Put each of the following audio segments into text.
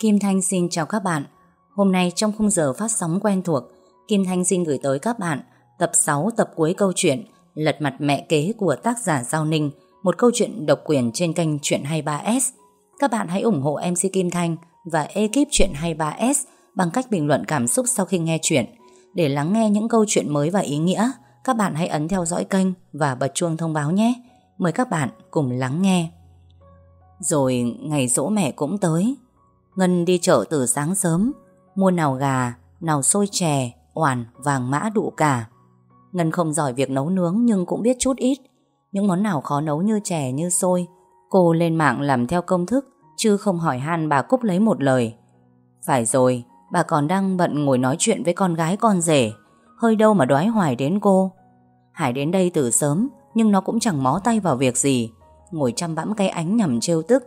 Kim Thanh xin chào các bạn. Hôm nay trong khung giờ phát sóng quen thuộc, Kim Thanh xin gửi tới các bạn tập 6 tập cuối câu chuyện Lật mặt mẹ kế của tác giả Giao Ninh, một câu chuyện độc quyền trên kênh Chuyện 23S. Các bạn hãy ủng hộ MC Kim Thanh và ekip Chuyện 23S bằng cách bình luận cảm xúc sau khi nghe chuyện. Để lắng nghe những câu chuyện mới và ý nghĩa, các bạn hãy ấn theo dõi kênh và bật chuông thông báo nhé. Mời các bạn cùng lắng nghe. Rồi ngày dỗ mẹ cũng tới. Ngân đi chợ từ sáng sớm, mua nào gà, nào xôi chè, oản, vàng mã đủ cả. Ngân không giỏi việc nấu nướng nhưng cũng biết chút ít. Những món nào khó nấu như chè như xôi, cô lên mạng làm theo công thức chứ không hỏi han bà Cúc lấy một lời. Phải rồi, bà còn đang bận ngồi nói chuyện với con gái con rể, hơi đâu mà đoái hoài đến cô. Hải đến đây từ sớm, nhưng nó cũng chẳng mó tay vào việc gì, ngồi chăm bẵm cái ánh nhằm trêu tức.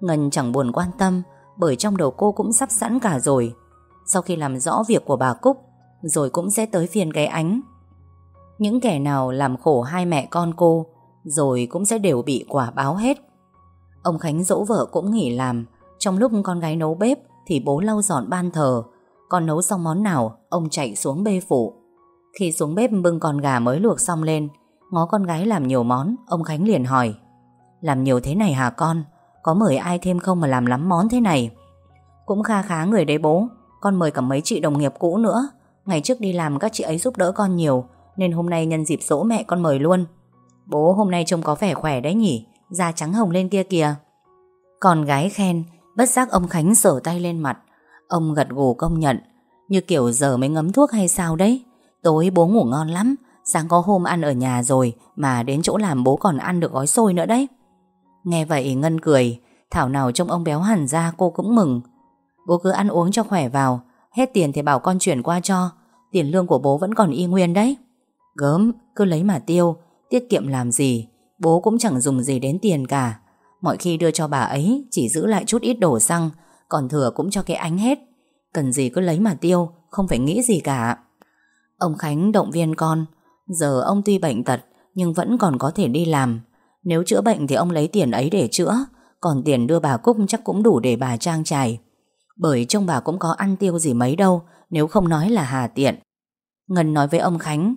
Ngân chẳng buồn quan tâm, bởi trong đầu cô cũng sắp sẵn cả rồi. Sau khi làm rõ việc của bà Cúc, rồi cũng sẽ tới phiên cái ánh. Những kẻ nào làm khổ hai mẹ con cô, rồi cũng sẽ đều bị quả báo hết. Ông Khánh dỗ vợ cũng nghỉ làm, trong lúc con gái nấu bếp thì bố lau dọn ban thờ, còn nấu xong món nào, ông chạy xuống bê phụ. Khi xuống bếp bưng con gà mới luộc xong lên, ngó con gái làm nhiều món, ông Khánh liền hỏi. Làm nhiều thế này hả con? Có mời ai thêm không mà làm lắm món thế này? Cũng kha khá người đấy bố, con mời cả mấy chị đồng nghiệp cũ nữa. Ngày trước đi làm các chị ấy giúp đỡ con nhiều, nên hôm nay nhân dịp dỗ mẹ con mời luôn. Bố hôm nay trông có vẻ khỏe đấy nhỉ, da trắng hồng lên kia kìa. Con gái khen, bất giác ông Khánh sở tay lên mặt. Ông gật gù công nhận, như kiểu giờ mới ngấm thuốc hay sao đấy. Tối bố ngủ ngon lắm, sáng có hôm ăn ở nhà rồi mà đến chỗ làm bố còn ăn được gói xôi nữa đấy. Nghe vậy Ngân cười, thảo nào trông ông béo hẳn ra cô cũng mừng. Bố cứ ăn uống cho khỏe vào, hết tiền thì bảo con chuyển qua cho, tiền lương của bố vẫn còn y nguyên đấy. Gớm, cứ lấy mà tiêu, tiết kiệm làm gì, bố cũng chẳng dùng gì đến tiền cả. Mọi khi đưa cho bà ấy chỉ giữ lại chút ít đổ xăng, còn thừa cũng cho cái ánh hết. Cần gì cứ lấy mà tiêu, không phải nghĩ gì cả. Ông Khánh động viên con, giờ ông tuy bệnh tật nhưng vẫn còn có thể đi làm. Nếu chữa bệnh thì ông lấy tiền ấy để chữa, còn tiền đưa bà Cúc chắc cũng đủ để bà trang trải. Bởi trong bà cũng có ăn tiêu gì mấy đâu, nếu không nói là hà tiện. Ngân nói với ông Khánh,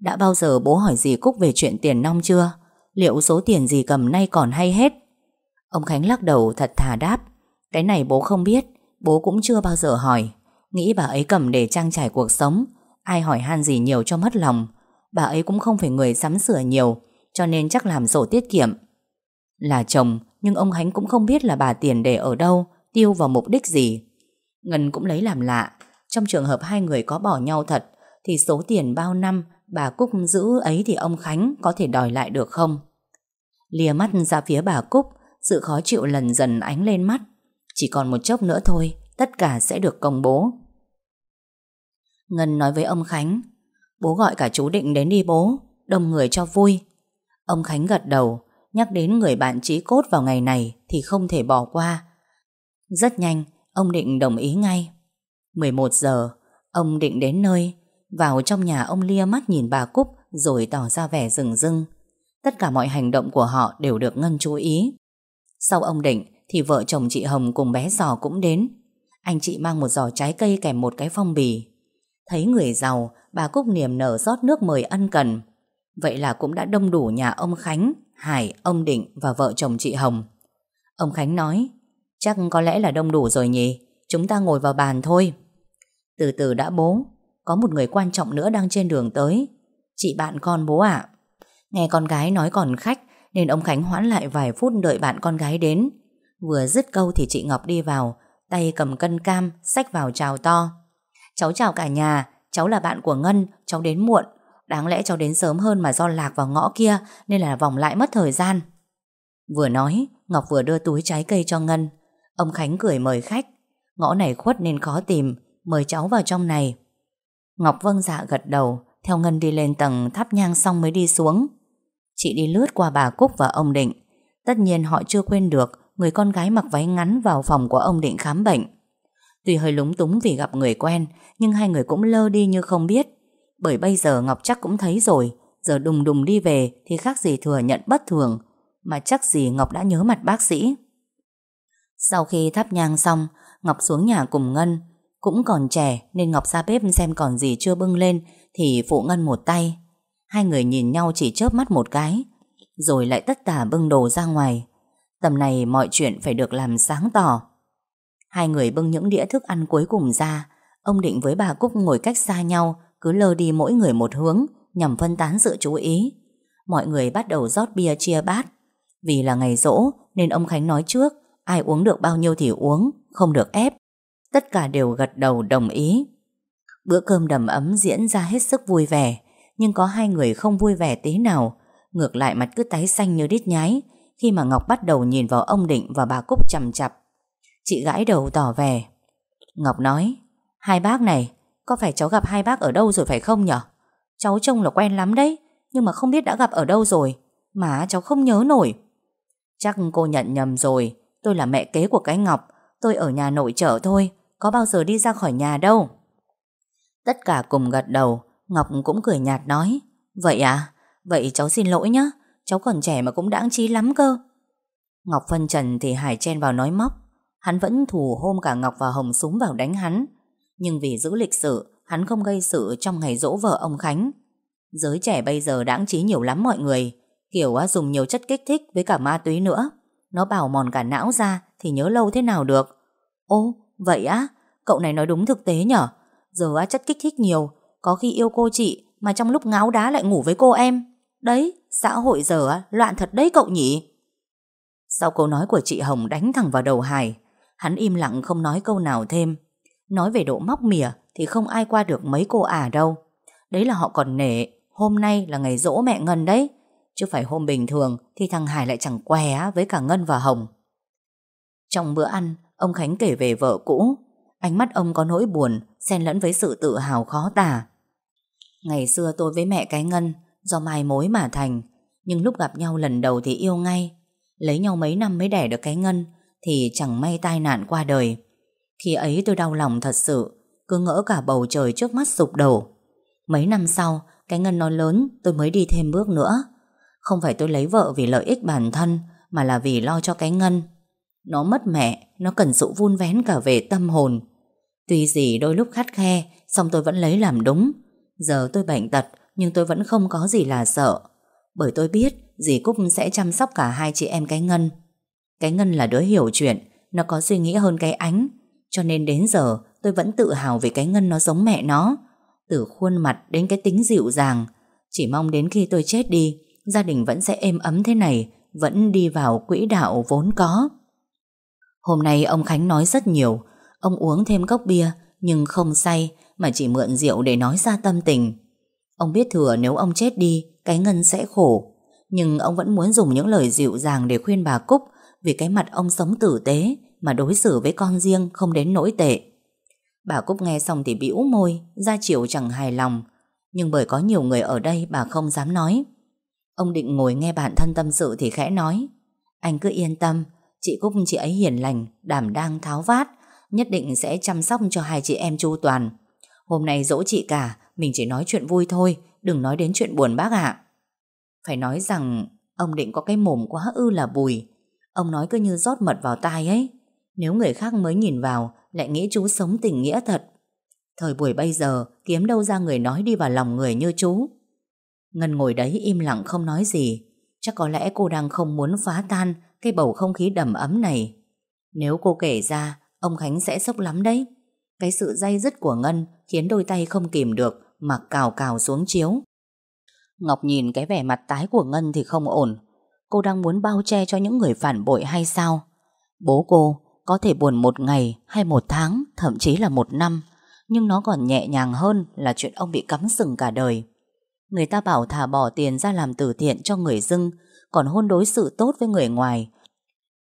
đã bao giờ bố hỏi gì Cúc về chuyện tiền nong chưa? Liệu số tiền gì cầm nay còn hay hết? Ông Khánh lắc đầu thật thà đáp, cái này bố không biết, bố cũng chưa bao giờ hỏi. Nghĩ bà ấy cầm để trang trải cuộc sống, ai hỏi han gì nhiều cho mất lòng. Bà ấy cũng không phải người sắm sửa nhiều, cho nên chắc làm sổ tiết kiệm. Là chồng, nhưng ông Khánh cũng không biết là bà tiền để ở đâu, tiêu vào mục đích gì. Ngân cũng lấy làm lạ, trong trường hợp hai người có bỏ nhau thật, thì số tiền bao năm bà Cúc giữ ấy thì ông Khánh có thể đòi lại được không? Lìa mắt ra phía bà Cúc, sự khó chịu lần dần ánh lên mắt. Chỉ còn một chốc nữa thôi, tất cả sẽ được công bố. Ngân nói với ông Khánh, bố gọi cả chú Định đến đi bố, đông người cho vui. Ông Khánh gật đầu, nhắc đến người bạn trí cốt vào ngày này thì không thể bỏ qua. Rất nhanh, ông Định đồng ý ngay. 11 giờ, ông Định đến nơi, vào trong nhà ông lia mắt nhìn bà Cúc rồi tỏ ra vẻ rừng rưng. Tất cả mọi hành động của họ đều được Ngân chú ý. Sau ông Định thì vợ chồng chị Hồng cùng bé giò cũng đến. Anh chị mang một giò trái cây kèm một cái phong bì. Thấy người giàu, bà Cúc niềm nở rót nước mời ân cần. Vậy là cũng đã đông đủ nhà ông Khánh, Hải, ông Định và vợ chồng chị Hồng. Ông Khánh nói, chắc có lẽ là đông đủ rồi nhỉ, chúng ta ngồi vào bàn thôi. Từ từ đã bố, có một người quan trọng nữa đang trên đường tới. Chị bạn con bố ạ. Nghe con gái nói còn khách, nên ông Khánh hoãn lại vài phút đợi bạn con gái đến. Vừa dứt câu thì chị Ngọc đi vào, tay cầm cân cam, xách vào chào to. Cháu chào cả nhà, cháu là bạn của Ngân, cháu đến muộn. Đáng lẽ cháu đến sớm hơn mà do lạc vào ngõ kia nên là vòng lại mất thời gian. Vừa nói, Ngọc vừa đưa túi trái cây cho Ngân. Ông Khánh cười mời khách. Ngõ này khuất nên khó tìm, mời cháu vào trong này. Ngọc vâng dạ gật đầu, theo Ngân đi lên tầng thắp nhang xong mới đi xuống. Chị đi lướt qua bà Cúc và ông Định. Tất nhiên họ chưa quên được người con gái mặc váy ngắn vào phòng của ông Định khám bệnh. Tuy hơi lúng túng vì gặp người quen, nhưng hai người cũng lơ đi như không biết. Bởi bây giờ Ngọc chắc cũng thấy rồi, giờ đùng đùng đi về thì khác gì thừa nhận bất thường, mà chắc gì Ngọc đã nhớ mặt bác sĩ. Sau khi thắp nhang xong, Ngọc xuống nhà cùng Ngân. Cũng còn trẻ nên Ngọc ra bếp xem còn gì chưa bưng lên Thì phụ Ngân một tay. Hai người nhìn nhau chỉ chớp mắt một cái Rồi lại tất tả bưng đồ ra ngoài. Tầm này mọi chuyện phải được làm sáng tỏ. Hai người bưng những đĩa thức ăn cuối cùng ra. Ông Định với bà Cúc ngồi cách xa nhau cứ lơ đi mỗi người một hướng, Nhằm phân tán sự chú ý. Mọi người bắt đầu rót bia chia bát. Vì là ngày rỗ, Nên ông Khánh nói trước, Ai uống được bao nhiêu thì uống, Không được ép. Tất cả đều gật đầu đồng ý. Bữa cơm đầm ấm diễn ra hết sức vui vẻ, Nhưng có hai người không vui vẻ tí nào. Ngược lại mặt cứ tái xanh như đít nhái, Khi mà Ngọc bắt đầu nhìn vào ông Định và bà Cúc chầm chặp. Chị gãi đầu tỏ vẻ. Ngọc nói, Hai bác này có phải cháu gặp hai bác ở đâu rồi phải không nhở? Cháu trông là quen lắm đấy, Nhưng mà không biết đã gặp ở đâu rồi. Mà cháu không nhớ nổi. Chắc cô nhận nhầm rồi. Tôi là mẹ kế của cái Ngọc. Tôi ở nhà nội trợ thôi. Có bao giờ đi ra khỏi nhà đâu. Tất cả cùng gật đầu. Ngọc cũng cười nhạt nói. Vậy à? Vậy cháu xin lỗi nhé Cháu còn trẻ mà cũng đáng trí lắm cơ. Ngọc phân trần thì Hải chen vào nói móc. Hắn vẫn thù hôm cả Ngọc và Hồng súng vào đánh hắn. Nhưng vì giữ lịch sự Hắn không gây sự trong ngày dỗ vợ ông Khánh. Giới trẻ bây giờ đáng trí nhiều lắm mọi người. Kiểu à, dùng nhiều chất kích thích với cả ma túy nữa. Nó bảo mòn cả não ra Thì nhớ lâu thế nào được. Ô, vậy á? Cậu này nói đúng thực tế nhở? Giờ á chất kích thích nhiều. Có khi yêu cô chị Mà trong lúc ngáo đá lại ngủ với cô em. Đấy, xã hội giờ á loạn thật đấy cậu nhỉ? Sau câu nói của chị Hồng đánh thẳng vào đầu Hải, Hắn im lặng không nói câu nào thêm. Nói về độ móc mỉa Thì không ai qua được mấy cô ả đâu. Đấy là họ còn nể, Hôm nay là ngày dỗ mẹ Ngân đấy. Chứ phải hôm bình thường Thì thằng Hải lại chẳng què với cả Ngân và Hồng. Trong bữa ăn, Ông Khánh kể về vợ cũ. Ánh mắt ông có nỗi buồn, xen lẫn với sự tự hào khó tả. Ngày xưa tôi với mẹ cái Ngân, Do mai mối mà thành. Nhưng lúc gặp nhau lần đầu thì yêu ngay. Lấy nhau mấy năm mới đẻ được cái Ngân, thì chẳng may tai nạn qua đời. Khi ấy tôi đau lòng thật sự, cứ ngỡ cả bầu trời trước mắt sụp đổ. Mấy năm sau, cái ngân nó lớn tôi mới đi thêm bước nữa. Không phải tôi lấy vợ vì lợi ích bản thân, mà là vì lo cho cái ngân. Nó mất mẹ, nó cần sự vun vén cả về tâm hồn. Tuy gì đôi lúc khắt khe, xong tôi vẫn lấy làm đúng. Giờ tôi bệnh tật, nhưng tôi vẫn không có gì là sợ. Bởi tôi biết dì Cúc sẽ chăm sóc cả hai chị em cái ngân. Cái Ngân là đứa hiểu chuyện Nó có suy nghĩ hơn cái ánh cho nên đến giờ, tôi vẫn tự hào về cái Ngân nó giống mẹ nó. Từ khuôn mặt đến cái tính dịu dàng, Chỉ mong đến khi tôi chết đi, Gia đình vẫn sẽ êm ấm thế này, Vẫn đi vào quỹ đạo vốn có. Hôm nay ông Khánh nói rất nhiều. Ông uống thêm cốc bia, Nhưng không say, Mà chỉ mượn rượu để nói ra tâm tình. Ông biết thừa nếu ông chết đi, Cái Ngân sẽ khổ. Nhưng ông vẫn muốn dùng những lời dịu dàng để khuyên bà Cúc vì cái mặt ông sống tử tế mà đối xử với con riêng không đến nỗi tệ. Bà Cúc nghe xong thì bĩu môi, ra chiều chẳng hài lòng. Nhưng bởi có nhiều người ở đây bà không dám nói. Ông định ngồi nghe bản thân tâm sự thì khẽ nói. Anh cứ yên tâm, chị Cúc chị ấy hiền lành, đảm đang tháo vát, nhất định sẽ chăm sóc cho hai chị em chu toàn. Hôm nay dỗ chị cả, mình chỉ nói chuyện vui thôi, đừng nói đến chuyện buồn bác ạ. Phải nói rằng ông định có cái mồm quá ư là bùi, Ông nói cứ như rót mật vào tai ấy nếu người khác mới nhìn vào, Lại nghĩ chú sống tình nghĩa thật. Thời buổi bây giờ, Kiếm đâu ra người nói đi vào lòng người như chú. Ngân ngồi đấy im lặng không nói gì. Chắc có lẽ cô đang không muốn phá tan Cái bầu không khí đầm ấm này. Nếu cô kể ra, Ông Khánh sẽ sốc lắm đấy. Cái sự dây dứt của Ngân Khiến đôi tay không kìm được, Mà cào cào xuống chiếu. Ngọc nhìn cái vẻ mặt tái của Ngân thì không ổn. Cô đang muốn bao che cho những người phản bội hay sao? Bố cô có thể buồn một ngày hay một tháng, Thậm chí là một năm, Nhưng nó còn nhẹ nhàng hơn Là chuyện ông bị cắm sừng cả đời. Người ta bảo thả bỏ tiền ra làm từ thiện cho người dưng, Còn hôn đối xử tốt với người ngoài.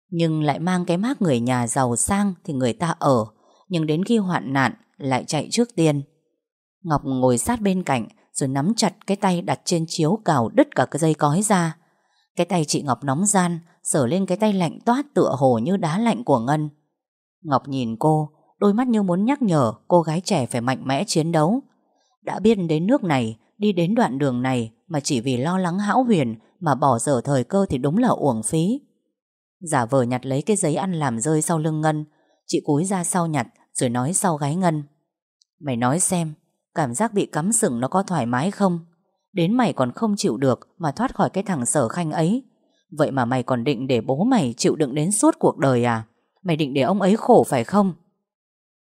Nhưng lại mang cái mác người nhà giàu sang Thì người ta ở, Nhưng đến khi hoạn nạn Lại chạy trước tiên. Ngọc ngồi sát bên cạnh, Rồi nắm chặt cái tay đặt trên chiếu cào đứt cả cái dây cói ra. Cái tay chị Ngọc nóng gian Sở lên cái tay lạnh toát tựa hồ như đá lạnh của Ngân. Ngọc nhìn cô, Đôi mắt như muốn nhắc nhở Cô gái trẻ phải mạnh mẽ chiến đấu. Đã biết đến nước này, Đi đến đoạn đường này Mà chỉ vì lo lắng hão huyền Mà bỏ dở thời cơ thì đúng là uổng phí. Giả vờ nhặt lấy cái giấy ăn làm rơi sau lưng Ngân, Chị cúi ra sau nhặt Rồi nói sau gái Ngân. Mày nói xem, Cảm giác bị cắm sừng nó có thoải mái không? Đến mày còn không chịu được Mà thoát khỏi cái thằng sở khanh ấy Vậy mà mày còn định để bố mày chịu đựng đến suốt cuộc đời à? Mày định để ông ấy khổ phải không?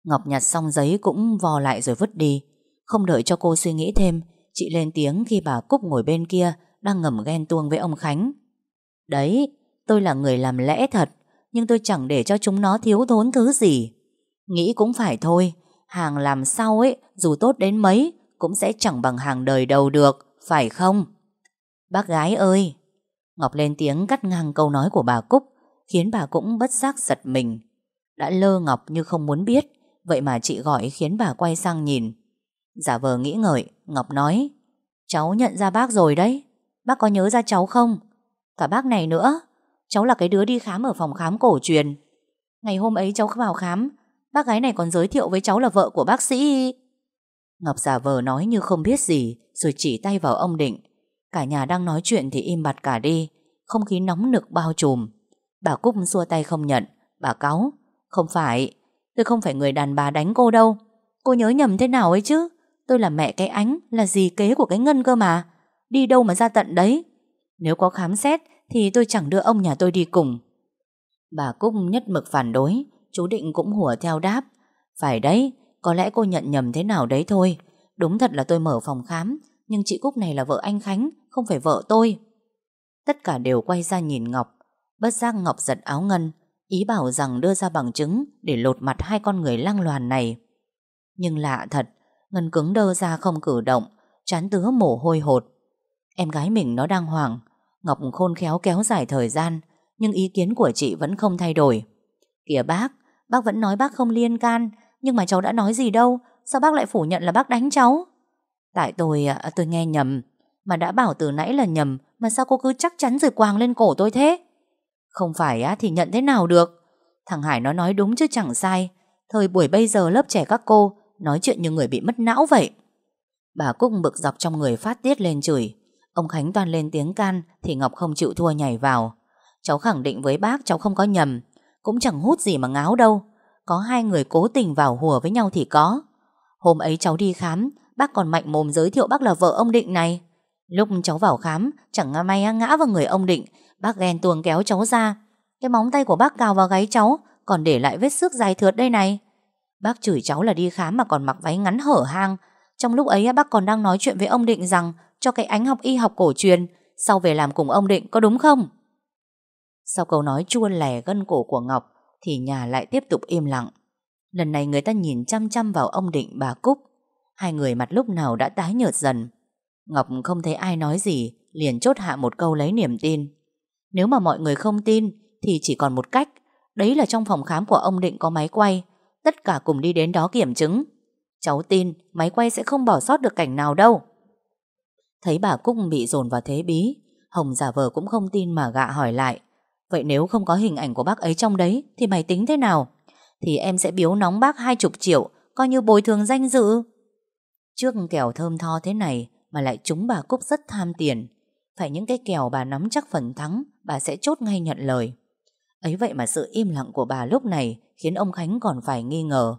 Ngọc nhặt xong giấy cũng vò lại rồi vứt đi. Không đợi cho cô suy nghĩ thêm, Chị lên tiếng khi bà Cúc ngồi bên kia Đang ngầm ghen tuông với ông Khánh. Đấy, Tôi là người làm lẽ thật, Nhưng tôi chẳng để cho chúng nó thiếu thốn thứ gì. Nghĩ cũng phải thôi, Hàng làm sau ấy, Dù tốt đến mấy, Cũng sẽ chẳng bằng hàng đời đầu được, Phải không? Bác gái ơi Ngọc lên tiếng cắt ngang câu nói của bà Cúc, Khiến bà cũng bất giác giật mình. Đã lơ Ngọc như không muốn biết, Vậy mà chị gọi khiến bà quay sang nhìn. Giả vờ nghĩ ngợi, Ngọc nói, Cháu nhận ra bác rồi đấy. Bác có nhớ ra cháu không? Cả bác này nữa. Cháu là cái đứa đi khám ở phòng khám cổ truyền. Ngày hôm ấy cháu vào khám, Bác gái này còn giới thiệu với cháu là vợ của bác sĩ. Ngọc giả vờ nói như không biết gì, Rồi chỉ tay vào ông Định. Cả nhà đang nói chuyện thì im bặt cả đi. Không khí nóng nực bao trùm. Bà Cúc xua tay không nhận. Bà cáu. Không phải, Tôi không phải người đàn bà đánh cô đâu. Cô nhớ nhầm thế nào ấy chứ? Tôi là mẹ cái ánh, Là gì kế của cái ngân cơ mà. Đi đâu mà ra tận đấy? Nếu có khám xét Thì tôi chẳng đưa ông nhà tôi đi cùng. Bà Cúc nhất mực phản đối. Chú Định cũng hùa theo đáp. Phải đấy, Có lẽ cô nhận nhầm thế nào đấy thôi. Đúng thật là tôi mở phòng khám. Nhưng chị Cúc này là vợ anh Khánh, Không phải vợ tôi. Tất cả đều quay ra nhìn Ngọc. Bất giác Ngọc giật áo ngân, Ý bảo rằng đưa ra bằng chứng Để lột mặt hai con người lăng loàn này. Nhưng lạ thật, Ngân cứng đơ ra không cử động, Chán tứa mồ hôi hột. Em gái mình nó đang hoảng. Ngọc khôn khéo kéo dài thời gian, Nhưng ý kiến của chị vẫn không thay đổi. Kìa bác Bác vẫn nói bác không liên can, Nhưng mà cháu đã nói gì đâu? Sao bác lại phủ nhận là bác đánh cháu? Tại tôi à, tôi nghe nhầm. Mà đã bảo từ nãy là nhầm, Mà sao cô cứ chắc chắn rồi quàng lên cổ tôi thế? Không phải á, thì nhận thế nào được? Thằng Hải nó nói đúng chứ chẳng sai. Thời buổi bây giờ lớp trẻ các cô, Nói chuyện như người bị mất não vậy. Bà Cúc bực dọc trong người phát tiết lên chửi. Ông Khánh toàn lên tiếng can, Thì Ngọc không chịu thua nhảy vào. Cháu khẳng định với bác cháu không có nhầm. Cũng chẳng hút gì mà ngáo đâu. Có hai người cố tình vào hùa với nhau thì có. Hôm ấy cháu đi khám Bác còn mạnh mồm giới thiệu bác là vợ ông Định này. Lúc cháu vào khám, Chẳng may ngã vào người ông Định. Bác ghen tuồng kéo cháu ra. Cái móng tay của bác cào vào gáy cháu, Còn để lại vết xước dài thượt đây này. Bác chửi cháu là đi khám mà còn mặc váy ngắn hở hang. Trong lúc ấy, bác còn đang nói chuyện với ông Định rằng, Cho cái ánh học y học cổ truyền, Sau về làm cùng ông Định, có đúng không? Sau câu nói chua lẻ gân cổ của Ngọc, Thì nhà lại tiếp tục im lặng. Lần này người ta nhìn chăm chăm vào ông Định bà Cúc. Hai người mặt lúc nào đã tái nhợt dần. Ngọc không thấy ai nói gì, Liền chốt hạ một câu lấy niềm tin. Nếu mà mọi người không tin, Thì chỉ còn một cách. Đấy là trong phòng khám của ông Định có máy quay. Tất cả cùng đi đến đó kiểm chứng. Cháu tin, máy quay sẽ không bỏ sót được cảnh nào đâu. Thấy bà Cúc bị dồn vào thế bí, Hồng giả vờ cũng không tin mà gạ hỏi lại. Vậy nếu không có hình ảnh của bác ấy trong đấy, Thì mày tính thế nào? Thì em sẽ biếu nóng bác hai chục triệu, Coi như bồi thường danh dự. Trước kèo thơm tho thế này Mà lại chúng bà Cúc rất tham tiền Phải những cái kèo bà nắm chắc phần thắng Bà sẽ chốt ngay nhận lời Ấy vậy mà sự im lặng của bà lúc này khiến ông Khánh còn phải nghi ngờ.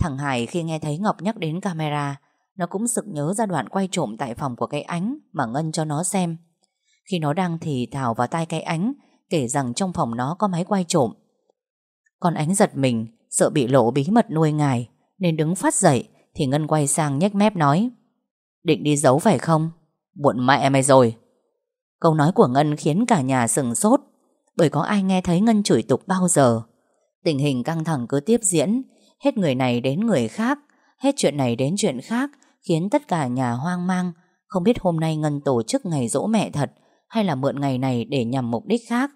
Thằng Hải khi nghe thấy Ngọc nhắc đến camera, nó cũng sực nhớ ra đoạn quay trộm tại phòng của cái ánh mà Ngân cho nó xem. Khi nó đang thì thào vào tai cái ánh, kể rằng trong phòng nó có máy quay trộm. Con ánh giật mình, sợ bị lộ bí mật nuôi ngài, nên đứng phát dậy thì Ngân quay sang nhếch mép nói Định đi giấu phải không? Buồn mẹ mày rồi. Câu nói của Ngân khiến cả nhà sừng sốt bởi có ai nghe thấy Ngân chửi tục bao giờ. Tình hình căng thẳng cứ tiếp diễn, hết người này đến người khác, hết chuyện này đến chuyện khác, khiến tất cả nhà hoang mang, không biết hôm nay Ngân tổ chức ngày dỗ mẹ thật hay là mượn ngày này để nhằm mục đích khác.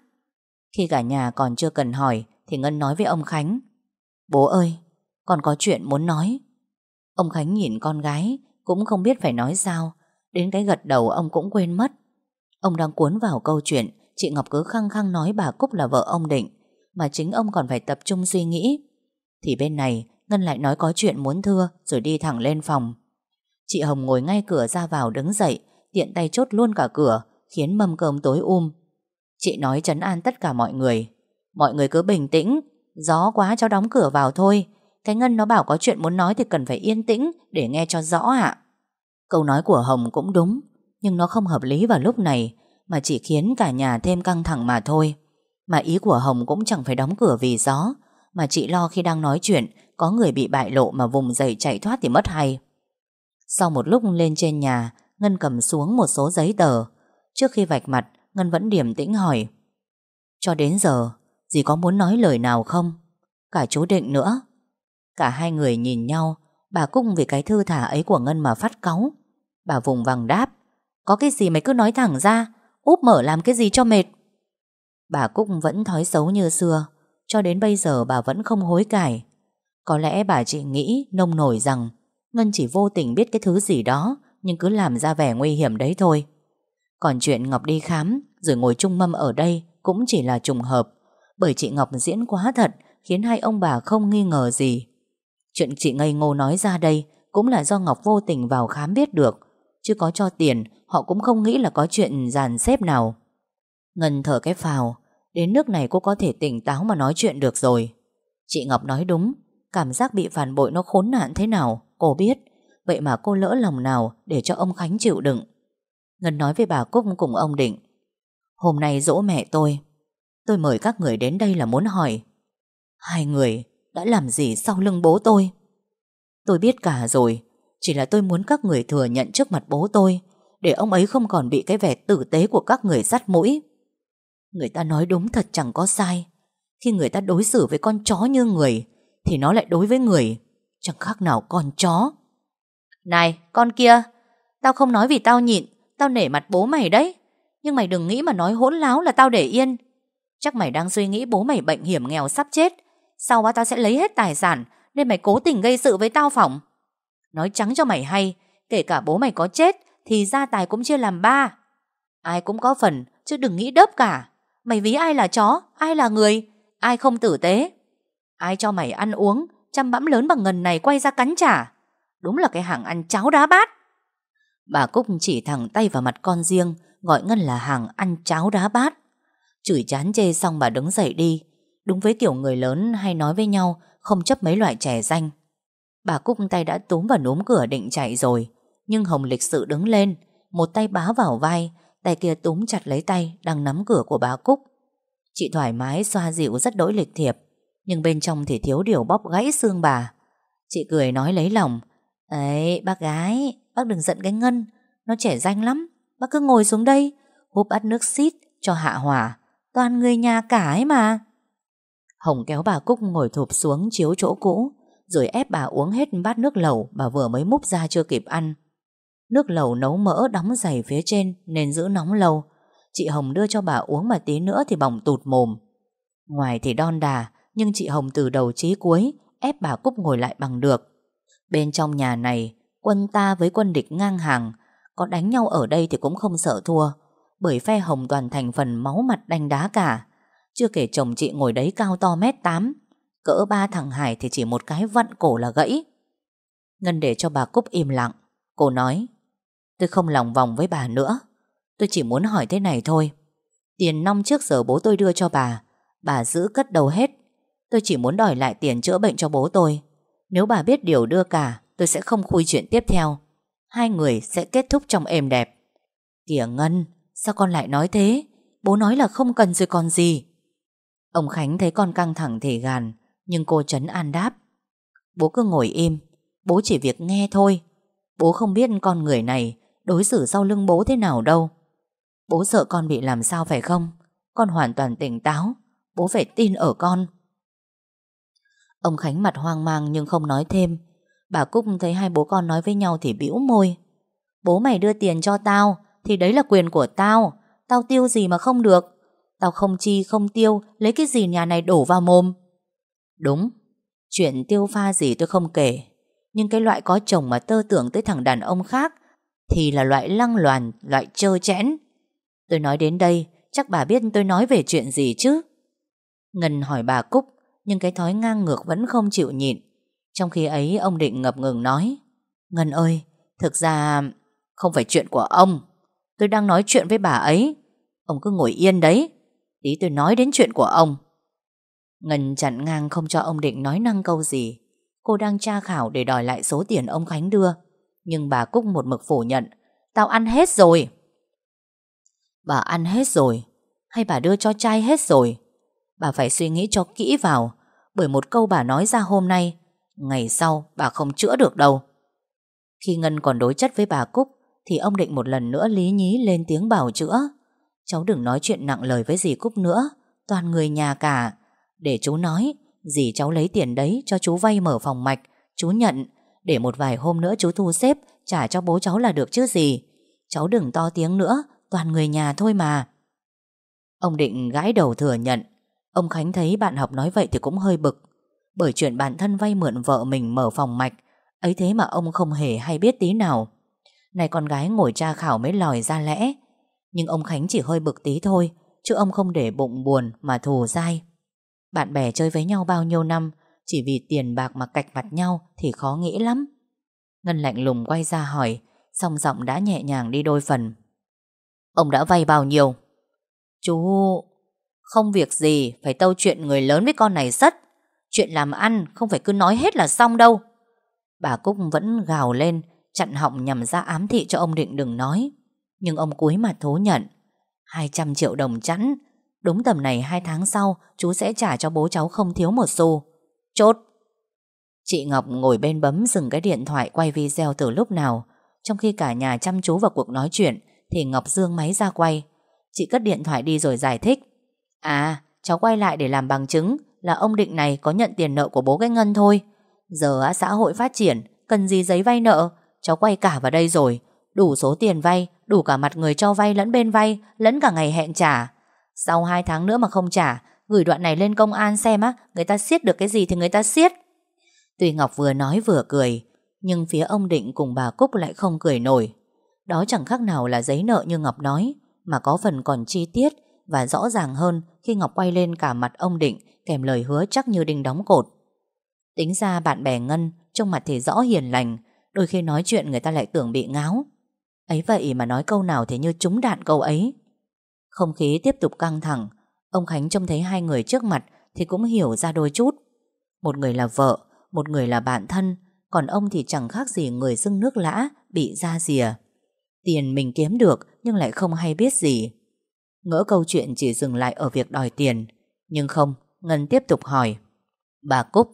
Khi cả nhà còn chưa cần hỏi thì Ngân nói với ông Khánh Bố ơi, con có chuyện muốn nói. Ông Khánh nhìn con gái cũng không biết phải nói sao, đến cái gật đầu ông cũng quên mất. Ông đang cuốn vào câu chuyện chị Ngọc cứ khăng khăng nói bà Cúc là vợ ông Định, mà chính ông còn phải tập trung suy nghĩ. Thì bên này, Ngân lại nói có chuyện muốn thưa rồi đi thẳng lên phòng. Chị Hồng ngồi ngay cửa ra vào đứng dậy, tiện tay chốt luôn cả cửa, khiến mâm cơm tối um. Chị nói trấn an tất cả mọi người. Mọi người cứ bình tĩnh, Gió quá cháu đóng cửa vào thôi cái Ngân nó bảo có chuyện muốn nói thì cần phải yên tĩnh Để nghe cho rõ ạ. Câu nói của Hồng cũng đúng, Nhưng nó không hợp lý vào lúc này, Mà chỉ khiến cả nhà thêm căng thẳng mà thôi. Mà ý của Hồng cũng chẳng phải đóng cửa vì gió, Mà chị lo khi đang nói chuyện, Có người bị bại lộ mà vùng dậy chạy thoát thì mất hay. Sau một lúc lên trên nhà, Ngân cầm xuống một số giấy tờ. Trước khi vạch mặt, Ngân vẫn điềm tĩnh hỏi, Cho đến giờ, Dì có muốn nói lời nào không? Cả chú Định nữa. Cả hai người nhìn nhau, Bà Cung vì cái thư thả ấy của Ngân mà phát cáu. Bà vùng vằng đáp, Có cái gì mày cứ nói thẳng ra, Úp mở làm cái gì cho mệt? Bà Cúc vẫn thói xấu như xưa, Cho đến bây giờ bà vẫn không hối cải. Có lẽ bà chỉ nghĩ, nông nổi rằng Ngân chỉ vô tình biết cái thứ gì đó, Nhưng cứ làm ra vẻ nguy hiểm đấy thôi. Còn chuyện Ngọc đi khám, Rồi ngồi chung mâm ở đây Cũng chỉ là trùng hợp, Bởi chị Ngọc diễn quá thật, Khiến hai ông bà không nghi ngờ gì. Chuyện chị ngây ngô nói ra đây Cũng là do Ngọc vô tình vào khám biết được, Chứ có cho tiền, Họ cũng không nghĩ là có chuyện dàn xếp nào. Ngân thở cái phào, Đến nước này cô có thể tỉnh táo mà nói chuyện được rồi. Chị Ngọc nói đúng, Cảm giác bị phản bội nó khốn nạn thế nào, Cô biết. Vậy mà cô lỡ lòng nào để cho ông Khánh chịu đựng? Ngân nói với bà Cúc cùng ông Định, Hôm nay dỗ mẹ tôi. Tôi mời các người đến đây là muốn hỏi. Hai người đã làm gì sau lưng bố tôi? Tôi biết cả rồi. Chỉ là tôi muốn các người thừa nhận trước mặt bố tôi, Để ông ấy không còn bị cái vẻ tử tế của các người dắt mũi. Người ta nói đúng thật chẳng có sai. Khi người ta đối xử với con chó như người, Thì nó lại đối với người. Chẳng khác nào con chó. Này, con kia, Tao không nói vì tao nhịn, Tao nể mặt bố mày đấy. Nhưng mày đừng nghĩ mà nói hỗn láo là tao để yên. Chắc mày đang suy nghĩ bố mày bệnh hiểm nghèo sắp chết sau đó tao sẽ lấy hết tài sản Nên mày cố tình gây sự với tao phỏng. Nói trắng cho mày hay Kể cả bố mày có chết Thì gia tài cũng chia làm ba. Ai cũng có phần Chứ đừng nghĩ đớp cả. Mày ví ai là chó, ai là người Ai không tử tế. Ai cho mày ăn uống Chăm bẵm lớn bằng ngần này quay ra cắn trả. Đúng là cái hàng ăn cháo đá bát. Bà Cúc chỉ thẳng tay vào mặt con riêng Gọi Ngân là hàng ăn cháo đá bát. Chửi chán chê xong bà đứng dậy đi Đúng với kiểu người lớn hay nói với nhau, Không chấp mấy loại trẻ danh. Bà Cúc tay đã túm vào núm cửa định chạy rồi, Nhưng Hồng lịch sự đứng lên, Một tay bá vào vai, Tay kia túm chặt lấy tay Đang nắm cửa của bà Cúc. Chị thoải mái xoa dịu rất đỗi lịch thiệp, Nhưng bên trong thì thiếu điều bóp gãy xương bà. Chị cười nói lấy lòng Ấy bác gái, Bác đừng giận cái Ngân, Nó trẻ danh lắm, Bác cứ ngồi xuống đây, Húp bát nước xít cho hạ hỏa, Toàn người nhà cả ấy mà. Hồng kéo bà Cúc ngồi thụp xuống chiếu chỗ cũ, Rồi ép bà uống hết bát nước lẩu Bà vừa mới múc ra chưa kịp ăn. Nước lẩu nấu mỡ đóng dày phía trên Nên giữ nóng lâu. Chị Hồng đưa cho bà uống mà tí nữa thì bỏng tụt mồm. Ngoài thì đon đà, Nhưng chị Hồng từ đầu chí cuối Ép bà Cúc ngồi lại bằng được. Bên trong nhà này, Quân ta với quân địch ngang hàng, Có đánh nhau ở đây thì cũng không sợ thua. Bởi phe Hồng toàn thành phần máu mặt đanh đá cả. Chưa kể chồng chị ngồi đấy cao to mét tám, Cỡ ba thằng Hải thì chỉ một cái vặn cổ là gãy. Ngân để cho bà Cúc im lặng. Cô nói, Tôi không lòng vòng với bà nữa. Tôi chỉ muốn hỏi thế này thôi. Tiền năm trước giờ bố tôi đưa cho bà Bà giữ cất đầu hết. Tôi chỉ muốn đòi lại tiền chữa bệnh cho bố tôi. Nếu bà biết điều đưa cả, Tôi sẽ không khui chuyện tiếp theo. Hai người sẽ kết thúc trong êm đẹp. Kìa Ngân, Sao con lại nói thế? Bố nói là không cần rồi còn gì. Ông Khánh thấy con căng thẳng thể gàn, Nhưng cô chấn an đáp. Bố cứ ngồi im, Bố chỉ việc nghe thôi. Bố không biết con người này Đối xử sau lưng bố thế nào đâu. Bố sợ con bị làm sao phải không? Con hoàn toàn tỉnh táo, Bố phải tin ở con. Ông Khánh mặt hoang mang nhưng không nói thêm. Bà Cúc thấy hai bố con nói với nhau thì bĩu môi. Bố mày đưa tiền cho tao, Thì đấy là quyền của tao. Tao tiêu gì mà không được. Tao không chi, không tiêu, Lấy cái gì nhà này đổ vào mồm? Đúng, Chuyện tiêu pha gì tôi không kể. Nhưng cái loại có chồng mà tơ tưởng tới thằng đàn ông khác Thì là loại lăng loàn, Loại trơ chẽn. Tôi nói đến đây, Chắc bà biết tôi nói về chuyện gì chứ? Ngân hỏi bà Cúc, Nhưng cái thói ngang ngược vẫn không chịu nhịn. Trong khi ấy, ông Định ngập ngừng nói, Ngân ơi, Thực ra không phải chuyện của ông. Tôi đang nói chuyện với bà ấy. Ông cứ ngồi yên đấy. Tí tôi nói đến chuyện của ông Ngân chặn ngang không cho ông Định nói năng câu gì. Cô đang tra khảo để đòi lại số tiền ông Khánh đưa. Nhưng bà Cúc một mực phủ nhận. Tao ăn hết rồi. Bà ăn hết rồi. Hay bà đưa cho trai hết rồi. Bà phải suy nghĩ cho kỹ vào. Bởi một câu bà nói ra hôm nay, ngày sau bà không chữa được đâu. Khi Ngân còn đối chất với bà Cúc, thì ông Định một lần nữa lý nhí lên tiếng bảo chữa. Cháu đừng nói chuyện nặng lời với dì Cúc nữa, toàn người nhà cả. Để chú nói, dì cháu lấy tiền đấy cho chú vay mở phòng mạch, chú nhận, để một vài hôm nữa chú thu xếp trả cho bố cháu là được chứ gì. Cháu đừng to tiếng nữa, toàn người nhà thôi mà. Ông Định gãi đầu thừa nhận, ông Khánh thấy bạn học nói vậy thì cũng hơi bực. Bởi chuyện bản thân vay mượn vợ mình mở phòng mạch, ấy thế mà ông không hề hay biết tí nào. Này con gái ngồi tra khảo mới lòi ra lẽ, nhưng ông Khánh chỉ hơi bực tí thôi, Chứ ông không để bụng buồn mà thù dai. Bạn bè chơi với nhau bao nhiêu năm, Chỉ vì tiền bạc mà cạch mặt nhau Thì khó nghĩ lắm. Ngân lạnh lùng quay ra hỏi, Song giọng đã nhẹ nhàng đi đôi phần. Ông đã vay bao nhiêu? Chú, Không việc gì Phải tâu chuyện người lớn với con này sất. Chuyện làm ăn không phải cứ nói hết là xong đâu. Bà Cúc vẫn gào lên, Chặn họng nhằm ra ám thị cho ông Định đừng nói nhưng ông cúi mặt thú nhận. 200 triệu đồng chẵn. Đúng tầm này hai tháng sau, Chú sẽ trả cho bố cháu không thiếu một xu. Chốt. Chị Ngọc ngồi bên bấm dừng cái điện thoại Quay video từ lúc nào. Trong khi cả nhà chăm chú vào cuộc nói chuyện, Thì Ngọc dương máy ra quay. Chị cất điện thoại đi rồi giải thích. À cháu quay lại để làm bằng chứng Là ông Định này có nhận tiền nợ của bố cái Ngân thôi. Giờ xã hội phát triển, Cần gì giấy vay nợ? Cháu quay cả vào đây rồi. Đủ số tiền vay, Đủ cả mặt người cho vay lẫn bên vay, Lẫn cả ngày hẹn trả. Sau 2 tháng nữa mà không trả, Gửi đoạn này lên công an xem á, Người ta siết được cái gì thì người ta siết. Tùy Ngọc vừa nói vừa cười, Nhưng phía ông Định cùng bà Cúc lại không cười nổi. Đó chẳng khác nào là giấy nợ như Ngọc nói, Mà có phần còn chi tiết Và rõ ràng hơn Khi Ngọc quay lên cả mặt ông Định, Kèm lời hứa chắc như đinh đóng cột. Tính ra bạn bè Ngân Trong mặt thì rõ hiền lành, Đôi khi nói chuyện người ta lại tưởng bị ngáo. Ấy vậy mà nói câu nào thì như trúng đạn câu ấy. Không khí tiếp tục căng thẳng, Ông Khánh trông thấy hai người trước mặt Thì cũng hiểu ra đôi chút. Một người là vợ, Một người là bạn thân, Còn ông thì chẳng khác gì người dưng nước lã, Bị ra rìa. Tiền mình kiếm được nhưng lại không hay biết gì. Ngỡ câu chuyện chỉ dừng lại ở việc đòi tiền, Nhưng không, Ngân tiếp tục hỏi. Bà Cúc,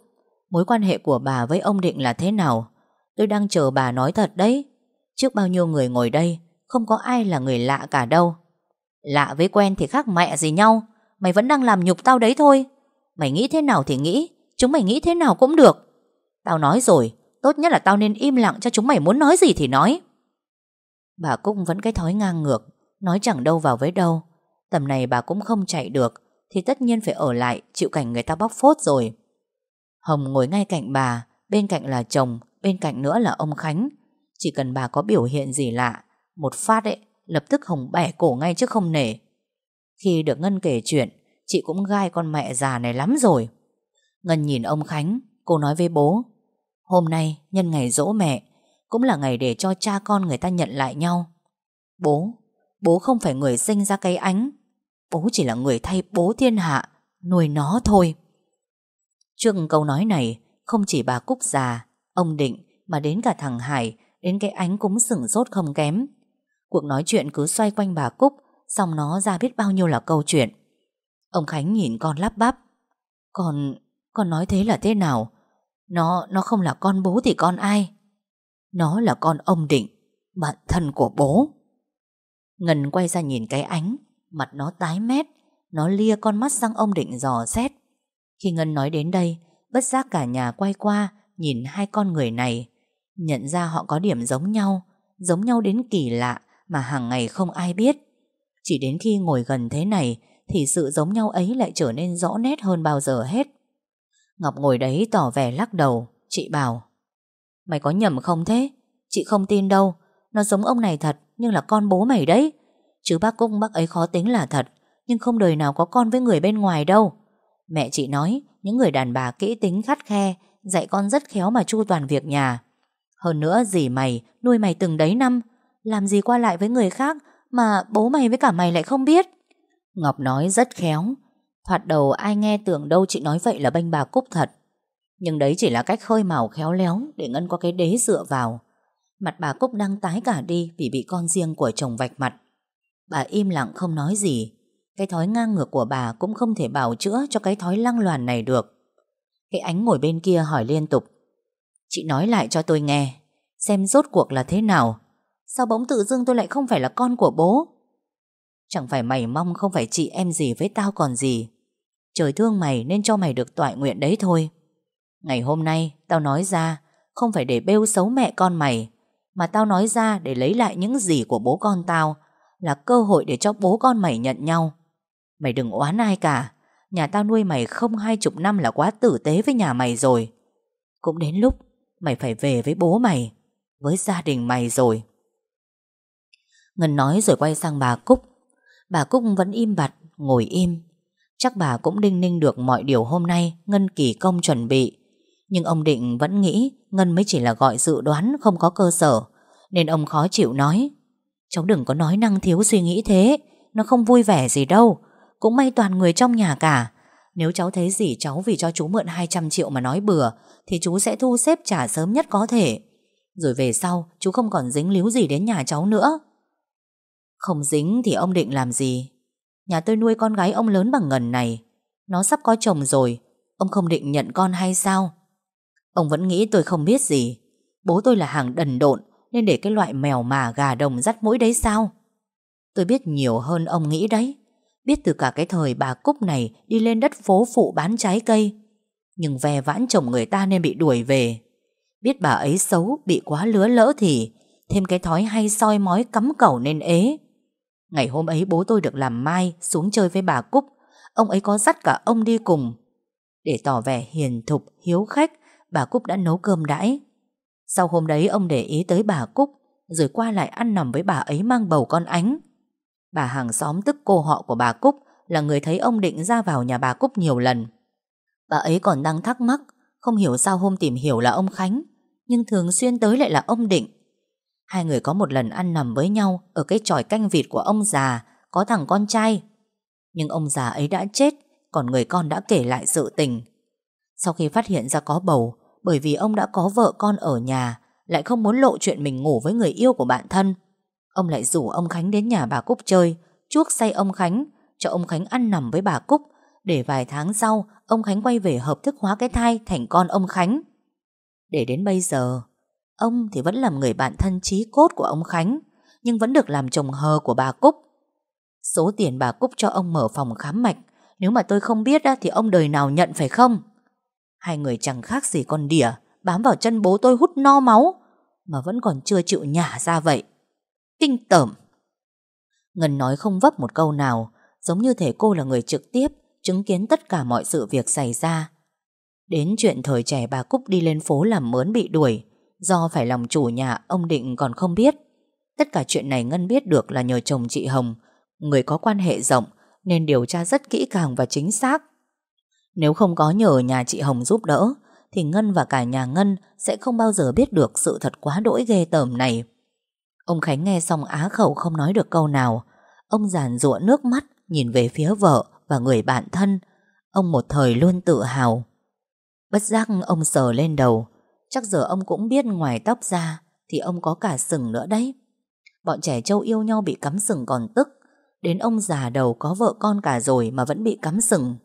Mối quan hệ của bà với ông Định là thế nào? Tôi đang chờ bà nói thật đấy. Trước bao nhiêu người ngồi đây, Không có ai là người lạ cả đâu. Lạ với quen thì khác mẹ gì nhau, Mày vẫn đang làm nhục tao đấy thôi. Mày nghĩ thế nào thì nghĩ, Chúng mày nghĩ thế nào cũng được. Tao nói rồi, Tốt nhất là tao nên im lặng cho chúng mày muốn nói gì thì nói. Bà Cúc vẫn cái thói ngang ngược, Nói chẳng đâu vào với đâu. Tầm này bà cũng không chạy được, Thì tất nhiên phải ở lại, Chịu cảnh người ta bóc phốt rồi. Hồng ngồi ngay cạnh bà, Bên cạnh là chồng, Bên cạnh nữa là ông Khánh chỉ cần bà có biểu hiện gì lạ, Một phát ấy, Lập tức Hồng bẻ cổ ngay chứ không nể. Khi được Ngân kể chuyện, Chị cũng gai con mẹ già này lắm rồi. Ngân nhìn ông Khánh, Cô nói với bố, Hôm nay nhân ngày dỗ mẹ, Cũng là ngày để cho cha con người ta nhận lại nhau. Bố Bố không phải người sinh ra cây ánh, Bố chỉ là người thay bố thiên hạ, Nuôi nó thôi. Trước câu nói này, Không chỉ bà Cúc già, Ông Định mà đến cả thằng Hải Đến cái ánh cũng sửng sốt không kém. Cuộc nói chuyện cứ xoay quanh bà Cúc Xong nó ra biết bao nhiêu là câu chuyện. Ông Khánh nhìn con lắp bắp. Con, con nói thế là thế nào? Nó, nó không là con bố thì con ai? Nó là con ông Định Bạn thân của bố. Ngân quay ra nhìn cái ánh Mặt nó tái mét Nó lia con mắt sang ông Định dò xét. Khi Ngân nói đến đây Bất giác cả nhà quay qua Nhìn hai con người này. Nhận ra họ có điểm giống nhau Giống nhau đến kỳ lạ Mà hàng ngày không ai biết. Chỉ đến khi ngồi gần thế này Thì sự giống nhau ấy lại trở nên rõ nét hơn bao giờ hết. Ngọc ngồi đấy tỏ vẻ lắc đầu, Chị bảo, Mày có nhầm không thế? Chị không tin đâu, Nó giống ông này thật Nhưng là con bố mày đấy. Chứ bác Cung bác ấy khó tính là thật, Nhưng không đời nào có con với người bên ngoài đâu. Mẹ chị nói, Những người đàn bà kỹ tính khắt khe, Dạy con rất khéo mà chu toàn việc nhà hơn nữa dì mày nuôi mày từng đấy năm, Làm gì qua lại với người khác Mà bố mày với cả mày lại không biết? Ngọc nói rất khéo. Thoạt đầu ai nghe tưởng đâu chị nói vậy là banh bà Cúc thật. Nhưng đấy chỉ là cách khơi mào khéo léo Để Ngân có cái đế dựa vào. Mặt bà Cúc đang tái cả đi Vì bị con riêng của chồng vạch mặt. Bà im lặng không nói gì. Cái thói ngang ngược của bà Cũng không thể bảo chữa cho cái thói lăng loàn này được. Cái ánh ngồi bên kia hỏi liên tục. Chị nói lại cho tôi nghe, Xem rốt cuộc là thế nào. Sao bỗng tự dưng tôi lại không phải là con của bố? Chẳng phải mày mong không phải chị em gì với tao còn gì. Trời thương mày nên cho mày được tọa nguyện đấy thôi. Ngày hôm nay, tao nói ra, Không phải để bêu xấu mẹ con mày, Mà tao nói ra để lấy lại những gì của bố con tao, Là cơ hội để cho bố con mày nhận nhau. Mày đừng oán ai cả, Nhà tao nuôi mày không hai chục năm là quá tử tế với nhà mày rồi. Cũng đến lúc Mày phải về với bố mày, Với gia đình mày rồi. Ngân nói rồi quay sang bà Cúc. Bà Cúc vẫn im bặt, Ngồi im. Chắc bà cũng đinh ninh được mọi điều hôm nay Ngân kỳ công chuẩn bị. Nhưng ông Định vẫn nghĩ Ngân mới chỉ là gọi dự đoán, không có cơ sở. Nên ông khó chịu nói, Cháu đừng có nói năng thiếu suy nghĩ thế, Nó không vui vẻ gì đâu. Cũng may toàn người trong nhà cả nếu cháu thấy gì cháu vì cho chú mượn 200 triệu mà nói bừa, Thì chú sẽ thu xếp trả sớm nhất có thể. Rồi về sau, chú không còn dính líu gì đến nhà cháu nữa. Không dính thì ông định làm gì? Nhà tôi nuôi con gái ông lớn bằng ngần này. Nó sắp có chồng rồi. Ông không định nhận con hay sao? Ông vẫn nghĩ tôi không biết gì. Bố tôi là hàng đần độn, Nên để cái loại mèo mà gà đồng dắt mũi đấy sao? Tôi biết nhiều hơn ông nghĩ đấy. Biết từ cả cái thời bà Cúc này Đi lên đất phố phụ bán trái cây Nhưng ve vãn chồng người ta nên bị đuổi về Biết bà ấy xấu Bị quá lứa lỡ thì Thêm cái thói hay soi mói cắm cẩu nên ế Ngày hôm ấy bố tôi được làm mai xuống chơi với bà Cúc. Ông ấy có dắt cả ông đi cùng. Để tỏ vẻ hiền thục, hiếu khách, bà Cúc đã nấu cơm đãi. Sau hôm đấy ông để ý tới bà Cúc, rồi qua lại ăn nằm với bà ấy mang bầu con ánh. Bà hàng xóm tức cô họ của bà Cúc là người thấy ông định ra vào nhà bà Cúc nhiều lần. Bà ấy còn đang thắc mắc, không hiểu sao hôm tìm hiểu là ông Khánh, nhưng thường xuyên tới lại là ông Định. Hai người có một lần ăn nằm với nhau Ở cái tròi canh vịt của ông già Có thằng con trai Nhưng ông già ấy đã chết Còn người con đã kể lại sự tình Sau khi phát hiện ra có bầu Bởi vì ông đã có vợ con ở nhà Lại không muốn lộ chuyện mình ngủ với người yêu của bạn thân Ông lại rủ ông Khánh đến nhà bà Cúc chơi. Chuốc say ông Khánh, Cho ông Khánh ăn nằm với bà Cúc. Để vài tháng sau, Ông Khánh quay về hợp thức hóa cái thai Thành con ông Khánh. Để đến bây giờ, Ông thì vẫn làm người bạn thân trí cốt của ông Khánh, Nhưng vẫn được làm chồng hờ của bà Cúc. Số tiền bà Cúc cho ông mở phòng khám mạch, Nếu mà tôi không biết thì ông đời nào nhận phải không? Hai người chẳng khác gì con đỉa, Bám vào chân bố tôi hút no máu, Mà vẫn còn chưa chịu nhả ra vậy. Kinh tởm. Ngân nói không vấp một câu nào, Giống như thể cô là người trực tiếp, Chứng kiến tất cả mọi sự việc xảy ra. Đến chuyện thời trẻ bà Cúc đi lên phố làm mướn bị đuổi, Do phải lòng chủ nhà, ông Định còn không biết. Tất cả chuyện này Ngân biết được là nhờ chồng chị Hồng, Người có quan hệ rộng, Nên điều tra rất kỹ càng và chính xác. Nếu không có nhờ nhà chị Hồng giúp đỡ, Thì Ngân và cả nhà Ngân Sẽ không bao giờ biết được sự thật quá đỗi ghê tởm này. Ông Khánh nghe xong á khẩu không nói được câu nào. Ông giàn rụa nước mắt, Nhìn về phía vợ và người bạn thân. Ông một thời luôn tự hào. Bất giác ông sờ lên đầu. Chắc giờ ông cũng biết ngoài tóc ra Thì ông có cả sừng nữa đấy. Bọn trẻ trâu yêu nhau bị cắm sừng còn tức. Đến ông già đầu có vợ con cả rồi Mà vẫn bị cắm sừng.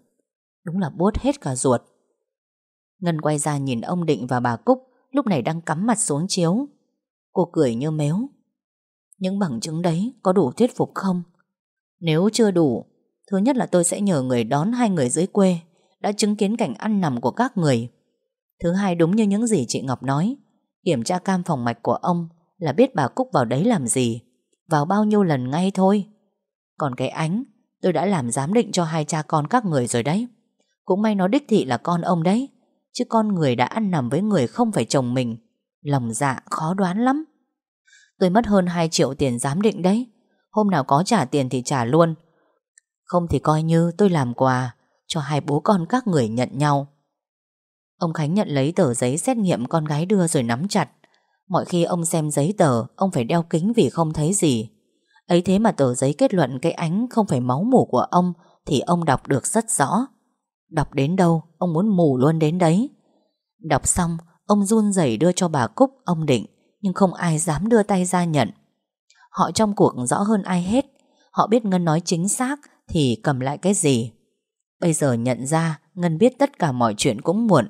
Đúng là buốt hết cả ruột. Ngân quay ra nhìn ông Định và bà Cúc, Lúc này đang cắm mặt xuống chiếu. Cô cười như méo những bằng chứng đấy có đủ thuyết phục không? Nếu chưa đủ, Thứ nhất là tôi sẽ nhờ người đón hai người dưới quê, Đã chứng kiến cảnh ăn nằm của các người. Thứ hai, đúng như những gì chị Ngọc nói, Kiểm tra cam phòng mạch của ông Là biết bà Cúc vào đấy làm gì, Vào bao nhiêu lần ngay thôi. Còn cái ánh, Tôi đã làm giám định cho hai cha con các người rồi đấy. Cũng may nó đích thị là con ông đấy, Chứ con người đã ăn nằm với người không phải chồng mình. Lòng dạ khó đoán lắm. Tôi mất hơn 2 triệu tiền giám định đấy. Hôm nào có trả tiền thì trả luôn. Không thì coi như tôi làm quà Cho hai bố con các người nhận nhau. Ông Khánh nhận lấy tờ giấy xét nghiệm con gái đưa rồi nắm chặt. Mọi khi ông xem giấy tờ, ông phải đeo kính vì không thấy gì. Ấy thế mà tờ giấy kết luận cái ánh không phải máu mủ của ông, Thì ông đọc được rất rõ. Đọc đến đâu Ông muốn mù luôn đến đấy. Đọc xong Ông run rẩy đưa cho bà Cúc Ông định. Nhưng không ai dám đưa tay ra nhận. Họ trong cuộc rõ hơn ai hết. Họ biết Ngân nói chính xác Thì cầm lại cái gì. Bây giờ nhận ra Ngân biết tất cả mọi chuyện cũng muộn.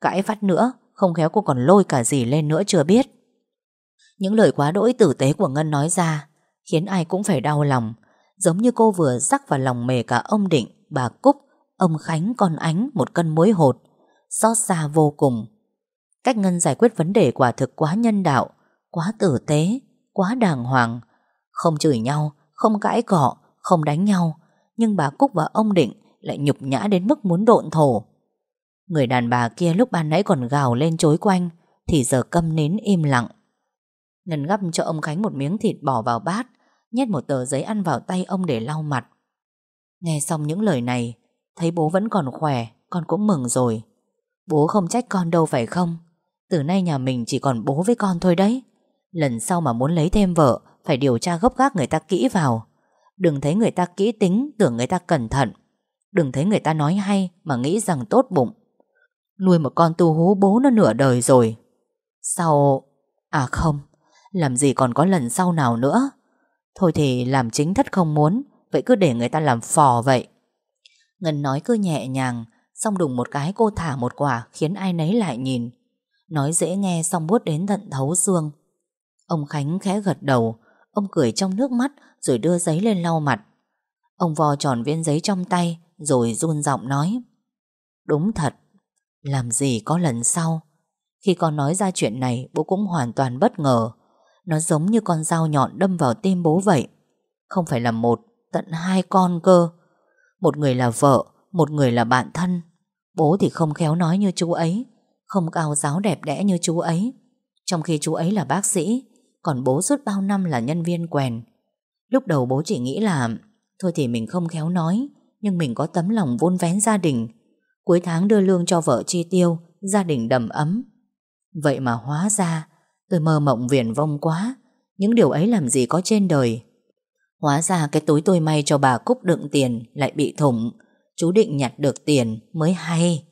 Cãi vắt nữa, Không khéo cô còn lôi cả gì lên nữa chưa biết. Những lời quá đỗi tử tế của Ngân nói ra Khiến ai cũng phải đau lòng, Giống như cô vừa rắc vào lòng mề cả ông Định, Bà Cúc, Ông Khánh con ánh một cân muối hột, Xót xa vô cùng. Cách Ngân giải quyết vấn đề quả thực quá nhân đạo Quá tử tế Quá đàng hoàng Không chửi nhau Không cãi cọ Không đánh nhau Nhưng bà Cúc và ông Định lại nhục nhã đến mức muốn độn thổ. Người đàn bà kia lúc ban nãy còn gào lên chối quanh, thì giờ câm nín im lặng. Ngân gắp cho ông Khánh một miếng thịt bỏ vào bát, nhét một tờ giấy ăn vào tay ông để lau mặt. Nghe xong những lời này, thấy bố vẫn còn khỏe, con cũng mừng rồi. Bố không trách con đâu phải không? Từ nay nhà mình chỉ còn bố với con thôi đấy. Lần sau mà muốn lấy thêm vợ, phải điều tra gốc gác người ta kỹ vào. Đừng thấy người ta kỹ tính, tưởng người ta cẩn thận. Đừng thấy người ta nói hay mà nghĩ rằng tốt bụng. Nuôi một con tu hú bố nó nửa đời rồi. Sau... À không, làm gì còn có lần sau nào nữa. Thôi thì làm chính thất không muốn, vậy cứ để người ta làm phò vậy. Ngân nói cứ nhẹ nhàng, xong đùng một cái cô thả một quả khiến ai nấy lại nhìn. Nói dễ nghe xong buốt đến tận thấu xương. Ông Khánh khẽ gật đầu, ông cười trong nước mắt rồi đưa giấy lên lau mặt. Ông vò tròn viên giấy trong tay rồi run giọng nói. Đúng thật. Làm gì có lần sau? Khi con nói ra chuyện này Bố cũng hoàn toàn bất ngờ. Nó giống như con dao nhọn đâm vào tim bố vậy. Không phải là một Tận hai con cơ. Một người là vợ Một người là bạn thân. Bố thì không khéo nói như chú ấy Không cao giáo đẹp đẽ như chú ấy. Trong khi chú ấy là bác sĩ còn bố suốt bao năm là nhân viên quèn. Lúc đầu bố chỉ nghĩ là, Thôi thì mình không khéo nói, nhưng mình có tấm lòng vun vén gia đình. Cuối tháng đưa lương cho vợ chi tiêu, Gia đình đầm ấm. Vậy mà hóa ra, Tôi mơ mộng viển vông quá, Những điều ấy làm gì có trên đời. Hóa ra cái túi tôi may cho bà Cúc đựng tiền Lại bị thủng, Chú định nhặt được tiền mới hay.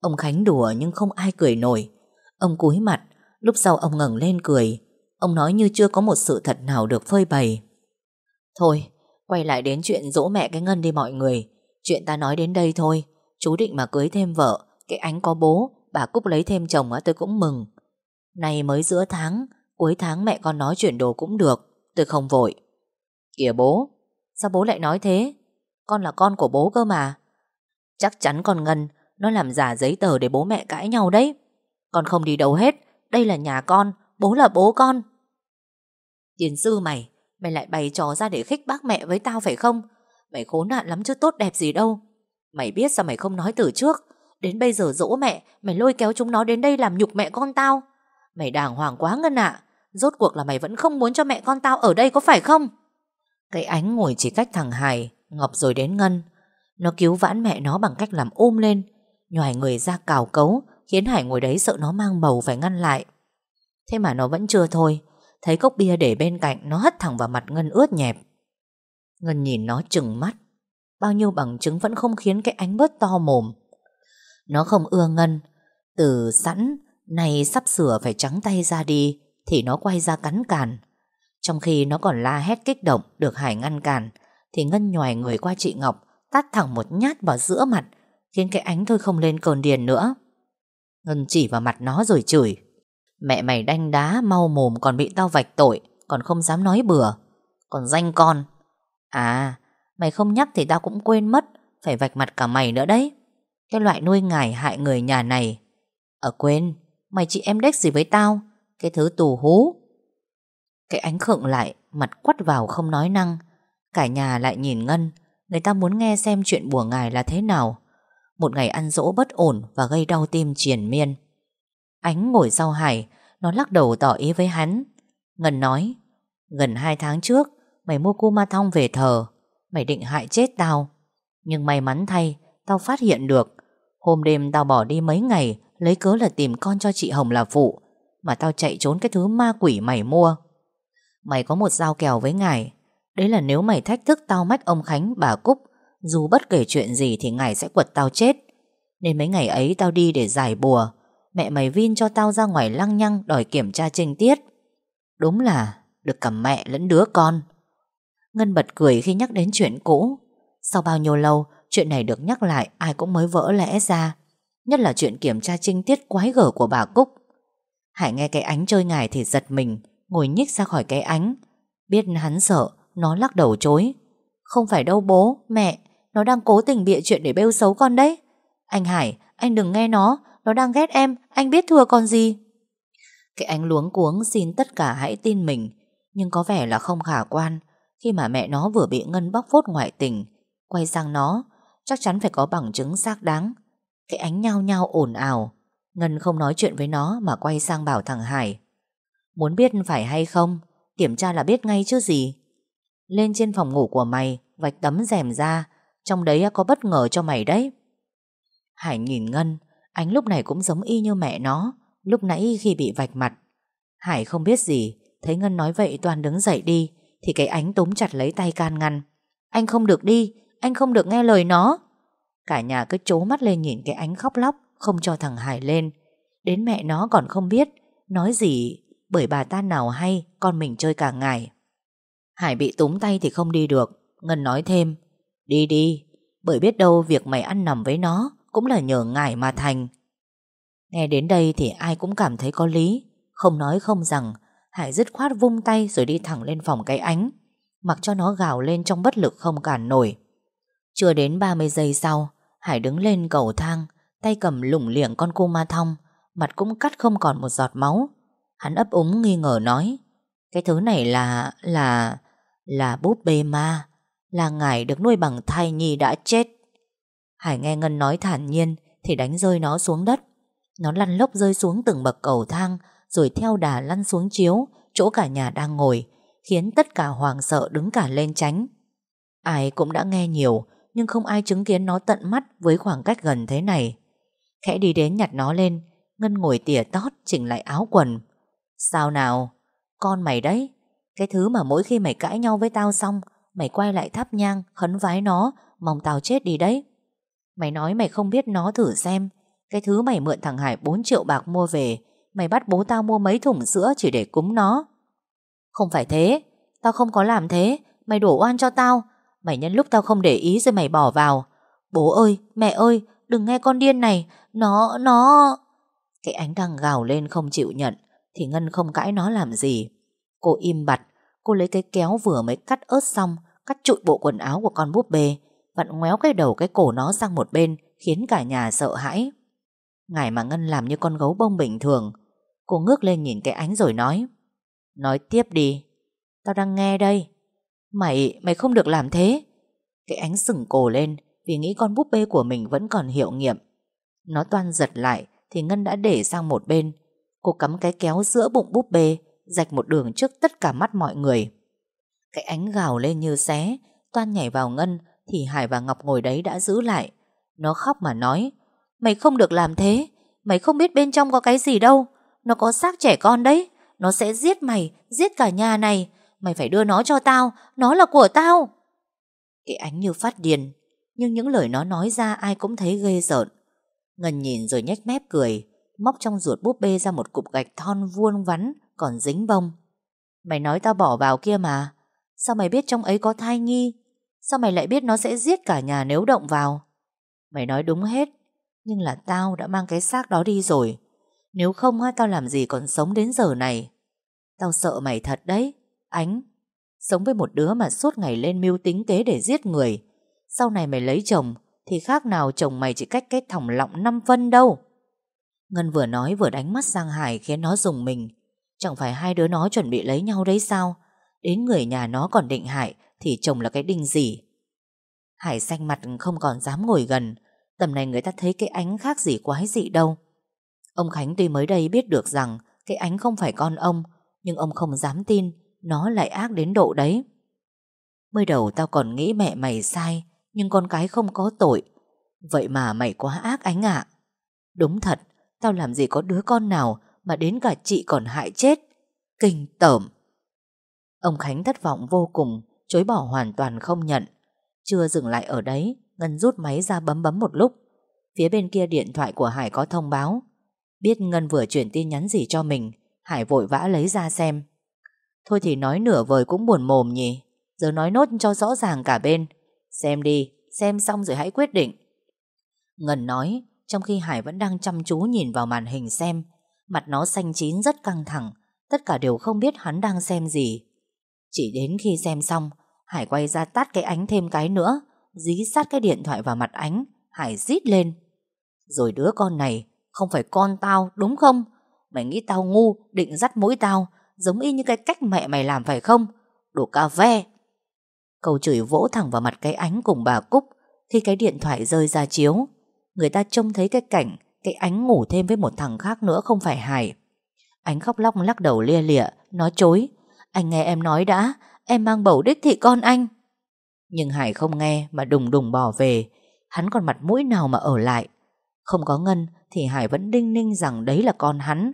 Ông Khánh đùa nhưng không ai cười nổi. Ông cúi mặt, Lúc sau ông ngẩng lên cười. Ông nói như chưa có một sự thật nào được phơi bày. Thôi, Quay lại đến chuyện dỗ mẹ cái Ngân đi mọi người. Chuyện ta nói đến đây thôi. Chú định mà cưới thêm vợ, Cái ánh có bố, Bà Cúc lấy thêm chồng á, tôi cũng mừng. Này mới giữa tháng, Cuối tháng mẹ con nói chuyển đồ cũng được, Tôi không vội. Kìa bố, Sao bố lại nói thế? Con là con của bố cơ mà. Chắc chắn con Ngân, Nó làm giả giấy tờ để bố mẹ cãi nhau đấy. Con không đi đâu hết, Đây là nhà con, Bố là bố con. Tiền sư mày Mày lại bày trò ra để khích bác mẹ với tao phải không? Mày khốn nạn lắm chứ tốt đẹp gì đâu. Mày biết sao mày không nói từ trước? Đến bây giờ dỗ mẹ, Mày lôi kéo chúng nó đến đây làm nhục mẹ con tao. Mày đàng hoàng quá Ngân ạ. Rốt cuộc là mày vẫn không muốn cho mẹ con tao ở đây có phải không? Cái ánh ngồi chỉ cách thằng Hải, Ngọc rồi đến Ngân. Nó cứu vãn mẹ nó bằng cách làm ôm lên. Nhòi người ra cào cấu, Khiến Hải ngồi đấy sợ nó mang bầu phải ngăn lại. Thế mà nó vẫn chưa thôi. Thấy cốc bia để bên cạnh, Nó hất thẳng vào mặt Ngân ướt nhẹp. Ngân nhìn nó chừng mắt. Bao nhiêu bằng chứng vẫn không khiến cái ánh bớt to mồm. Nó không ưa Ngân. Từ sẵn Này sắp sửa phải trắng tay ra đi, Thì nó quay ra cắn càn. Trong khi nó còn la hét kích động, Được Hải ngăn cản, Thì Ngân nhòi người qua chị Ngọc, Tát thẳng một nhát vào giữa mặt, Khiến cái ánh thôi không lên cồn điền nữa. Ngân chỉ vào mặt nó rồi chửi. Mẹ mày đanh đá, mau mồm còn bị tao vạch tội, Còn không dám nói bừa. Còn danh con. À mày không nhắc thì tao cũng quên mất, Phải vạch mặt cả mày nữa đấy. Cái loại nuôi ngải hại người nhà này. Ở quên, Mày chị em đếch gì với tao? Cái thứ tù hú. Cái ánh khựng lại, Mặt quắt vào không nói năng. Cả nhà lại nhìn Ngân, Người ta muốn nghe xem chuyện bùa ngài là thế nào. Một ngày ăn dỗ bất ổn Và gây đau tim triền miên. Ánh ngồi sau Hải, Nó lắc đầu tỏ ý với hắn. Ngân nói, Gần hai tháng trước, Mày mua cu ma thong về thờ, Mày định hại chết tao. Nhưng may mắn thay, Tao phát hiện được. Hôm đêm tao bỏ đi mấy ngày, Lấy cớ là tìm con cho chị Hồng là phụ, Mà tao chạy trốn cái thứ ma quỷ mày mua. Mày có một giao kèo với ngài. Đấy là nếu mày thách thức tao mách ông Khánh, bà Cúc, Dù bất kể chuyện gì thì ngài sẽ quật tao chết. Nên mấy ngày ấy tao đi để giải bùa. Mẹ mày Vin cho tao ra ngoài lăng nhăng Đòi kiểm tra trình tiết. Đúng là được cả mẹ lẫn đứa con. Ngân bật cười khi nhắc đến chuyện cũ. Sau bao nhiêu lâu Chuyện này được nhắc lại ai cũng mới vỡ lẽ ra. Nhất là chuyện kiểm tra trinh tiết quái gở của bà Cúc. Hải nghe cái ánh chơi ngài thì giật mình Ngồi nhích ra khỏi cái ánh. Biết hắn sợ Nó lắc đầu chối. Không phải đâu bố, mẹ Nó đang cố tình bịa chuyện để bêu xấu con đấy. Anh Hải, anh đừng nghe nó nó đang ghét em, anh biết thừa còn gì. Cái ánh luống cuống xin tất cả hãy tin mình Nhưng có vẻ là không khả quan. Khi mà mẹ nó vừa bị Ngân bóc phốt ngoại tình Quay sang nó Chắc chắn phải có bằng chứng xác đáng. Cái ánh nhao nhao ồn ào Ngân không nói chuyện với nó Mà quay sang bảo thằng Hải. Muốn biết phải hay không Kiểm tra là biết ngay chứ gì. Lên trên phòng ngủ của mày Vạch tấm rèm ra Trong đấy có bất ngờ cho mày đấy. Hải nhìn Ngân Ánh lúc này cũng giống y như mẹ nó, Lúc nãy khi bị vạch mặt. Hải không biết gì, Thấy Ngân nói vậy toàn đứng dậy đi, Thì cái ánh túm chặt lấy tay can ngăn. Anh không được đi, Anh không được nghe lời nó. Cả nhà cứ trố mắt lên nhìn cái ánh khóc lóc, Không cho thằng Hải lên. Đến mẹ nó còn không biết, Nói gì, bởi bà ta nào hay, Con mình chơi cả ngày. Hải bị túm tay thì không đi được, Ngân nói thêm, Đi đi, Bởi biết đâu việc mày ăn nằm với nó cũng là nhờ ngài mà thành. Nghe đến đây thì ai cũng cảm thấy có lý, Không nói không rằng, Hải dứt khoát vung tay rồi đi thẳng lên phòng cái ánh, Mặc cho nó gào lên trong bất lực không cản nổi. Chưa đến 30 giây sau, Hải đứng lên cầu thang, Tay cầm lủng liệng con cô ma thong, Mặt cũng cắt không còn một giọt máu. Hắn ấp úng nghi ngờ nói, Cái thứ này là... là... là búp bê ma, Là ngài được nuôi bằng thai nhi đã chết. Hải nghe Ngân nói thản nhiên Thì đánh rơi nó xuống đất Nó lăn lốc rơi xuống từng bậc cầu thang Rồi theo đà lăn xuống chiếu Chỗ cả nhà đang ngồi Khiến tất cả hoàng sợ đứng cả lên tránh Ai cũng đã nghe nhiều Nhưng không ai chứng kiến nó tận mắt Với khoảng cách gần thế này Khẽ đi đến nhặt nó lên Ngân ngồi tỉa tót chỉnh lại áo quần Sao nào? Con mày đấy. Cái thứ mà mỗi khi mày cãi nhau với tao xong, mày quay lại thắp nhang, khấn vái nó, mong tao chết đi đấy. Mày nói mày không biết nó thử xem. Cái thứ mày mượn thằng Hải 4 triệu bạc mua về, mày bắt bố tao mua mấy thùng sữa chỉ để cúng nó. Không phải thế, tao không có làm thế, mày đổ oan cho tao. Mày nhân lúc tao không để ý rồi mày bỏ vào. Bố ơi, mẹ ơi, đừng nghe con điên này, nó, nó... Cái ánh đang gào lên không chịu nhận. Thì Ngân không cãi nó làm gì Cô im bặt Cô lấy cái kéo vừa mới cắt ớt xong Cắt trụi bộ quần áo của con búp bê Vặn ngoéo cái đầu cái cổ nó sang một bên Khiến cả nhà sợ hãi. Ngài mà Ngân làm như con gấu bông bình thường. Cô ngước lên nhìn cái ánh rồi nói Nói tiếp đi Tao đang nghe đây. Mày, mày không được làm thế. Cái ánh sừng cổ lên Vì nghĩ con búp bê của mình vẫn còn hiệu nghiệm. Nó toan giật lại Thì Ngân đã để sang một bên. Cô cắm cái kéo giữa bụng búp bê Rạch một đường trước tất cả mắt mọi người. Cái ánh gào lên như xé Toan nhảy vào Ngân thì Hải và Ngọc ngồi đấy đã giữ lại. Nó khóc mà nói Mày không được làm thế. Mày không biết bên trong có cái gì đâu. Nó có xác trẻ con đấy. Nó sẽ giết mày, giết cả nhà này. Mày phải đưa nó cho tao. Nó là của tao. Cái ánh như phát điên Nhưng những lời nó nói ra ai cũng thấy ghê rợn. Ngân nhìn rồi nhếch mép cười móc trong ruột búp bê ra một cục gạch thon vuông vắn còn dính bông. Mày nói tao bỏ vào kia mà. Sao mày biết trong ấy có thai nghi? Sao mày lại biết nó sẽ giết cả nhà nếu động vào? Mày nói đúng hết. Nhưng là tao đã mang cái xác đó đi rồi. Nếu không ha tao làm gì còn sống đến giờ này. Tao sợ mày thật đấy. Ánh. Sống với một đứa mà suốt ngày lên mưu tính kế để giết người. Sau này mày lấy chồng, thì khác nào chồng mày chỉ cách cái thòng lọng năm phân đâu. Ngân vừa nói vừa đánh mắt sang Hải khiến nó dùng mình. Chẳng phải hai đứa nó chuẩn bị lấy nhau đấy sao? Đến người nhà nó còn định hại thì chồng là cái đinh gì? Hải xanh mặt không còn dám ngồi gần. Tầm này người ta thấy cái ánh khác gì quái dị đâu. Ông Khánh tuy mới đây biết được rằng cái ánh không phải con ông, nhưng ông không dám tin nó lại ác đến độ đấy. Mới đầu tao còn nghĩ mẹ mày sai, nhưng con cái không có tội. Vậy mà mày quá ác ánh ạ. Đúng thật, Tao làm gì có đứa con nào Mà đến cả chị còn hại chết Kinh tởm Ông Khánh thất vọng vô cùng, Chối bỏ hoàn toàn không nhận. Chưa dừng lại ở đấy, Ngân rút máy ra bấm bấm một lúc. Phía bên kia điện thoại của Hải có thông báo. Biết Ngân vừa chuyển tin nhắn gì cho mình, Hải vội vã lấy ra xem. Thôi thì nói nửa vời cũng buồn mồm nhỉ. Giờ nói nốt cho rõ ràng cả bên. Xem đi, Xem xong rồi hãy quyết định. Ngân nói, Trong khi Hải vẫn đang chăm chú nhìn vào màn hình xem. Mặt nó xanh chín rất căng thẳng, Tất cả đều không biết hắn đang xem gì. Chỉ đến khi xem xong, Hải quay ra tắt cái ánh thêm cái nữa, Dí sát cái điện thoại vào mặt ánh, Hải rít lên. Rồi đứa con này, Không phải con tao, đúng không? Mày nghĩ tao ngu, định dắt mũi tao, Giống y như cái cách mẹ mày làm phải không? Đồ cà ve. Cầu chửi vỗ thẳng vào mặt cái ánh cùng bà Cúc Khi cái điện thoại rơi ra chiếu. Người ta trông thấy cái cảnh, Cái ánh ngủ thêm với một thằng khác nữa không phải Hải. Ánh khóc lóc lắc đầu lia lịa, Nói chối. Anh nghe em nói đã, Em mang bầu đích thị con anh. Nhưng Hải không nghe mà đùng đùng bỏ về. Hắn còn mặt mũi nào mà ở lại? Không có Ngân Thì Hải vẫn đinh ninh rằng đấy là con hắn.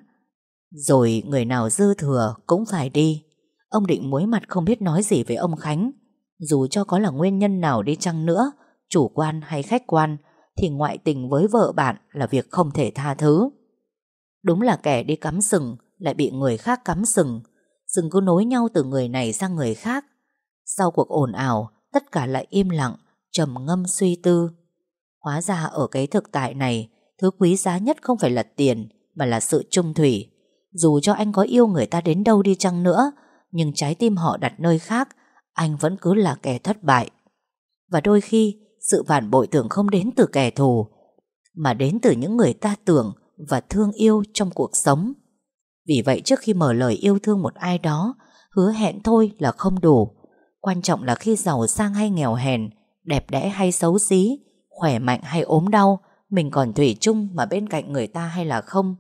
Rồi người nào dư thừa Cũng phải đi. Ông định muối mặt không biết nói gì với ông Khánh. Dù cho có là nguyên nhân nào đi chăng nữa, Chủ quan hay khách quan, Thì ngoại tình với vợ bạn Là việc không thể tha thứ. Đúng là kẻ đi cắm sừng, Lại bị người khác cắm sừng dừng cứ nối nhau từ người này sang người khác. Sau cuộc ồn ào, Tất cả lại im lặng, trầm ngâm suy tư. Hóa ra ở cái thực tại này, Thứ quý giá nhất không phải là tiền, Mà là sự trung thủy. Dù cho anh có yêu người ta đến đâu đi chăng nữa, Nhưng trái tim họ đặt nơi khác, Anh vẫn cứ là kẻ thất bại. Và đôi khi, Sự phản bội tưởng không đến từ kẻ thù, Mà đến từ những người ta tưởng Và thương yêu trong cuộc sống. Vì vậy trước khi mở lời yêu thương một ai đó, Hứa hẹn thôi là không đủ. Quan trọng là khi giàu sang hay nghèo hèn, Đẹp đẽ hay xấu xí, Khỏe mạnh hay ốm đau, Mình còn thủy chung mà bên cạnh người ta hay là không.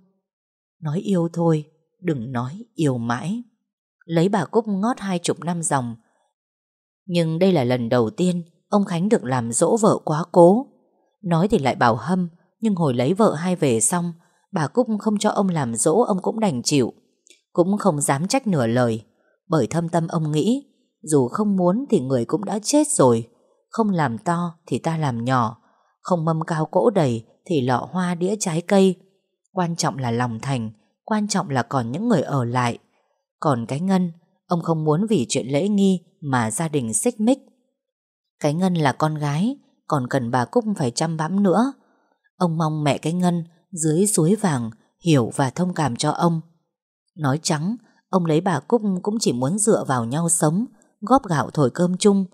Nói yêu thôi, Đừng nói yêu mãi. Lấy bà Cúc ngót hai chục năm dòng. Nhưng đây là lần đầu tiên Ông Khánh được làm dỗ vợ quá cố. Nói thì lại bảo hâm, Nhưng hồi lấy vợ hai về xong Bà Cúc không cho ông làm dỗ, Ông cũng đành chịu. Cũng không dám trách nửa lời. Bởi thâm tâm ông nghĩ, Dù không muốn thì người cũng đã chết rồi. Không làm to thì ta làm nhỏ. Không mâm cao cỗ đầy Thì lọ hoa đĩa trái cây. Quan trọng là lòng thành, Quan trọng là còn những người ở lại. Còn cái Ngân, Ông không muốn vì chuyện lễ nghi Mà gia đình xích mích. Cái Ngân là con gái, Còn cần bà Cúc phải chăm bẵm nữa. Ông mong mẹ cái Ngân dưới suối vàng, Hiểu và thông cảm cho ông. Nói trắng, Ông lấy bà Cúc cũng chỉ muốn dựa vào nhau sống, Góp gạo thổi cơm chung.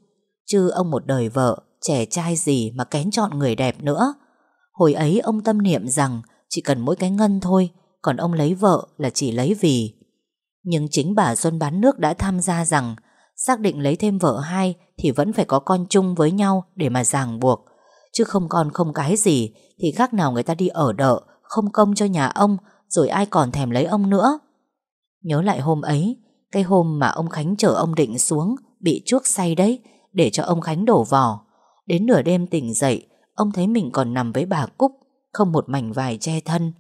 Chứ ông một đời vợ, Trẻ trai gì mà kén chọn người đẹp nữa. Hồi ấy ông tâm niệm rằng Chỉ cần mỗi cái ngân thôi, Còn ông lấy vợ là chỉ lấy vì. Nhưng chính bà Xuân bán nước đã tham gia rằng Xác định lấy thêm vợ hai Thì vẫn phải có con chung với nhau Để mà ràng buộc. Chứ không còn không cái gì, Thì khác nào người ta đi ở đợ, Không công cho nhà ông, Rồi ai còn thèm lấy ông nữa. Nhớ lại hôm ấy, Cái hôm mà ông Khánh chở ông Định xuống, Bị chuốc say đấy, Để cho ông Khánh đổ vỏ Đến nửa đêm tỉnh dậy, Ông thấy mình còn nằm với bà Cúc, Không một mảnh vải che thân.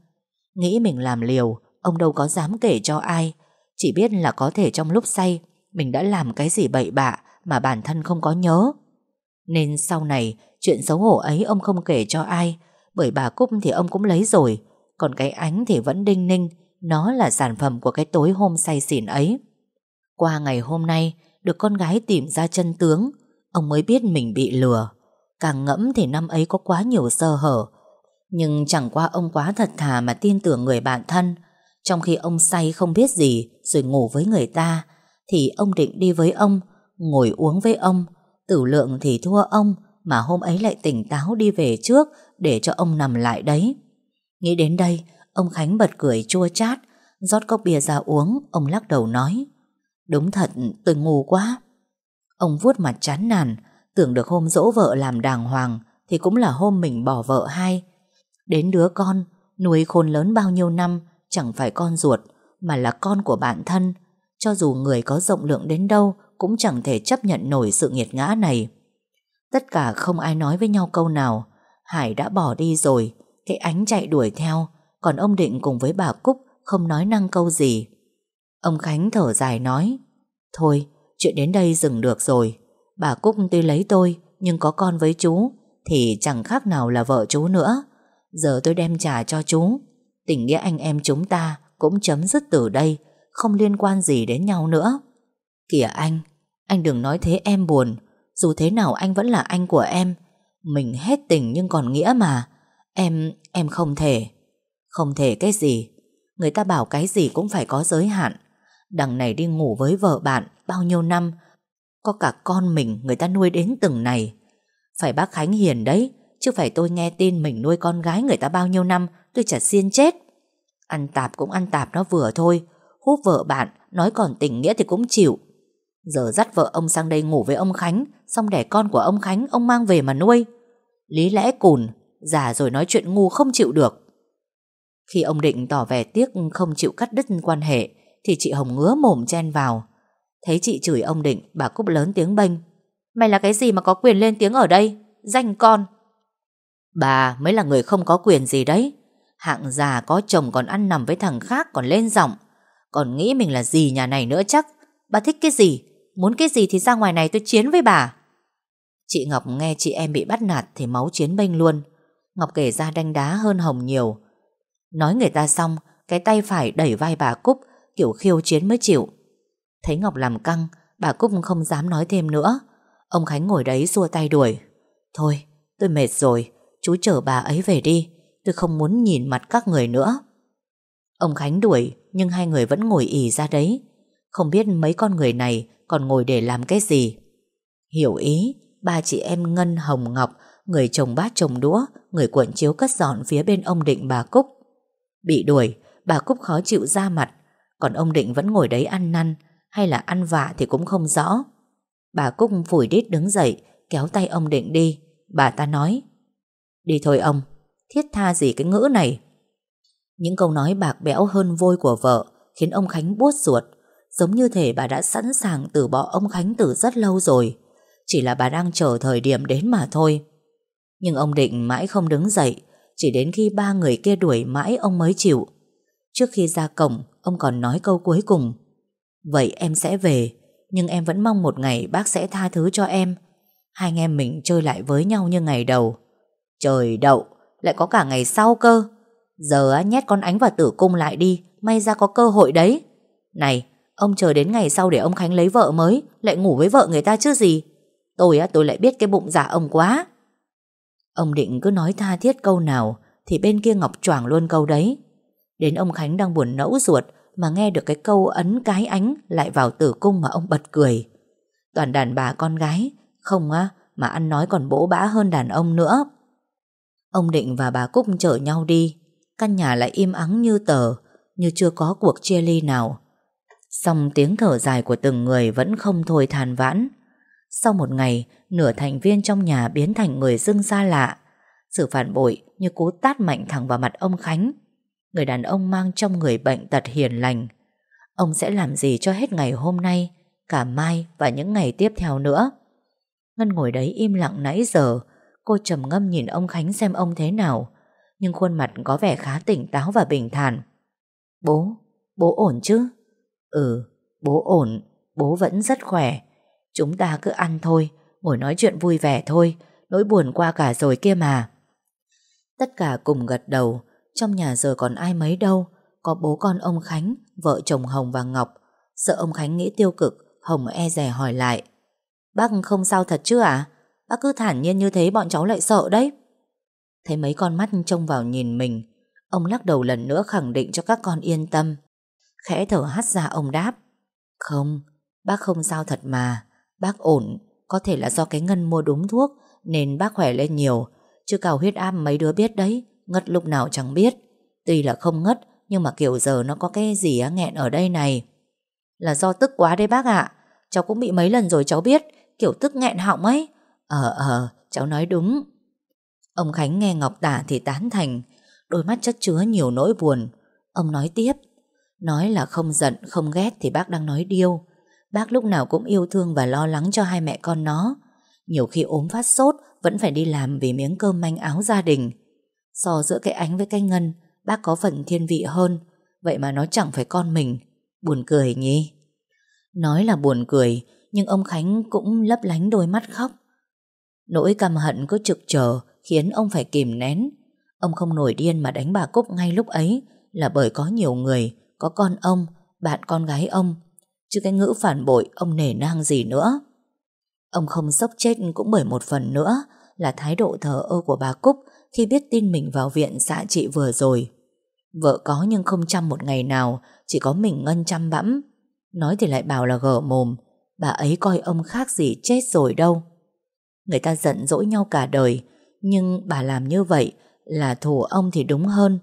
Nghĩ mình làm liều, Ông đâu có dám kể cho ai. Chỉ biết là có thể trong lúc say, Mình đã làm cái gì bậy bạ Mà bản thân không có nhớ. Nên sau này, Chuyện xấu hổ ấy ông không kể cho ai. Bởi bà Cúc thì ông cũng lấy rồi. Còn cái ánh thì vẫn đinh ninh. Nó là sản phẩm của cái tối hôm say xỉn ấy. Qua ngày hôm nay, Được con gái tìm ra chân tướng, Ông mới biết mình bị lừa. Càng ngẫm thì năm ấy có quá nhiều sơ hở. Nhưng chẳng qua ông quá thật thà Mà tin tưởng người bạn thân. Trong khi ông say không biết gì, Rồi ngủ với người ta, Thì ông định đi với ông, Ngồi uống với ông. Tử lượng thì thua ông, Mà hôm ấy lại tỉnh táo đi về trước Để cho ông nằm lại đấy. Nghĩ đến đây, Ông Khánh bật cười chua chát, rót cốc bia ra uống, Ông lắc đầu nói, Đúng thật, tôi ngu quá. Ông vuốt mặt chán nản, Tưởng được hôm dỗ vợ làm đàng hoàng Thì cũng là hôm mình bỏ vợ hai Đến đứa con, Nuôi khôn lớn bao nhiêu năm, Chẳng phải con ruột, Mà là con của bạn thân. Cho dù người có rộng lượng đến đâu cũng chẳng thể chấp nhận nổi sự nghiệt ngã này. Tất cả không ai nói với nhau câu nào. Hải đã bỏ đi rồi Cái ánh chạy đuổi theo, Còn ông Định cùng với bà Cúc Không nói năng câu gì. Ông Khánh thở dài nói, Thôi, chuyện đến đây dừng được rồi. Bà Cúc tuy lấy tôi, Nhưng có con với chú, Thì chẳng khác nào là vợ chú nữa. Giờ tôi đem trả cho chú. Tình nghĩa anh em chúng ta Cũng chấm dứt từ đây, Không liên quan gì đến nhau nữa. Kìa anh Anh đừng nói thế em buồn. Dù thế nào anh vẫn là anh của em. Mình hết tình nhưng còn nghĩa mà. Em, em không thể. Không thể cái gì. Người ta bảo cái gì cũng phải có giới hạn. Đằng này đi ngủ với vợ bạn Bao nhiêu năm Có cả con mình người ta nuôi đến từng này. Phải bác Khánh hiền đấy Chứ phải tôi nghe tin mình nuôi con gái người ta bao nhiêu năm Tôi chả xiên chết. Ăn tạp cũng ăn tạp nó vừa thôi. Hút vợ bạn Nói còn tình nghĩa thì cũng chịu. Giờ dắt vợ ông sang đây ngủ với ông Khánh, Xong đẻ con của ông Khánh, Ông mang về mà nuôi. Lý lẽ cùn, Già rồi nói chuyện ngu không chịu được. Khi ông Định tỏ vẻ tiếc Không chịu cắt đứt quan hệ, Thì chị Hồng ngứa mồm chen vào. Thấy chị chửi ông Định, Bà Cúc lớn tiếng bênh. Mày là cái gì mà có quyền lên tiếng ở đây? Danh con. Bà mới là người không có quyền gì đấy. Hạng già có chồng còn ăn nằm với thằng khác Còn lên giọng. Còn nghĩ mình là gì nhà này nữa chắc? Bà thích cái gì? Muốn cái gì thì ra ngoài này tôi chiến với bà. Chị Ngọc nghe chị em bị bắt nạt Thì máu chiến bênh luôn. Ngọc kể ra đanh đá hơn Hồng nhiều. Nói người ta xong, Cái tay phải đẩy vai bà Cúc, Kiểu khiêu chiến mới chịu. Thấy Ngọc làm căng, Bà Cúc không dám nói thêm nữa. Ông Khánh ngồi đấy xua tay đuổi. Thôi, tôi mệt rồi, Chú chở bà ấy về đi, Tôi không muốn nhìn mặt các người nữa. Ông Khánh đuổi, Nhưng hai người vẫn ngồi ỉ ra đấy. Không biết mấy con người này Còn ngồi để làm cái gì. Hiểu ý, Ba chị em Ngân, Hồng, Ngọc, Người chồng bát chồng đũa, Người cuộn chiếu cất dọn phía bên ông Định bà Cúc. Bị đuổi, Bà Cúc khó chịu ra mặt. Còn ông Định vẫn ngồi đấy ăn năn, Hay là ăn vạ thì cũng không rõ. Bà Cúc phủi đít đứng dậy, Kéo tay ông Định đi. Bà ta nói, Đi thôi ông, Thiết tha gì cái ngữ này? Những câu nói bạc bẽo hơn vôi của vợ Khiến ông Khánh buốt ruột. Giống như thể bà đã sẵn sàng từ bỏ ông Khánh từ rất lâu rồi. Chỉ là bà đang chờ thời điểm đến mà thôi. Nhưng ông Định mãi không đứng dậy, Chỉ đến khi ba người kia đuổi mãi ông mới chịu. Trước khi ra cổng, Ông còn nói câu cuối cùng. Vậy em sẽ về, Nhưng em vẫn mong một ngày bác sẽ tha thứ cho em. Hai anh em mình chơi lại với nhau như ngày đầu. Trời đậu, Lại có cả ngày sau cơ. Giờ nhét con ánh vào tử cung lại đi, May ra có cơ hội đấy. Này ông chờ đến ngày sau để ông Khánh lấy vợ mới, Lại ngủ với vợ người ta chứ gì? Tôi á, tôi lại biết cái bụng giả ông quá. Ông định cứ nói tha thiết câu nào Thì bên kia Ngọc choảng luôn câu đấy. Đến ông Khánh đang buồn nẫu ruột Mà nghe được cái câu ấn cái ánh Lại vào tử cung mà ông bật cười. Toàn đàn bà con gái, Không á, mà ăn nói còn bỗ bã hơn đàn ông nữa. Ông Định và bà Cúc chở nhau đi. Căn nhà lại im ắng như tờ, Như chưa có cuộc chia ly nào. Xong tiếng thở dài của từng người Vẫn không thôi than vãn. Sau một ngày Nửa thành viên trong nhà biến thành người dưng xa lạ. Sự phản bội như cú tát mạnh thẳng vào mặt ông Khánh. Người đàn ông mang trong người bệnh tật hiền lành. Ông sẽ làm gì cho hết ngày hôm nay Cả mai và những ngày tiếp theo nữa? Ngân ngồi đấy im lặng nãy giờ. Cô trầm ngâm nhìn ông Khánh xem ông thế nào Nhưng khuôn mặt có vẻ khá tỉnh táo và bình thản. Bố, bố ổn chứ? Ừ, bố ổn, bố vẫn rất khỏe. Chúng ta cứ ăn thôi, ngồi nói chuyện vui vẻ thôi Nỗi buồn qua cả rồi kia mà. Tất cả cùng gật đầu Trong nhà giờ còn ai mấy đâu Có bố con ông Khánh, vợ chồng Hồng và Ngọc. Sợ ông Khánh nghĩ tiêu cực Hồng e rè hỏi lại. Bác không sao thật chứ ạ? À? Bác cứ thản nhiên như thế bọn cháu lại sợ đấy. Thấy mấy con mắt trông vào nhìn mình Ông lắc đầu lần nữa khẳng định cho các con yên tâm. Khẽ thở hắt ra ông đáp. Không, bác không sao thật mà. Bác ổn Có thể là do cái ngân mua đúng thuốc Nên bác khỏe lên nhiều. Chứ cao huyết áp mấy đứa biết đấy Ngất lúc nào chẳng biết. Tuy là không ngất Nhưng mà kiểu giờ nó có cái gì á nghẹn ở đây này. Là do tức quá đấy bác ạ. Cháu cũng bị mấy lần rồi cháu biết Kiểu tức nghẹn họng ấy. Ờ ờ, cháu nói đúng. Ông Khánh nghe Ngọc tả thì tán thành, đôi mắt chất chứa nhiều nỗi buồn. Ông nói tiếp, nói là không giận, không ghét thì bác đang nói điêu. Bác lúc nào cũng yêu thương và lo lắng cho hai mẹ con nó. Nhiều khi ốm phát sốt, vẫn phải đi làm vì miếng cơm manh áo gia đình. So giữa cái ánh với cái ngân, bác có phần thiên vị hơn, vậy mà nó chẳng phải con mình. Buồn cười nhỉ? Nói là buồn cười, nhưng ông Khánh cũng lấp lánh đôi mắt khóc. Nỗi căm hận cứ trực chờ khiến ông phải kìm nén. Ông không nổi điên mà đánh bà Cúc ngay lúc ấy là bởi có nhiều người, có con ông, bạn con gái ông. Chứ cái ngữ phản bội ông nể nang gì nữa. Ông không sốc chết cũng bởi một phần nữa là thái độ thờ ơ của bà Cúc khi biết tin mình vào viện xạ trị vừa rồi. Vợ có nhưng không chăm một ngày nào, chỉ có mình Ngân chăm bẵm. Nói thì lại bảo là gở mồm, bà ấy coi ông khác gì chết rồi đâu. Người ta giận dỗi nhau cả đời, nhưng bà làm như vậy là thù ông thì đúng hơn.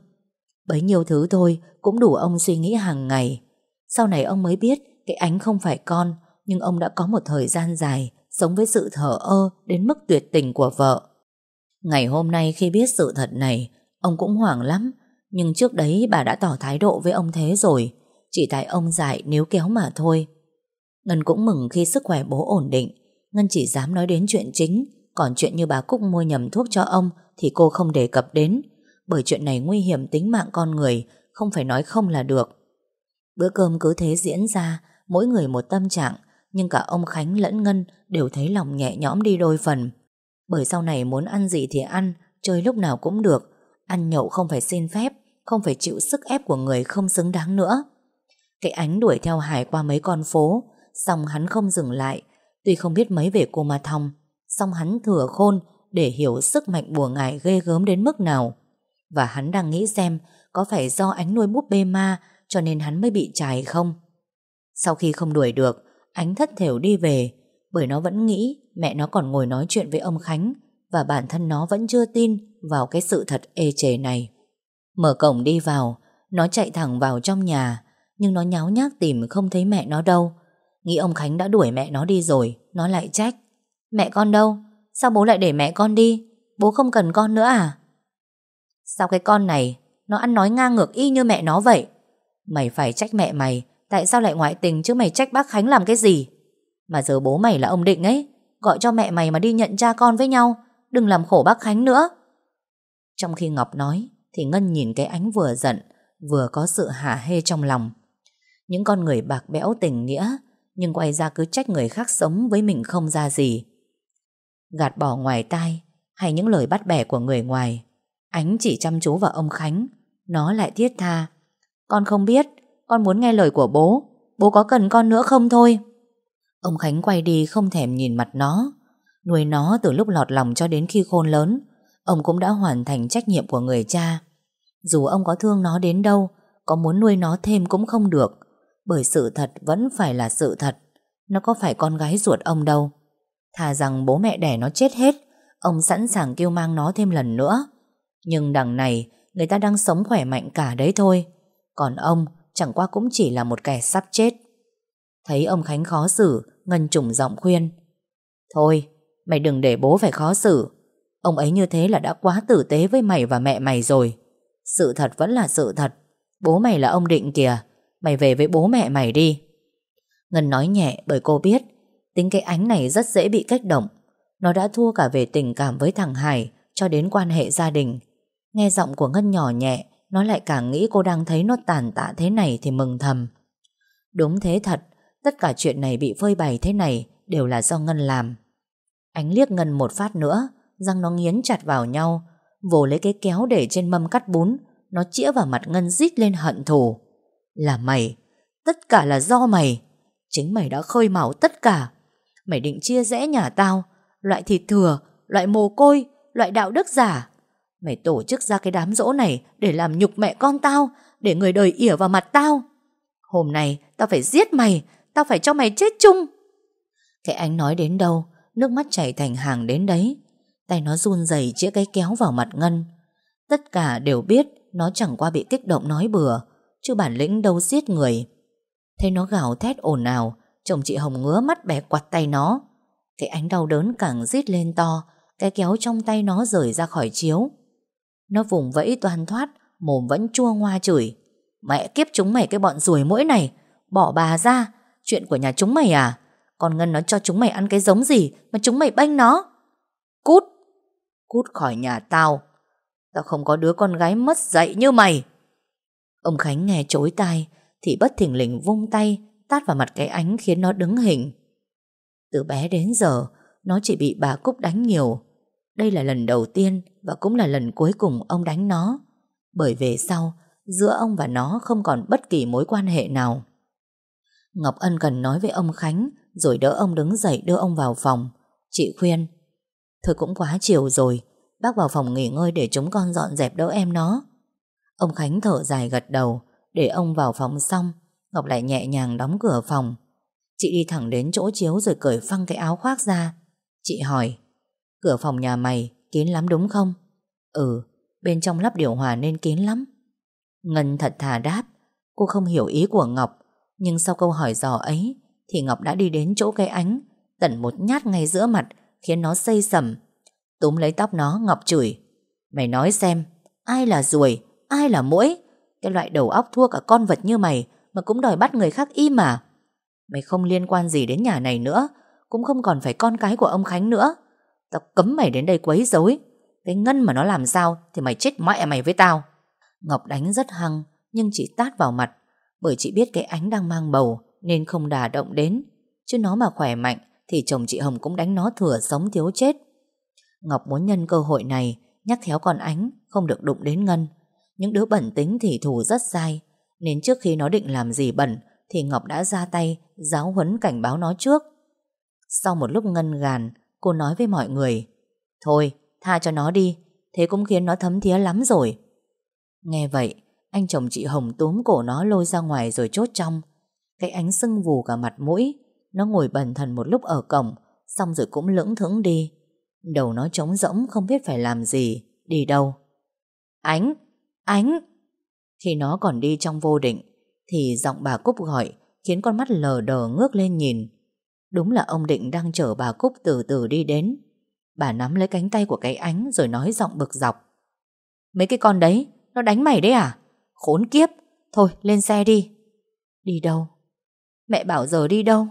Bấy nhiêu thứ thôi cũng đủ ông suy nghĩ hàng ngày. Sau này ông mới biết cái ánh không phải con, nhưng ông đã có một thời gian dài sống với sự thở ơ đến mức tuyệt tình của vợ. Ngày hôm nay khi biết sự thật này, ông cũng hoảng lắm, nhưng trước đấy bà đã tỏ thái độ với ông thế rồi, chỉ tại ông dại nếu kéo mà thôi. Ngân cũng mừng khi sức khỏe bố ổn định, Ngân chỉ dám nói đến chuyện chính, còn chuyện như bà Cúc mua nhầm thuốc cho ông thì cô không đề cập đến, bởi chuyện này nguy hiểm tính mạng con người, không phải nói không là được. Bữa cơm cứ thế diễn ra, mỗi người một tâm trạng, nhưng cả ông Khánh lẫn Ngân đều thấy lòng nhẹ nhõm đi đôi phần. Bởi sau này muốn ăn gì thì ăn, chơi lúc nào cũng được, ăn nhậu không phải xin phép, không phải chịu sức ép của người không xứng đáng nữa. Cái ánh đuổi theo Hải qua mấy con phố, xong hắn không dừng lại, tuy không biết mấy về cô Ma Thông, xong hắn thừa khôn để hiểu sức mạnh bùa ngải ghê gớm đến mức nào. Và hắn đang nghĩ xem có phải do ánh nuôi búp bê ma cho nên hắn mới bị trài không. Sau khi không đuổi được, ánh thất thểu đi về, bởi nó vẫn nghĩ mẹ nó còn ngồi nói chuyện với ông Khánh và bản thân nó vẫn chưa tin vào cái sự thật ê chề này. Mở cổng đi vào, nó chạy thẳng vào trong nhà, nhưng nó nháo nhác tìm không thấy mẹ nó đâu. Nghĩ ông Khánh đã đuổi mẹ nó đi rồi, nó lại trách. Mẹ con đâu? Sao bố lại để mẹ con đi? Bố không cần con nữa à? Sao cái con này, nó ăn nói ngang ngược y như mẹ nó vậy? Mày phải trách mẹ mày, tại sao lại ngoại tình chứ mày trách bác Khánh làm cái gì? Mà giờ bố mày là ông Định ấy, gọi cho mẹ mày mà đi nhận cha con với nhau, đừng làm khổ bác Khánh nữa. Trong khi Ngọc nói, thì Ngân nhìn cái ánh vừa giận, vừa có sự hả hê trong lòng. Những con người bạc bẽo tình nghĩa, nhưng quay ra cứ trách người khác sống với mình không ra gì. Gạt bỏ ngoài tai, hay những lời bắt bẻ của người ngoài, ánh chỉ chăm chú vào ông Khánh, nó lại thiết tha. Con không biết, con muốn nghe lời của bố, bố có cần con nữa không thôi. Ông Khánh quay đi không thèm nhìn mặt nó, nuôi nó từ lúc lọt lòng cho đến khi khôn lớn, ông cũng đã hoàn thành trách nhiệm của người cha. Dù ông có thương nó đến đâu, có muốn nuôi nó thêm cũng không được, bởi sự thật vẫn phải là sự thật. Nó có phải con gái ruột ông đâu. Thà rằng bố mẹ đẻ nó chết hết, ông sẵn sàng kêu mang nó thêm lần nữa. Nhưng đằng này, người ta đang sống khỏe mạnh cả đấy thôi. Còn ông chẳng qua cũng chỉ là một kẻ sắp chết. Thấy ông Khánh khó xử, Ngân trùng giọng khuyên. Thôi, mày đừng để bố phải khó xử. Ông ấy như thế là đã quá tử tế với mày và mẹ mày rồi. Sự thật vẫn là sự thật. Bố mày là ông Định kìa. Mày về với bố mẹ mày đi. Ngân nói nhẹ bởi cô biết tính cái ánh này rất dễ bị kích động. Nó đã thua cả về tình cảm với thằng Hải cho đến quan hệ gia đình. Nghe giọng của Ngân nhỏ nhẹ, nó lại càng nghĩ cô đang thấy nó tàn tạ thế này thì mừng thầm. Đúng thế thật, tất cả chuyện này bị phơi bày thế này đều là do Ngân làm. Ánh liếc Ngân một phát nữa, răng nó nghiến chặt vào nhau, vồ lấy cái kéo để trên mâm cắt bún, nó chĩa vào mặt Ngân rít lên hận thù. Là mày, tất cả là do mày. Chính mày đã khơi mào tất cả. Mày định chia rẽ nhà tao, loại thịt thừa, loại mồ côi, loại đạo đức giả. Mày tổ chức ra cái đám dỗ này để làm nhục mẹ con tao, để người đời ỉa vào mặt tao. Hôm nay tao phải giết mày, tao phải cho mày chết chung. Cái anh nói đến đâu, nước mắt chảy thành hàng đến đấy. Tay nó run rẩy chĩa cái kéo vào mặt Ngân. Tất cả đều biết nó chẳng qua bị kích động nói bừa, chứ bản lĩnh đâu giết người. Thấy nó gào thét ồn ào, chồng chị Hồng ngứa mắt bẻ quạt tay nó. Cái ánh đau đớn càng rít lên to, cái kéo trong tay nó rời ra khỏi chiếu. Nó vùng vẫy toàn thoát, mồm vẫn chua ngoa chửi. Mẹ kiếp chúng mày cái bọn ruồi mũi này, bỏ bà ra, chuyện của nhà chúng mày à? Còn Ngân nó cho chúng mày ăn cái giống gì mà chúng mày bênh nó? Cút! Cút khỏi nhà tao. Tao không có đứa con gái mất dạy như mày. Ông Khánh nghe chối tai thì bất thình lình vung tay tát vào mặt cái ánh khiến nó đứng hình. Từ bé đến giờ Nó chỉ bị bà Cúc đánh nhiều đây là lần đầu tiên Và cũng là lần cuối cùng ông đánh nó. Bởi về sau, Giữa ông và nó không còn bất kỳ mối quan hệ nào. Ngọc Ân cần nói với ông Khánh, Rồi đỡ ông đứng dậy đưa ông vào phòng. Chị khuyên, Thôi cũng quá chiều rồi, Bác vào phòng nghỉ ngơi để chúng con dọn dẹp đỡ em nó. Ông Khánh thở dài gật đầu, Để ông vào phòng xong, Ngọc lại nhẹ nhàng đóng cửa phòng. Chị đi thẳng đến chỗ chiếu rồi cởi phăng cái áo khoác ra. Chị hỏi Cửa phòng nhà mày kín lắm đúng không? Ừ, bên trong lắp điều hòa nên kín lắm. Ngân thật thà đáp. Cô không hiểu ý của Ngọc Nhưng sau câu hỏi dò ấy Thì Ngọc đã đi đến chỗ cây ánh Tẩn một nhát ngay giữa mặt Khiến nó xây sầm. Túm lấy tóc nó Ngọc chửi. Mày nói xem Ai là ruồi Ai là mũi Cái loại đầu óc thua cả con vật như mày Mà cũng đòi bắt người khác im mà. Mày không liên quan gì đến nhà này nữa Cũng không còn phải con cái của ông Khánh nữa. Tao cấm mày đến đây quấy rối. Cái ngân mà nó làm sao Thì mày chết mẹ mày với tao. Ngọc đánh rất hăng, Nhưng chỉ tát vào mặt. Bởi chị biết cái ánh đang mang bầu, Nên không đà động đến. Chứ nó mà khỏe mạnh, Thì chồng chị Hồng cũng đánh nó thừa sống thiếu chết. Ngọc muốn nhân cơ hội này, Nhắc khéo con ánh, Không được đụng đến Ngân. Những đứa bẩn tính thì thù rất dai. Nên trước khi nó định làm gì bẩn, Thì Ngọc đã ra tay, Giáo huấn cảnh báo nó trước. Sau một lúc ngân gàn Cô nói với mọi người Thôi tha cho nó đi Thế cũng khiến nó thấm thía lắm rồi. Nghe vậy Anh chồng chị Hồng túm cổ nó lôi ra ngoài rồi chốt trong. Cái ánh sưng vù cả mặt mũi Nó ngồi bần thần một lúc ở cổng Xong rồi cũng lững thững đi. Đầu nó trống rỗng không biết phải làm gì Đi đâu? Ánh, ánh. Khi nó còn đi trong vô định Thì giọng bà Cúc gọi Khiến con mắt lờ đờ ngước lên nhìn. Đúng là ông Định đang chở bà Cúc từ từ đi đến. Bà nắm lấy cánh tay của cái ánh Rồi nói giọng bực dọc. Mấy cái con đấy, Nó đánh mày đấy à? Khốn kiếp! Thôi, lên xe đi. Đi đâu? Mẹ bảo giờ đi đâu?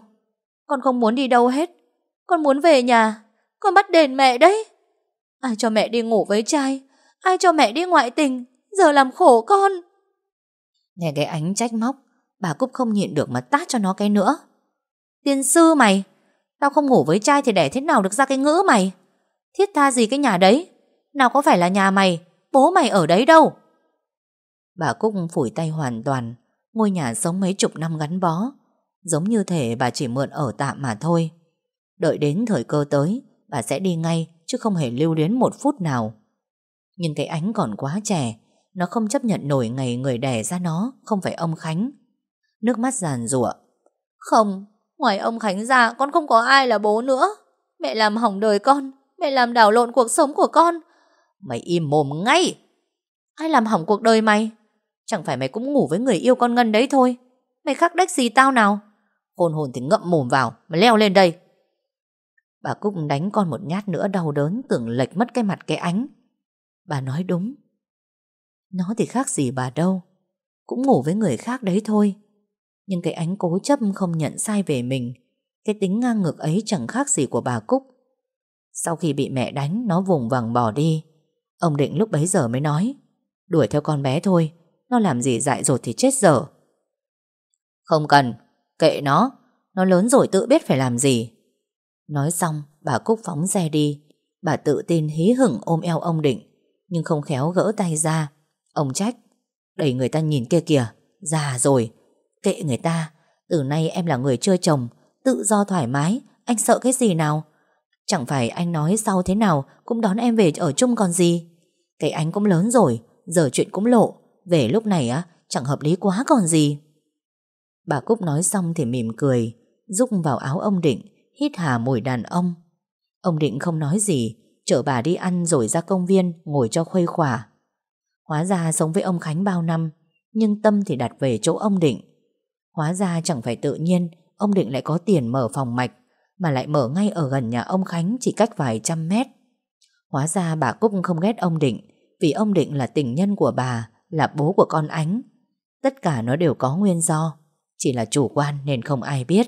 Con không muốn đi đâu hết. Con muốn về nhà. Con bắt đền mẹ đấy. Ai cho mẹ đi ngủ với trai? Ai cho mẹ đi ngoại tình? Giờ làm khổ con. Nghe cái ánh trách móc, Bà Cúc không nhịn được mà tát cho nó cái nữa. Tiên sư mày Tao không ngủ với trai thì để thế nào được ra cái ngữ mày? Thiết tha gì cái nhà đấy? Nào có phải là nhà mày Bố mày ở đấy đâu? Bà Cúc phủi tay hoàn toàn Ngôi nhà sống mấy chục năm gắn bó. Giống như thể bà chỉ mượn ở tạm mà thôi. Đợi đến thời cơ tới Bà sẽ đi ngay Chứ không hề lưu luyến một phút nào. Nhưng cái ánh còn quá trẻ Nó không chấp nhận nổi ngày người đẻ ra nó Không phải ông Khánh. Nước mắt giàn rủa Không, ngoài ông Khánh ra, Con không có ai là bố nữa. Mẹ làm hỏng đời con, Mẹ làm đảo lộn cuộc sống của con. Mày im mồm ngay. Ai làm hỏng cuộc đời mày? Chẳng phải mày cũng ngủ với người yêu con Ngân đấy thôi. Mày khắc đách gì tao nào? Hồn hồn thì ngậm mồm vào, Mà leo lên đây. Bà Cúc đánh con một nhát nữa đau đớn, Tưởng lệch mất cái mặt cái ánh. Bà nói đúng. Nó thì khác gì bà đâu. Cũng ngủ với người khác đấy thôi. Nhưng cái ánh cố chấp không nhận sai về mình, Cái tính ngang ngược ấy chẳng khác gì của bà Cúc. Sau khi bị mẹ đánh, Nó vùng vằng bỏ đi. Ông Định lúc bấy giờ mới nói, Đuổi theo con bé thôi, Nó làm gì dại dột thì chết dở. Không cần, Kệ nó Nó lớn rồi tự biết phải làm gì. Nói xong, bà Cúc phóng xe đi. Bà tự tin hí hửng ôm eo ông Định, Nhưng không khéo gỡ tay ra. Ông trách, Đẩy người ta nhìn kia kìa, Già rồi Kệ người ta. Từ nay em là người chưa chồng, Tự do thoải mái, Anh sợ cái gì nào? Chẳng phải anh nói sau thế nào Cũng đón em về ở chung còn gì. Cái anh cũng lớn rồi, Giờ chuyện cũng lộ, Về lúc này á, Chẳng hợp lý quá còn gì. Bà Cúc nói xong thì mỉm cười, Rúc vào áo ông Định, Hít hà mùi đàn ông. Ông Định không nói gì, Chở bà đi ăn rồi ra công viên Ngồi cho khuây khỏa. Hóa ra sống với ông Khánh bao năm, Nhưng tâm thì đặt về chỗ ông Định Hóa ra chẳng phải tự nhiên, Ông Định lại có tiền mở phòng mạch, Mà lại mở ngay ở gần nhà ông Khánh Chỉ cách vài trăm mét. Hóa ra bà Cúc không ghét ông Định, Vì ông Định là tình nhân của bà, Là bố của con Ánh. Tất cả nó đều có nguyên do, Chỉ là chủ quan nên không ai biết.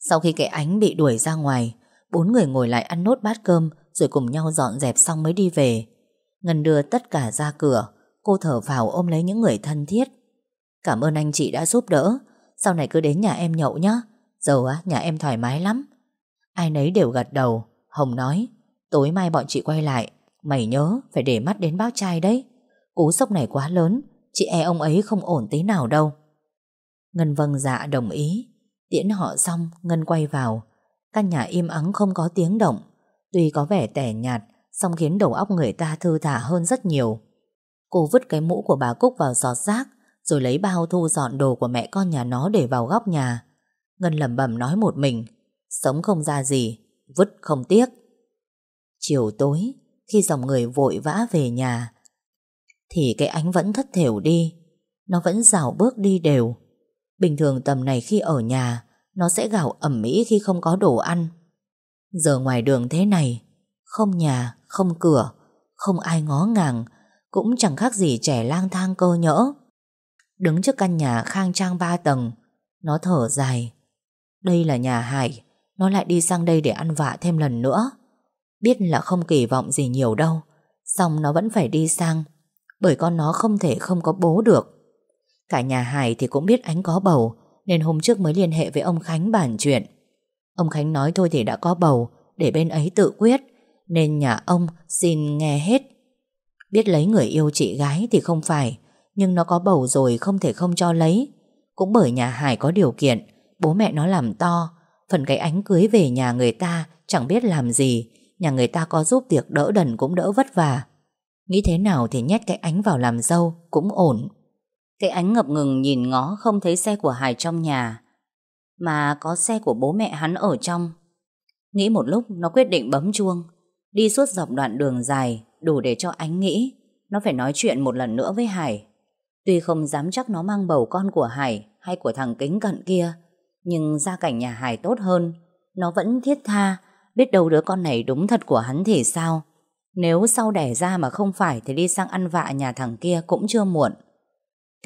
Sau khi cái Ánh bị đuổi ra ngoài, Bốn người ngồi lại ăn nốt bát cơm Rồi cùng nhau dọn dẹp xong mới đi về. Ngân đưa tất cả ra cửa, Cô thở vào ôm lấy những người thân thiết. Cảm ơn anh chị đã giúp đỡ. Sau này cứ đến nhà em nhậu nhé Giờ á, nhà em thoải mái lắm. Ai nấy đều gật đầu. Hồng nói Tối mai bọn chị quay lại. Mày nhớ phải để mắt đến bác trai đấy. Cú sốc này quá lớn Chị e ông ấy không ổn tí nào đâu. Ngân vâng dạ đồng ý. Tiễn họ xong Ngân quay vào. Căn nhà im ắng không có tiếng động. Tuy có vẻ tẻ nhạt song khiến đầu óc người ta thư thả hơn rất nhiều. Cô vứt cái mũ của bà Cúc vào giọt rác rồi lấy bao thu dọn đồ của mẹ con nhà nó để vào góc nhà. Ngân lẩm bẩm nói một mình Sống không ra gì Vứt không tiếc. Chiều tối Khi dòng người vội vã về nhà Thì cái ánh vẫn thất thểu đi Nó vẫn rào bước đi đều. Bình thường tầm này khi ở nhà Nó sẽ gào ẩm mỹ khi không có đồ ăn. Giờ ngoài đường thế này Không nhà, không cửa Không ai ngó ngàng Cũng chẳng khác gì trẻ lang thang cơ nhỡ. Đứng trước căn nhà khang trang ba tầng. Nó thở dài. Đây là nhà Hải, Nó lại đi sang đây để ăn vạ thêm lần nữa. Biết là không kỳ vọng gì nhiều đâu, Xong nó vẫn phải đi sang, Bởi con nó không thể không có bố được. Cả nhà Hải thì cũng biết ánh có bầu, Nên hôm trước mới liên hệ với ông Khánh bàn chuyện. Ông Khánh nói thôi thì đã có bầu, Để bên ấy tự quyết, Nên nhà ông xin nghe hết. Biết lấy người yêu chị gái thì không phải nhưng nó có bầu rồi không thể không cho lấy. Cũng bởi nhà Hải có điều kiện, Bố mẹ nó làm to, Phần cái ánh cưới về nhà người ta Chẳng biết làm gì, Nhà người ta có giúp việc đỡ đần cũng đỡ vất vả. Nghĩ thế nào thì nhét cái ánh vào làm dâu Cũng ổn. Cái ánh ngập ngừng nhìn ngó không thấy xe của Hải trong nhà, Mà có xe của bố mẹ hắn ở trong. Nghĩ một lúc nó quyết định bấm chuông, Đi suốt dọc đoạn đường dài Đủ để cho ánh nghĩ. Nó phải nói chuyện một lần nữa với Hải. Tuy không dám chắc nó mang bầu con của Hải Hay của thằng kính cận kia Nhưng gia cảnh nhà Hải tốt hơn Nó vẫn thiết tha Biết đâu đứa con này đúng thật của hắn thì sao Nếu sau đẻ ra mà không phải Thì đi sang ăn vạ nhà thằng kia cũng chưa muộn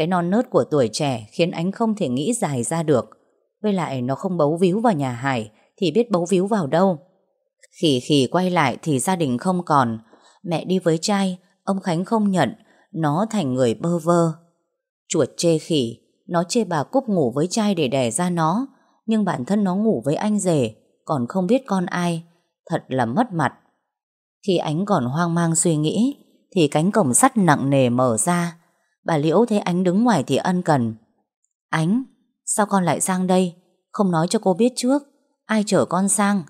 cái non nớt của tuổi trẻ khiến ánh không thể nghĩ dài ra được. Với lại nó không bấu víu vào nhà Hải thì biết bấu víu vào đâu. Khỉ khỉ quay lại thì gia đình không còn. Mẹ đi với trai, ông Khánh không nhận, nó thành người bơ vơ. Chuột chê khỉ, nó chê bà Cúc ngủ với trai để đẻ ra nó, nhưng bản thân nó ngủ với anh rể, còn không biết con ai. Thật là mất mặt. Khi ánh còn hoang mang suy nghĩ, thì cánh cổng sắt nặng nề mở ra, Bà Liễu thấy Ánh đứng ngoài thì ân cần. Ánh Sao con lại sang đây? Không nói cho cô biết trước. Ai chở con sang?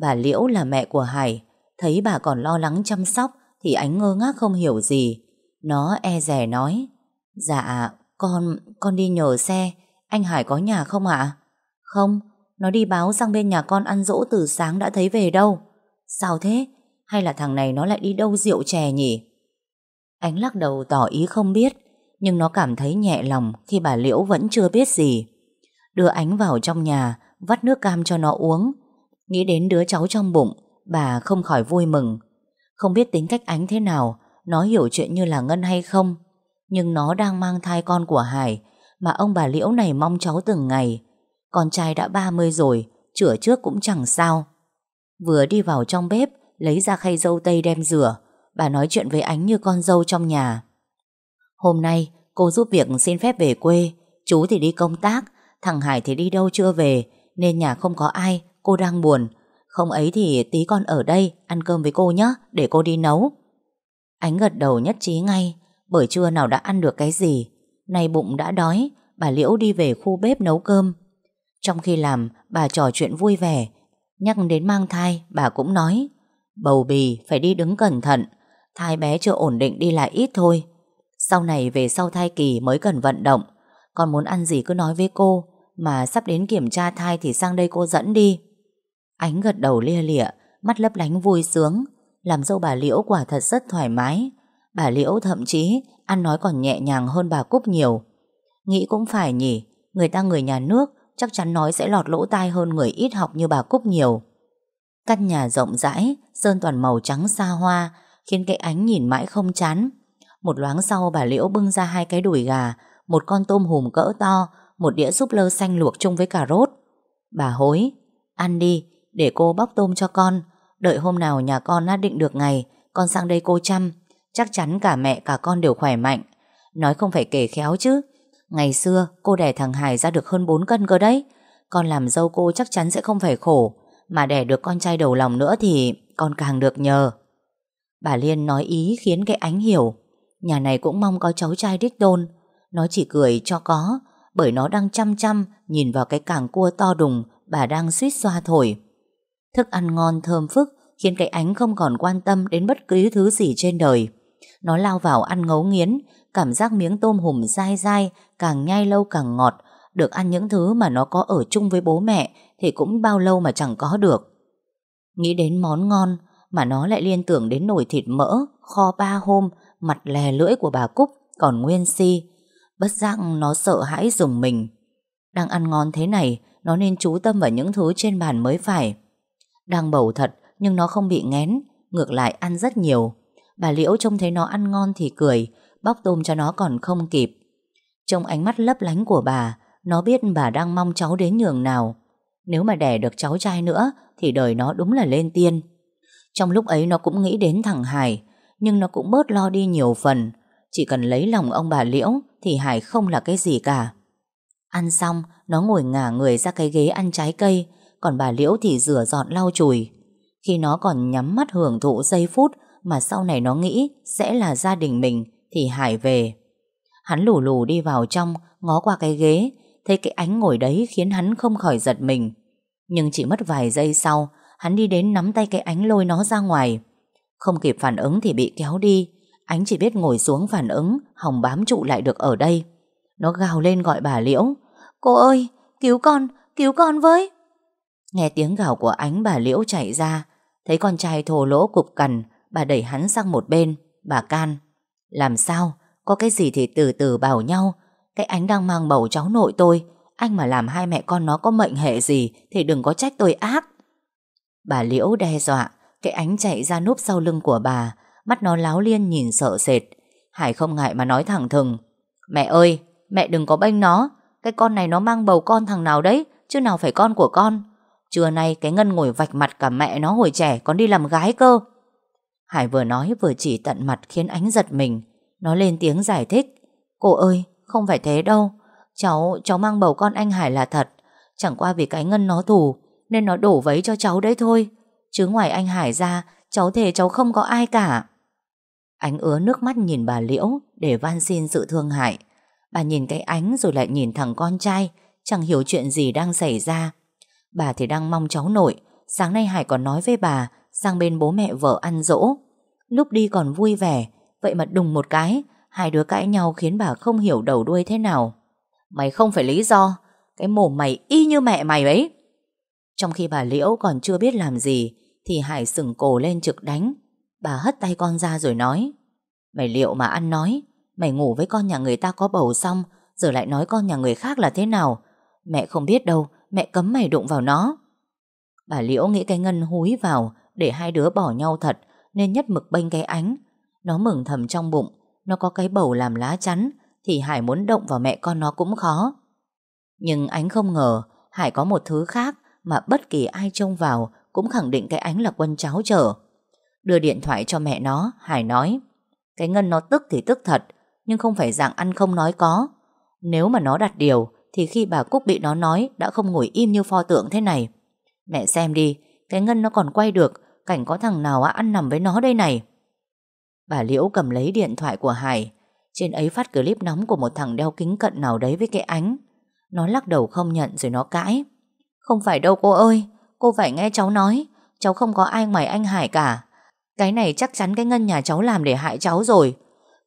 Bà Liễu là mẹ của Hải. Thấy bà còn lo lắng chăm sóc Thì Ánh ngơ ngác không hiểu gì. Nó e rè nói Dạ con con đi nhờ xe. Anh Hải có nhà không ạ? Không, Nó đi báo sang bên nhà con ăn dỗ từ sáng đã thấy về đâu. Sao thế? Hay là thằng này nó lại đi đâu rượu chè nhỉ? Ánh lắc đầu tỏ ý không biết, Nhưng nó cảm thấy nhẹ lòng Khi bà Liễu vẫn chưa biết gì. Đưa Ánh vào trong nhà, Vắt nước cam cho nó uống. Nghĩ đến đứa cháu trong bụng, Bà không khỏi vui mừng. Không biết tính cách Ánh thế nào, Nó hiểu chuyện như là Ngân hay không. Nhưng nó đang mang thai con của Hải, Mà ông bà Liễu này mong cháu từng ngày. Con trai đã 30 rồi, Chữa trước cũng chẳng sao. Vừa đi vào trong bếp, Lấy ra khay dâu tây đem rửa. Bà nói chuyện với Ánh như con dâu trong nhà. Hôm nay, cô giúp việc xin phép về quê. Chú thì đi công tác, Thằng Hải thì đi đâu chưa về, Nên nhà không có ai, Cô đang buồn. Không ấy thì tí con ở đây, Ăn cơm với cô nhé Để cô đi nấu. Ánh gật đầu nhất trí ngay. Bởi trưa nào đã ăn được cái gì. Nay bụng đã đói, Bà Liễu đi về khu bếp nấu cơm. Trong khi làm, bà trò chuyện vui vẻ. Nhắc đến mang thai, Bà cũng nói, Bầu bì, phải đi đứng cẩn thận. Thai bé chưa ổn định đi lại ít thôi. Sau này về sau thai kỳ mới cần vận động. Còn muốn ăn gì cứ nói với cô, Mà sắp đến kiểm tra thai thì sang đây cô dẫn đi. Ánh gật đầu lia lịa, Mắt lấp lánh vui sướng. Làm dâu bà Liễu quả thật rất thoải mái. Bà Liễu thậm chí Ăn nói còn nhẹ nhàng hơn bà Cúc nhiều Nghĩ cũng phải nhỉ Người ta người nhà nước Chắc chắn nói sẽ lọt lỗ tai hơn người ít học như bà Cúc nhiều Căn nhà rộng rãi Sơn toàn màu trắng xa hoa khiến cái ánh nhìn mãi không chán. Một loáng sau bà Liễu bưng ra hai cái đùi gà, một con tôm hùm cỡ to, một đĩa súp lơ xanh luộc chung với cà rốt. Bà hối, ăn đi, để cô bóc tôm cho con. Đợi hôm nào nhà con đã định được ngày, con sang đây cô chăm. Chắc chắn cả mẹ, cả con đều khỏe mạnh. Nói không phải kể khéo chứ. Ngày xưa, cô đẻ thằng Hải ra được hơn 4 cân cơ đấy. Con làm dâu cô chắc chắn sẽ không phải khổ. Mà đẻ được con trai đầu lòng nữa thì con càng được nhờ Bà Liên nói ý khiến cái ánh hiểu Nhà này cũng mong có cháu trai đích tôn Nó chỉ cười cho có, Bởi nó đang chăm chăm Nhìn vào cái càng cua to đùng Bà đang suýt xoa thổi Thức ăn ngon thơm phức Khiến cái ánh không còn quan tâm đến bất cứ thứ gì trên đời nó lao vào ăn ngấu nghiến, Cảm giác miếng tôm hùm dai dai, Càng nhai lâu càng ngọt. Được ăn những thứ mà nó có ở chung với bố mẹ Thì cũng bao lâu mà chẳng có được. Nghĩ đến món ngon Mà nó lại liên tưởng đến nồi thịt mỡ, Kho ba hôm, Mặt lè lưỡi của bà Cúc, Còn nguyên si. Bất giác nó sợ hãi dùng mình. Đang ăn ngon thế này, Nó nên chú tâm vào những thứ trên bàn mới phải. Đang bầu thật Nhưng nó không bị ngén, Ngược lại ăn rất nhiều. Bà Liễu trông thấy nó ăn ngon thì cười, Bóc tôm cho nó còn không kịp. Trong ánh mắt lấp lánh của bà, Nó biết bà đang mong cháu đến nhường nào. Nếu mà đẻ được cháu trai nữa Thì đời nó đúng là lên tiên. Trong lúc ấy nó cũng nghĩ đến thằng Hải, Nhưng nó cũng bớt lo đi nhiều phần. Chỉ cần lấy lòng ông bà Liễu Thì Hải không là cái gì cả. Ăn xong, Nó ngồi ngả người ra cái ghế ăn trái cây, Còn bà Liễu thì rửa dọn lau chùi. Khi nó còn nhắm mắt hưởng thụ giây phút mà sau này nó nghĩ Sẽ là gia đình mình Thì Hải về. Hắn lù lù đi vào trong, Ngó qua cái ghế, Thấy cái ánh ngồi đấy khiến hắn không khỏi giật mình. Nhưng chỉ mất vài giây sau, Hắn đi đến nắm tay cái ánh lôi nó ra ngoài. Không kịp phản ứng thì bị kéo đi. Ánh chỉ biết ngồi xuống phản ứng, Hòng bám trụ lại được ở đây. Nó gào lên gọi bà Liễu, Cô ơi, cứu con cứu con với! Nghe tiếng gào của ánh bà Liễu chạy ra, Thấy con trai thổ lỗ cục cằn Bà đẩy hắn sang một bên. Bà can, Làm sao? Có cái gì thì từ từ bảo nhau. Cái ánh đang mang bầu cháu nội tôi, Anh mà làm hai mẹ con nó có mệnh hệ gì Thì đừng có trách tôi ác. Bà Liễu đe dọa, Cái ánh chạy ra núp sau lưng của bà, Mắt nó láo liên nhìn sợ sệt. Hải không ngại mà nói thẳng thừng, Mẹ ơi, mẹ đừng có bênh nó. Cái con này nó mang bầu con thằng nào đấy, Chứ nào phải con của con. Trưa nay cái Ngân ngồi vạch mặt cả mẹ nó hồi trẻ Còn đi làm gái cơ. Hải vừa nói vừa chỉ tận mặt khiến ánh giật mình. Nó lên tiếng giải thích. Cô ơi không phải thế đâu. Cháu, cháu mang bầu con anh Hải là thật. Chẳng qua vì cái Ngân nó thù Nên nó đổ vấy cho cháu đấy thôi. Chứ ngoài anh Hải ra Cháu thề cháu không có ai cả. Ánh ứa nước mắt nhìn bà Liễu Để van xin sự thương hại. Bà nhìn cái ánh rồi lại nhìn thằng con trai Chẳng hiểu chuyện gì đang xảy ra. Bà thì đang mong cháu nội. Sáng nay Hải còn nói với bà Sang bên bố mẹ vợ ăn dỗ. Lúc đi còn vui vẻ, Vậy mà đùng một cái, Hai đứa cãi nhau khiến bà không hiểu đầu đuôi thế nào. Mày không phải lý do, Cái mồm mày y như mẹ mày ấy. Trong khi bà Liễu còn chưa biết làm gì, Thì Hải sừng cổ lên trực đánh. Bà hất tay con ra rồi nói, Mày liệu mà ăn nói, Mày ngủ với con nhà người ta có bầu xong, Giờ lại nói con nhà người khác là thế nào? Mẹ không biết đâu, Mẹ cấm mày đụng vào nó. Bà Liễu nghĩ cái ngân húi vào để hai đứa bỏ nhau thật, Nên nhất mực bênh cái ánh. Nó mừng thầm trong bụng, Nó có cái bầu làm lá chắn, Thì Hải muốn động vào mẹ con nó cũng khó. Nhưng ánh không ngờ, Hải có một thứ khác Mà bất kỳ ai trông vào Cũng khẳng định cái ánh là quân cháu chở. Đưa điện thoại cho mẹ nó, Hải nói, Cái ngân nó tức thì tức thật, Nhưng không phải dạng ăn không nói có. Nếu mà nó đặt điều, Thì khi bà Cúc bị nó nói Đã không ngồi im như pho tượng thế này. Mẹ xem đi, Cái ngân nó còn quay được Cảnh có thằng nào ăn nằm với nó đây này? Bà Liễu cầm lấy điện thoại của Hải. Trên ấy phát clip nóng của một thằng đeo kính cận nào đấy với cái ánh. Nó lắc đầu không nhận rồi nó cãi. Không phải đâu cô ơi Cô phải nghe cháu nói. Cháu không có ai ngoài anh Hải cả. Cái này chắc chắn cái ngân nhà cháu làm để hại cháu rồi.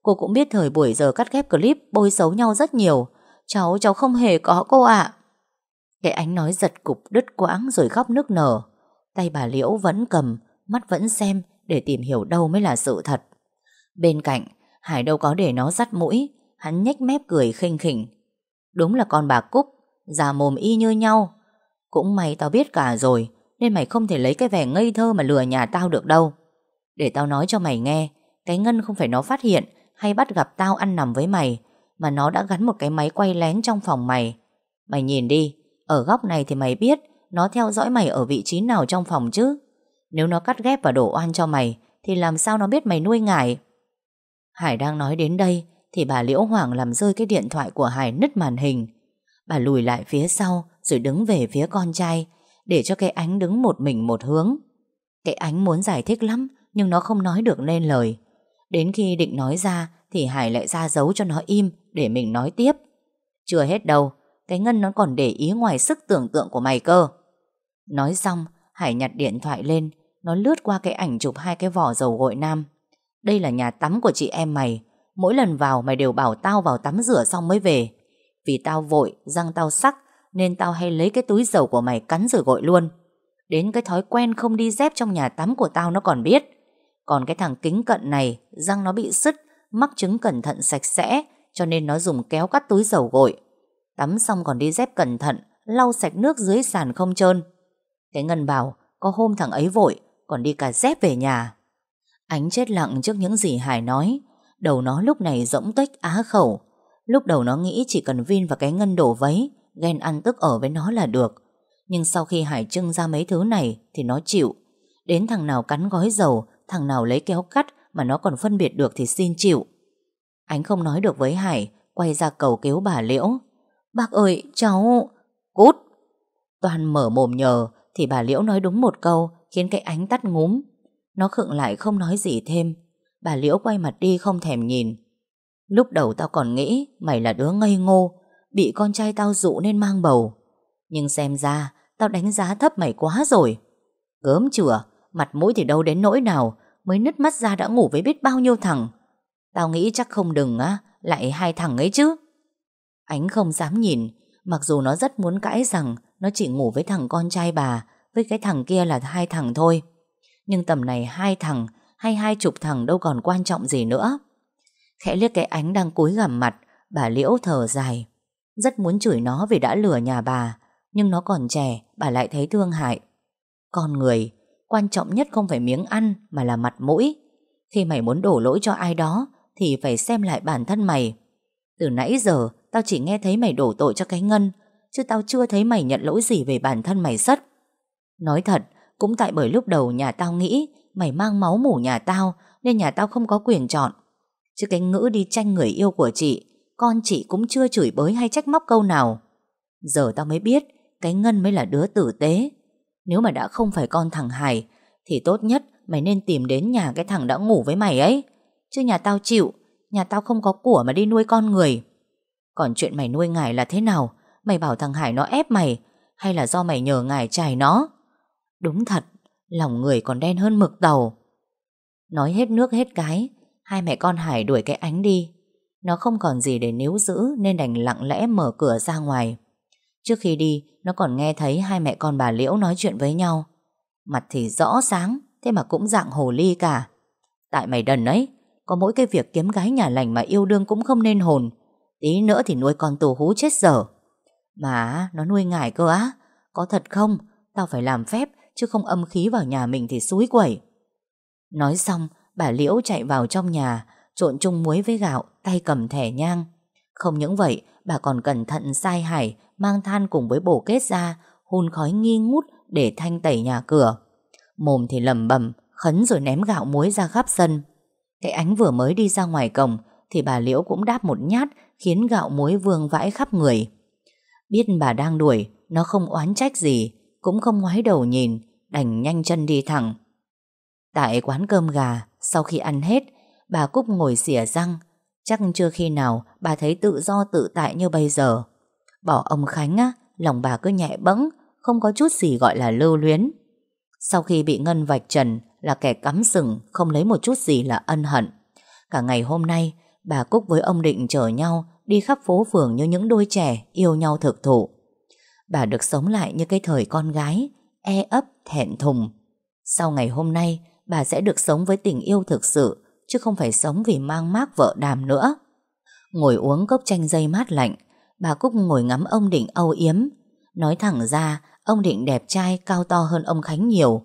Cô cũng biết thời buổi giờ cắt ghép clip Bôi xấu nhau rất nhiều. Cháu, cháu không hề có cô ạ. Cái ánh nói giật cục đứt quãng Rồi khóc nức nở. Tay bà Liễu vẫn cầm. Mắt vẫn xem để tìm hiểu đâu mới là sự thật. Bên cạnh, Hải đâu có để nó dắt mũi, Hắn nhếch mép cười khinh khỉnh. Đúng là con bà Cúc, Già mồm y như nhau. Cũng may tao biết cả rồi, Nên mày không thể lấy cái vẻ ngây thơ mà lừa nhà tao được đâu. Để tao nói cho mày nghe, Cái Ngân không phải nó phát hiện Hay bắt gặp tao ăn nằm với mày, Mà nó đã gắn một cái máy quay lén trong phòng mày. Mày nhìn đi, Ở góc này thì mày biết Nó theo dõi mày ở vị trí nào trong phòng chứ? Nếu nó cắt ghép và đổ oan cho mày, Thì làm sao nó biết mày nuôi ngải? Hải đang nói đến đây, Thì bà Liễu Hoàng làm rơi cái điện thoại của Hải nứt màn hình. Bà lùi lại phía sau, Rồi đứng về phía con trai, Để cho cái ánh đứng một mình một hướng. Cái ánh muốn giải thích lắm, Nhưng nó không nói được nên lời. Đến khi định nói ra, Thì Hải lại ra dấu cho nó im, Để mình nói tiếp. Chưa hết đâu, Cái Ngân nó còn để ý ngoài sức tưởng tượng của mày cơ. Nói xong, Hải nhặt điện thoại lên nó lướt qua cái ảnh chụp hai cái vỏ dầu gội nam. Đây là nhà tắm của chị em mày. Mỗi lần vào mày đều bảo tao vào tắm rửa xong mới về. Vì tao vội, răng tao sắc Nên tao hay lấy cái túi dầu của mày cắn rồi gội luôn. Đến cái thói quen không đi dép trong nhà tắm của tao nó còn biết. Còn cái thằng kính cận này Răng nó bị sứt Mắc chứng cẩn thận sạch sẽ Cho nên nó dùng kéo cắt túi dầu gội. Tắm xong còn đi dép cẩn thận Lau sạch nước dưới sàn không trơn. Cái Ngân bảo Có hôm thằng ấy vội còn đi cả dép về nhà. Ánh chết lặng trước những gì Hải nói. Đầu nó lúc này rỗng tuếch á khẩu. Lúc đầu nó nghĩ chỉ cần Vin và cái ngân đổ vấy Ghen ăn tức ở với nó là được. Nhưng sau khi Hải trưng ra mấy thứ này Thì nó chịu. Đến thằng nào cắn gói dầu, Thằng nào lấy kéo cắt Mà nó còn phân biệt được thì xin chịu. Ánh không nói được với Hải, Quay ra cầu cứu bà Liễu. Bác ơi, cháu Cút. Toàn mở mồm nhờ, Thì bà Liễu nói đúng một câu Khiến cái ánh tắt ngúm. Nó khựng lại không nói gì thêm. Bà Liễu quay mặt đi không thèm nhìn. Lúc đầu tao còn nghĩ Mày là đứa ngây ngô, Bị con trai tao dụ nên mang bầu. Nhưng xem ra, Tao đánh giá thấp mày quá rồi. Gớm chửa Mặt mũi thì đâu đến nỗi nào, Mới nứt mắt ra đã ngủ với biết bao nhiêu thằng. Tao nghĩ chắc không đừng á, Lại hai thằng ấy chứ. Ánh không dám nhìn, Mặc dù nó rất muốn cãi rằng Nó chỉ ngủ với thằng con trai bà với cái thằng kia là hai thằng thôi Nhưng tầm này hai thằng hay hai chục thằng đâu còn quan trọng gì nữa. Khẽ liếc cái ánh đang cúi gằm mặt, bà Liễu thở dài. Rất muốn chửi nó vì đã lừa nhà bà, nhưng nó còn trẻ, bà lại thấy thương hại. Con người, quan trọng nhất không phải miếng ăn mà là mặt mũi. Khi mày muốn đổ lỗi cho ai đó, thì phải xem lại bản thân mày. Từ nãy giờ, tao chỉ nghe thấy mày đổ tội cho cái ngân, chứ tao chưa thấy mày nhận lỗi gì về bản thân mày sất. Nói thật, cũng tại bởi lúc đầu nhà tao nghĩ Mày mang máu mủ nhà tao Nên nhà tao không có quyền chọn. Chứ cái ngữ đi tranh người yêu của chị Con chị cũng chưa chửi bới hay trách móc câu nào. Giờ tao mới biết Cái Ngân mới là đứa tử tế. Nếu mà đã không phải con thằng Hải Thì tốt nhất mày nên tìm đến nhà cái thằng đã ngủ với mày ấy. Chứ nhà tao chịu Nhà tao không có của mà đi nuôi con người. Còn chuyện mày nuôi ngài là thế nào? Mày bảo thằng Hải nó ép mày Hay là do mày nhờ ngài trải nó? Đúng thật, Lòng người còn đen hơn mực tàu. Nói hết nước hết cái, Hai mẹ con Hải đuổi cái ánh đi. Nó không còn gì để níu giữ Nên đành lặng lẽ mở cửa ra ngoài. Trước khi đi, Nó còn nghe thấy hai mẹ con bà Liễu nói chuyện với nhau. Mặt thì rõ sáng, Thế mà cũng dạng hồ ly cả. Tại mày đần ấy, Có mỗi cái việc kiếm gái nhà lành mà yêu đương cũng không nên hồn. Tí nữa thì nuôi con tù hú chết dở. Mà nó nuôi ngải cơ á, Có thật không? Tao phải làm phép chứ không âm khí vào nhà mình thì xúi quẩy. Nói xong, bà Liễu chạy vào trong nhà, trộn chung muối với gạo, tay cầm thẻ nhang. Không những vậy, bà còn cẩn thận sai hải, mang than cùng với bổ kết ra, hun khói nghi ngút để thanh tẩy nhà cửa. Mồm thì lầm bầm, khấn rồi ném gạo muối ra khắp sân. Cái ánh vừa mới đi ra ngoài cổng, thì bà Liễu cũng đáp một nhát, khiến gạo muối vương vãi khắp người. Biết bà đang đuổi, nó không oán trách gì, cũng không ngoái đầu nhìn, đành nhanh chân đi thẳng. Tại quán cơm gà, sau khi ăn hết, bà Cúc ngồi xỉa răng. Chắc chưa khi nào bà thấy tự do tự tại như bây giờ. Bỏ ông Khánh á, lòng bà cứ nhẹ bẫng, không có chút gì gọi là lưu luyến. Sau khi bị Ngân vạch trần là kẻ cắm sừng, không lấy một chút gì là ân hận. Cả ngày hôm nay, bà Cúc với ông Định chở nhau đi khắp phố phường như những đôi trẻ yêu nhau thực thụ. Bà được sống lại như cái thời con gái, e ấp, thẹn thùng. Sau ngày hôm nay, bà sẽ được sống với tình yêu thực sự, chứ không phải sống vì mang mác vợ đàm nữa. Ngồi uống cốc chanh dây mát lạnh, bà Cúc ngồi ngắm ông Định âu yếm. Nói thẳng ra, ông Định đẹp trai cao to hơn ông Khánh nhiều.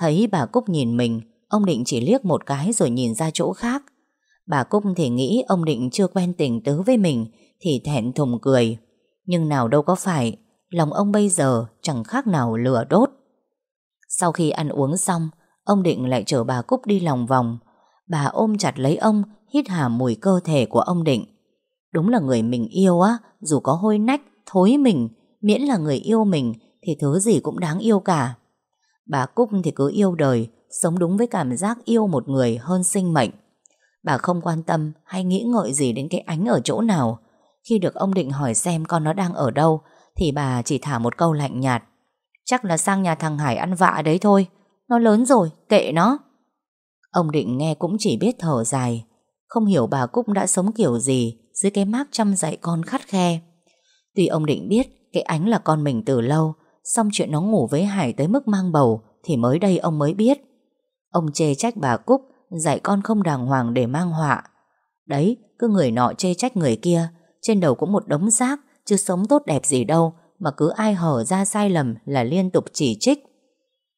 Thấy bà Cúc nhìn mình, ông Định chỉ liếc một cái rồi nhìn ra chỗ khác. Bà Cúc thì nghĩ ông Định chưa quen tình tứ với mình, thì thẹn thùng cười. Nhưng nào đâu có phải, lòng ông bây giờ chẳng khác nào lửa đốt. Sau khi ăn uống xong, ông Định lại chở bà Cúc đi lòng vòng. Bà ôm chặt lấy ông, hít hà mùi cơ thể của ông Định. Đúng là người mình yêu á, dù có hôi nách, thối mình, miễn là người yêu mình thì thứ gì cũng đáng yêu cả. Bà Cúc thì cứ yêu đời, sống đúng với cảm giác yêu một người hơn sinh mệnh. Bà không quan tâm hay nghĩ ngợi gì đến cái ánh ở chỗ nào. Khi được ông Định hỏi xem con nó đang ở đâu, thì bà chỉ thả một câu lạnh nhạt. Chắc là sang nhà thằng Hải ăn vạ đấy thôi. Nó lớn rồi, kệ nó. Ông Định nghe cũng chỉ biết thở dài. Không hiểu bà Cúc đã sống kiểu gì dưới cái mác chăm dạy con khắt khe. Tuy ông Định biết cái ánh là con mình từ lâu, xong chuyện nó ngủ với Hải tới mức mang bầu thì mới đây ông mới biết. Ông chê trách bà Cúc dạy con không đàng hoàng để mang họa. Đấy, cứ người nọ chê trách người kia, trên đầu cũng một đống rác, chứ sống tốt đẹp gì đâu, mà cứ ai hở ra sai lầm là liên tục chỉ trích.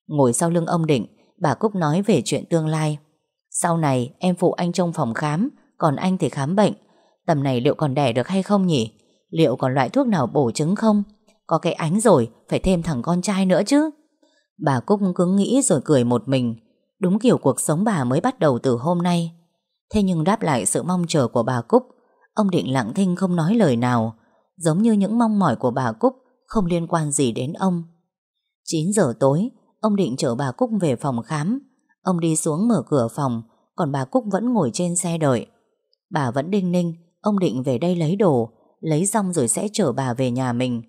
Ngồi sau lưng ông Định, bà Cúc nói về chuyện tương lai. Sau này em phụ anh trong phòng khám, còn anh thì khám bệnh. Tầm này liệu còn đẻ được hay không nhỉ? Liệu còn loại thuốc nào bổ trứng không? Có cái ánh rồi, phải thêm thằng con trai nữa chứ. Bà Cúc cứ nghĩ rồi cười một mình. Đúng kiểu cuộc sống bà mới bắt đầu từ hôm nay. Thế nhưng đáp lại sự mong chờ của bà Cúc, ông Định lặng thinh không nói lời nào, giống như những mong mỏi của bà Cúc không liên quan gì đến ông. 9 giờ tối, ông Định chở bà Cúc về phòng khám. Ông đi xuống mở cửa phòng, còn bà Cúc vẫn ngồi trên xe đợi. Bà vẫn đinh ninh, ông Định về đây lấy đồ, lấy xong rồi sẽ chở bà về nhà mình.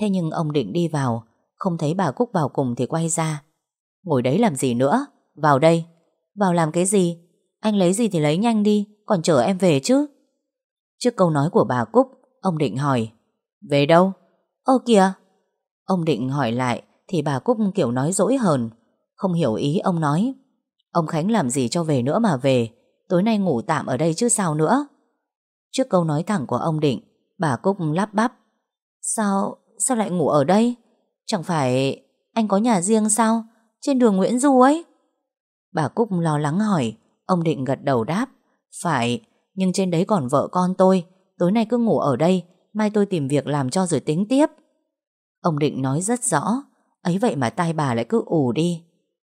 Thế nhưng ông Định đi vào, không thấy bà Cúc vào cùng thì quay ra. Ngồi đấy làm gì nữa? Vào đây. Vào làm cái gì? Anh lấy gì thì lấy nhanh đi, còn chở em về chứ. Trước câu nói của bà Cúc, ông Định hỏi. Về đâu? Ơ kìa. Ông Định hỏi lại thì bà Cúc kiểu nói dỗi hờn. Không hiểu ý ông nói. Ông Khánh làm gì cho về nữa mà về. Tối nay ngủ tạm ở đây chứ sao nữa. Trước câu nói thẳng của ông Định, bà Cúc lắp bắp. Sao, sao lại ngủ ở đây? Chẳng phải anh có nhà riêng sao? Trên đường Nguyễn Du ấy. Bà Cúc lo lắng hỏi, ông Định gật đầu đáp. Phải, nhưng trên đấy còn vợ con tôi. Tối nay cứ ngủ ở đây, mai tôi tìm việc làm cho rồi tính tiếp. Ông Định nói rất rõ, ấy vậy mà tai bà lại cứ ù đi.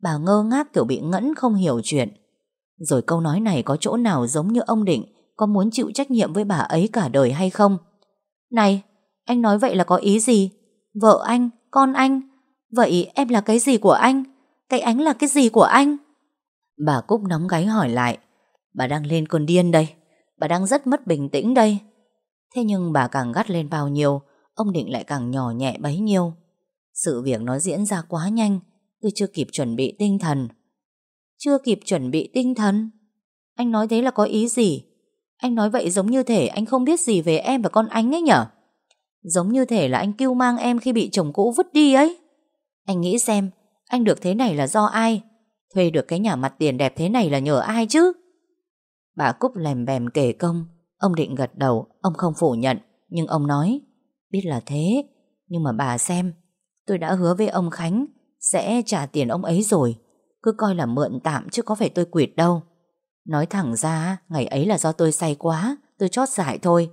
Bà ngơ ngác kiểu bị ngẫn không hiểu chuyện. Rồi câu nói này có chỗ nào giống như ông Định có muốn chịu trách nhiệm với bà ấy cả đời hay không? Này, anh nói vậy là có ý gì? Vợ anh, con anh. Vậy em là cái gì của anh? Cái ánh là cái gì của anh? Bà Cúc nóng gáy hỏi lại. Bà đang lên cơn điên đây. Bà đang rất mất bình tĩnh đây. Thế nhưng bà càng gắt lên bao nhiêu, ông Định lại càng nhỏ nhẹ bấy nhiêu. Sự việc nó diễn ra quá nhanh, tôi chưa kịp chuẩn bị tinh thần. Chưa kịp chuẩn bị tinh thần? Anh nói thế là có ý gì? Anh nói vậy giống như thể anh không biết gì về em và con anh ấy nhở? Giống như thể là anh kêu mang em khi bị chồng cũ vứt đi ấy. Anh nghĩ xem, anh được thế này là do ai? Thuê được cái nhà mặt tiền đẹp thế này là nhờ ai chứ? Bà Cúc lèm bèm kể công, ông định gật đầu, ông không phủ nhận, nhưng ông nói, biết là thế, nhưng mà bà xem, tôi đã hứa với ông Khánh sẽ trả tiền ông ấy rồi, cứ coi là mượn tạm chứ có phải tôi quỵt đâu. Nói thẳng ra, ngày ấy là do tôi say quá, tôi chót dại thôi.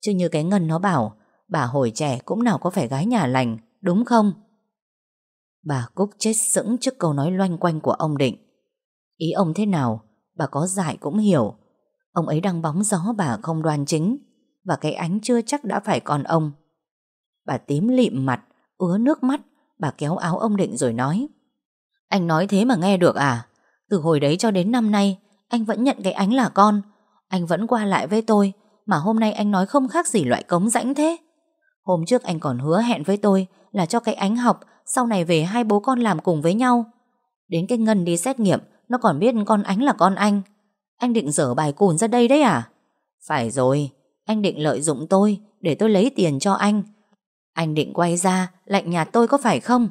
Chứ như cái Ngân nó bảo, bà hồi trẻ cũng nào có phải gái nhà lành, đúng không? Bà Cúc chết sững trước câu nói loanh quanh của ông Định. Ý ông thế nào, bà có dại cũng hiểu. Ông ấy đang bóng gió bà không đoan chính, và cái ánh chưa chắc đã phải còn ông. Bà tím lịm mặt, ứa nước mắt, bà kéo áo ông Định rồi nói. Anh nói thế mà nghe được à? Từ hồi đấy cho đến năm nay, anh vẫn nhận cái ánh là con. Anh vẫn qua lại với tôi, mà hôm nay anh nói không khác gì loại cống rãnh thế. Hôm trước anh còn hứa hẹn với tôi là cho cái ánh học, sau này về hai bố con làm cùng với nhau. Đến cái Ngân đi xét nghiệm, nó còn biết con ánh là con anh. Anh định dở bài cùn ra đây đấy à? Phải rồi, anh định lợi dụng tôi để tôi lấy tiền cho anh. Anh định quay ra, lạnh nhạt tôi có phải không?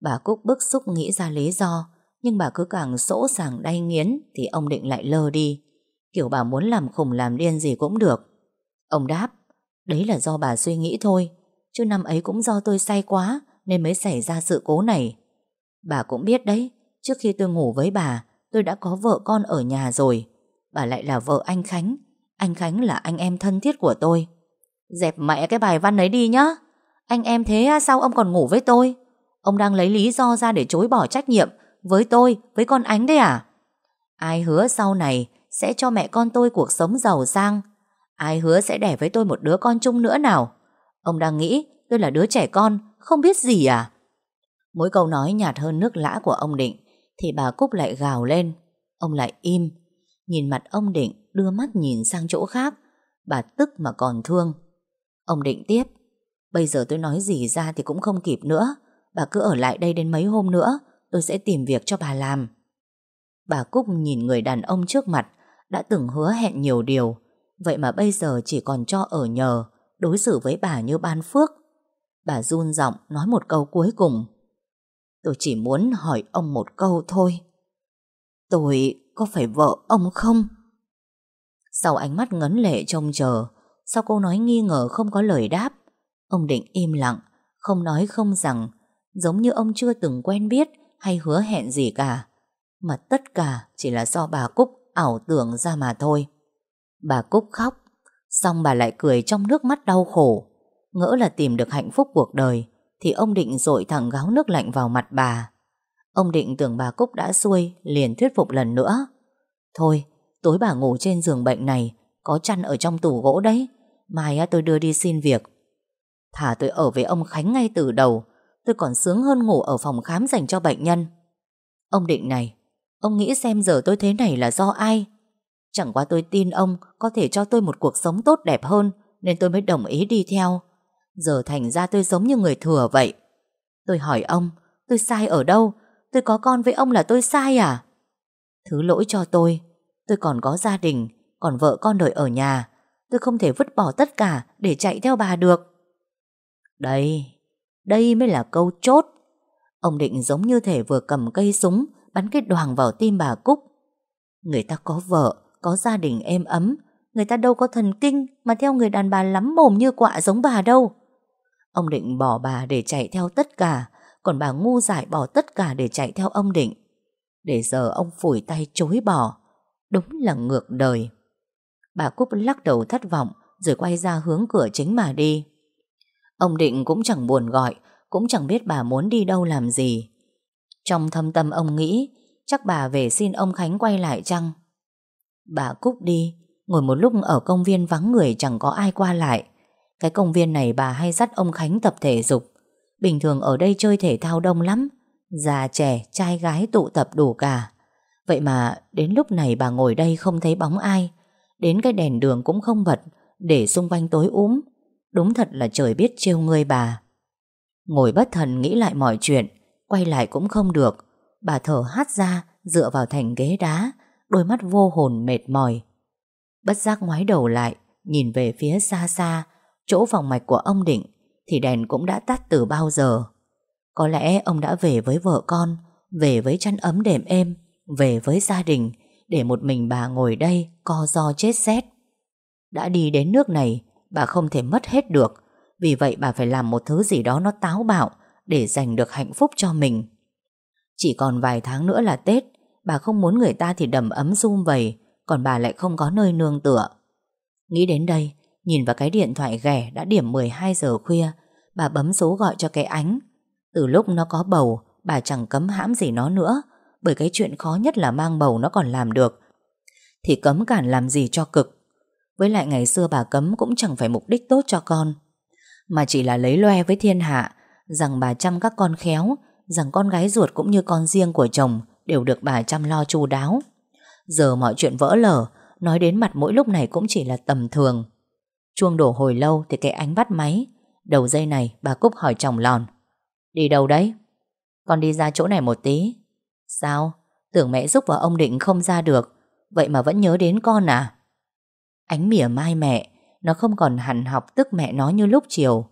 Bà Cúc bức xúc nghĩ ra lý do, nhưng bà cứ càng sỗ sàng đay nghiến thì ông định lại lơ đi. Kiểu bà muốn làm khủng làm điên gì cũng được. Ông đáp, đấy là do bà suy nghĩ thôi, chứ năm ấy cũng do tôi say quá nên mới xảy ra sự cố này. Bà cũng biết đấy, trước khi tôi ngủ với bà, tôi đã có vợ con ở nhà rồi. Bà lại là vợ anh Khánh, anh Khánh là anh em thân thiết của tôi. Dẹp mẹ cái bài văn ấy đi nhá. Anh em thế sao ông còn ngủ với tôi? Ông đang lấy lý do ra để chối bỏ trách nhiệm với tôi, với con ánh đấy à? Ai hứa sau này sẽ cho mẹ con tôi cuộc sống giàu sang? Ai hứa sẽ đẻ với tôi một đứa con chung nữa nào? Ông đang nghĩ tôi là đứa trẻ con, không biết gì à? Mỗi câu nói nhạt hơn nước lã của ông Định thì bà Cúc lại gào lên. Ông lại im, nhìn mặt ông Định đưa mắt nhìn sang chỗ khác. Bà tức mà còn thương. Ông Định tiếp. Bây giờ tôi nói gì ra thì cũng không kịp nữa. Bà cứ ở lại đây đến mấy hôm nữa, tôi sẽ tìm việc cho bà làm. Bà Cúc nhìn người đàn ông trước mặt đã từng hứa hẹn nhiều điều, vậy mà bây giờ chỉ còn cho ở nhờ, đối xử với bà như ban phước. Bà run giọng nói một câu cuối cùng. Tôi chỉ muốn hỏi ông một câu thôi. Tôi có phải vợ ông không? Sau ánh mắt ngấn lệ trông chờ, sau câu nói nghi ngờ không có lời đáp, ông định im lặng, không nói không rằng, giống như ông chưa từng quen biết hay hứa hẹn gì cả. Mà tất cả chỉ là do bà Cúc ảo tưởng ra mà thôi. Bà Cúc khóc, xong bà lại cười trong nước mắt đau khổ. Ngỡ là tìm được hạnh phúc cuộc đời, thì ông định dội thẳng gáo nước lạnh vào mặt bà. Ông định tưởng bà Cúc đã xuôi, liền thuyết phục lần nữa. Thôi, tối bà ngủ trên giường bệnh này, có chăn ở trong tủ gỗ đấy. Mai tôi đưa đi xin việc. Thả tôi ở với ông Khánh ngay từ đầu, tôi còn sướng hơn ngủ ở phòng khám dành cho bệnh nhân. Ông định này, ông nghĩ xem giờ tôi thế này là do ai? Chẳng qua tôi tin ông có thể cho tôi một cuộc sống tốt đẹp hơn nên tôi mới đồng ý đi theo. Giờ thành ra tôi giống như người thừa vậy. Tôi hỏi ông, tôi sai ở đâu? Tôi có con với ông là tôi sai à? Thứ lỗi cho tôi, tôi còn có gia đình, còn vợ con đợi ở nhà. Tôi không thể vứt bỏ tất cả để chạy theo bà được. Đây, đây mới là câu chốt. Ông định giống như thể vừa cầm cây súng bắn cái đoàn vào tim bà Cúc. Người ta có vợ, có gia đình êm ấm, người ta đâu có thần kinh mà theo người đàn bà lắm mồm như quạ giống bà đâu. Ông định bỏ bà để chạy theo tất cả, còn bà ngu dại bỏ tất cả để chạy theo ông định. Để giờ ông phủi tay chối bỏ. Đúng là ngược đời. Bà Cúc lắc đầu thất vọng rồi quay ra hướng cửa chính mà đi. Ông Định cũng chẳng buồn gọi, cũng chẳng biết bà muốn đi đâu làm gì. Trong thâm tâm ông nghĩ, chắc bà về xin ông Khánh quay lại chăng? Bà Cúc đi, ngồi một lúc ở công viên vắng người chẳng có ai qua lại. Cái công viên này bà hay dắt ông Khánh tập thể dục. Bình thường ở đây chơi thể thao đông lắm. Già trẻ, trai gái tụ tập đủ cả. Vậy mà đến lúc này bà ngồi đây không thấy bóng ai. Đến cái đèn đường cũng không bật, để xung quanh tối úm. Đúng thật là trời biết trêu người bà. Ngồi bất thần nghĩ lại mọi chuyện, quay lại cũng không được. Bà thở hắt ra, dựa vào thành ghế đá, đôi mắt vô hồn mệt mỏi. Bất giác ngoái đầu lại, nhìn về phía xa xa, chỗ vòng mạch của ông Định, thì đèn cũng đã tắt từ bao giờ. Có lẽ ông đã về với vợ con, về với chăn ấm đệm êm, về với gia đình, để một mình bà ngồi đây co do chết rét. Đã đi đến nước này, bà không thể mất hết được, vì vậy bà phải làm một thứ gì đó nó táo bạo để giành được hạnh phúc cho mình. Chỉ còn vài tháng nữa là Tết, bà không muốn người ta thì đầm ấm run vầy, còn bà lại không có nơi nương tựa. Nghĩ đến đây, nhìn vào cái điện thoại ghẻ đã điểm 12 giờ khuya, bà bấm số gọi cho cái ánh. Từ lúc nó có bầu, bà chẳng cấm hãm gì nó nữa, bởi cái chuyện khó nhất là mang bầu nó còn làm được. Thì cấm cản làm gì cho cực. Với lại ngày xưa bà cấm cũng chẳng phải mục đích tốt cho con, mà chỉ là lấy loe với thiên hạ, rằng bà chăm các con khéo, rằng con gái ruột cũng như con riêng của chồng đều được bà chăm lo chu đáo. Giờ mọi chuyện vỡ lở, nói đến mặt mỗi lúc này cũng chỉ là tầm thường. Chuông đổ hồi lâu thì cái ánh bắt máy. Đầu dây này bà Cúc hỏi chồng lòn. Đi đâu đấy? Con đi ra chỗ này một tí. Sao? Tưởng mẹ giúp vào ông Định không ra được. Vậy mà vẫn nhớ đến con à? Ánh mỉa mai mẹ, nó không còn hẳn học tức mẹ nó như lúc chiều.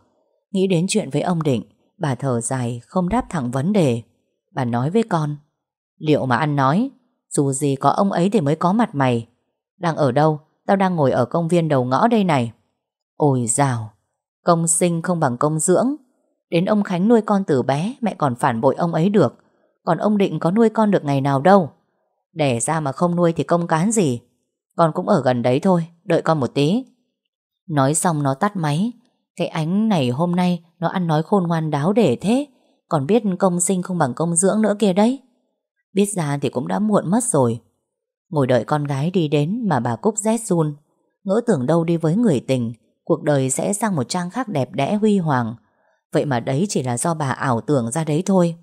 Nghĩ đến chuyện với ông Định, bà thở dài không đáp thẳng vấn đề. Bà nói với con, liệu mà ăn nói, dù gì có ông ấy thì mới có mặt mày. Đang ở đâu? Tao đang ngồi ở công viên đầu ngõ đây này. Ôi dào, công sinh không bằng công dưỡng. Đến ông Khánh nuôi con từ bé, mẹ còn phản bội ông ấy được. Còn ông Định có nuôi con được ngày nào đâu. Đẻ ra mà không nuôi thì công cán gì. Con cũng ở gần đấy thôi, đợi con một tí. Nói xong nó tắt máy. Cái ánh này hôm nay nó ăn nói khôn ngoan đáo để thế. Còn biết công sinh không bằng công dưỡng nữa kia đấy. Biết ra thì cũng đã muộn mất rồi. Ngồi đợi con gái đi đến mà bà Cúc rét run. Ngỡ tưởng đâu đi với người tình, cuộc đời sẽ sang một trang khác đẹp đẽ, huy hoàng. Vậy mà đấy chỉ là do bà ảo tưởng ra đấy thôi.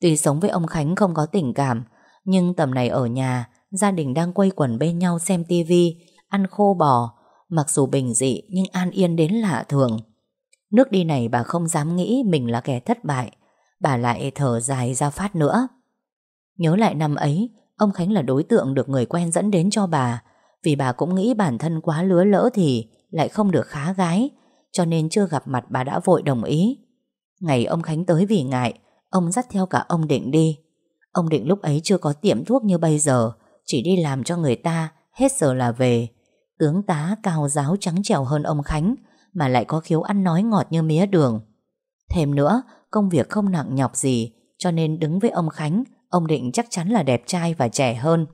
Tuy sống với ông Khánh không có tình cảm, Nhưng tầm này ở nhà, Gia đình đang quây quần bên nhau xem tivi Ăn khô bò. Mặc dù bình dị, nhưng an yên đến lạ thường. Nước đi này bà không dám nghĩ Mình là kẻ thất bại. Bà lại thở dài ra phát nữa. Nhớ lại năm ấy, Ông Khánh là đối tượng được người quen dẫn đến cho bà. Vì bà cũng nghĩ bản thân quá lứa lỡ thì lại không được khá gái, Cho nên chưa gặp mặt bà đã vội đồng ý. Ngày ông Khánh tới vì ngại, Ông dắt theo cả ông Định đi. Ông Định lúc ấy chưa có tiệm thuốc như bây giờ, Chỉ đi làm cho người ta, Hết giờ là về. Tướng tá cao giáo trắng trẻo hơn ông Khánh, Mà lại có khiếu ăn nói ngọt như mía đường. Thêm nữa, Công việc không nặng nhọc gì, Cho nên đứng với ông Khánh, Ông Định chắc chắn là đẹp trai và trẻ hơn.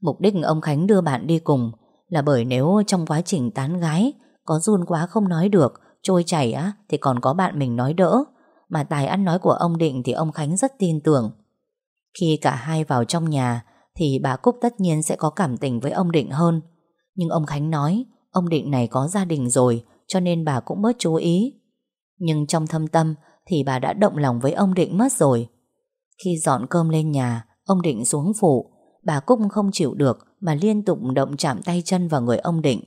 Mục đích ông Khánh đưa bạn đi cùng là bởi nếu trong quá trình tán gái Có run quá không nói được, Trôi chảy á, Thì còn có bạn mình nói đỡ. Mà tài ăn nói của ông Định thì ông Khánh rất tin tưởng. Khi cả hai vào trong nhà, Thì bà Cúc tất nhiên sẽ có cảm tình với ông Định hơn. Nhưng ông Khánh nói, Ông Định này có gia đình rồi, Cho nên bà cũng bớt chú ý. Nhưng trong thâm tâm Thì bà đã động lòng với ông Định mất rồi. Khi dọn cơm lên nhà, Ông Định xuống phụ Bà Cúc không chịu được mà liên tục động chạm tay chân vào người ông Định.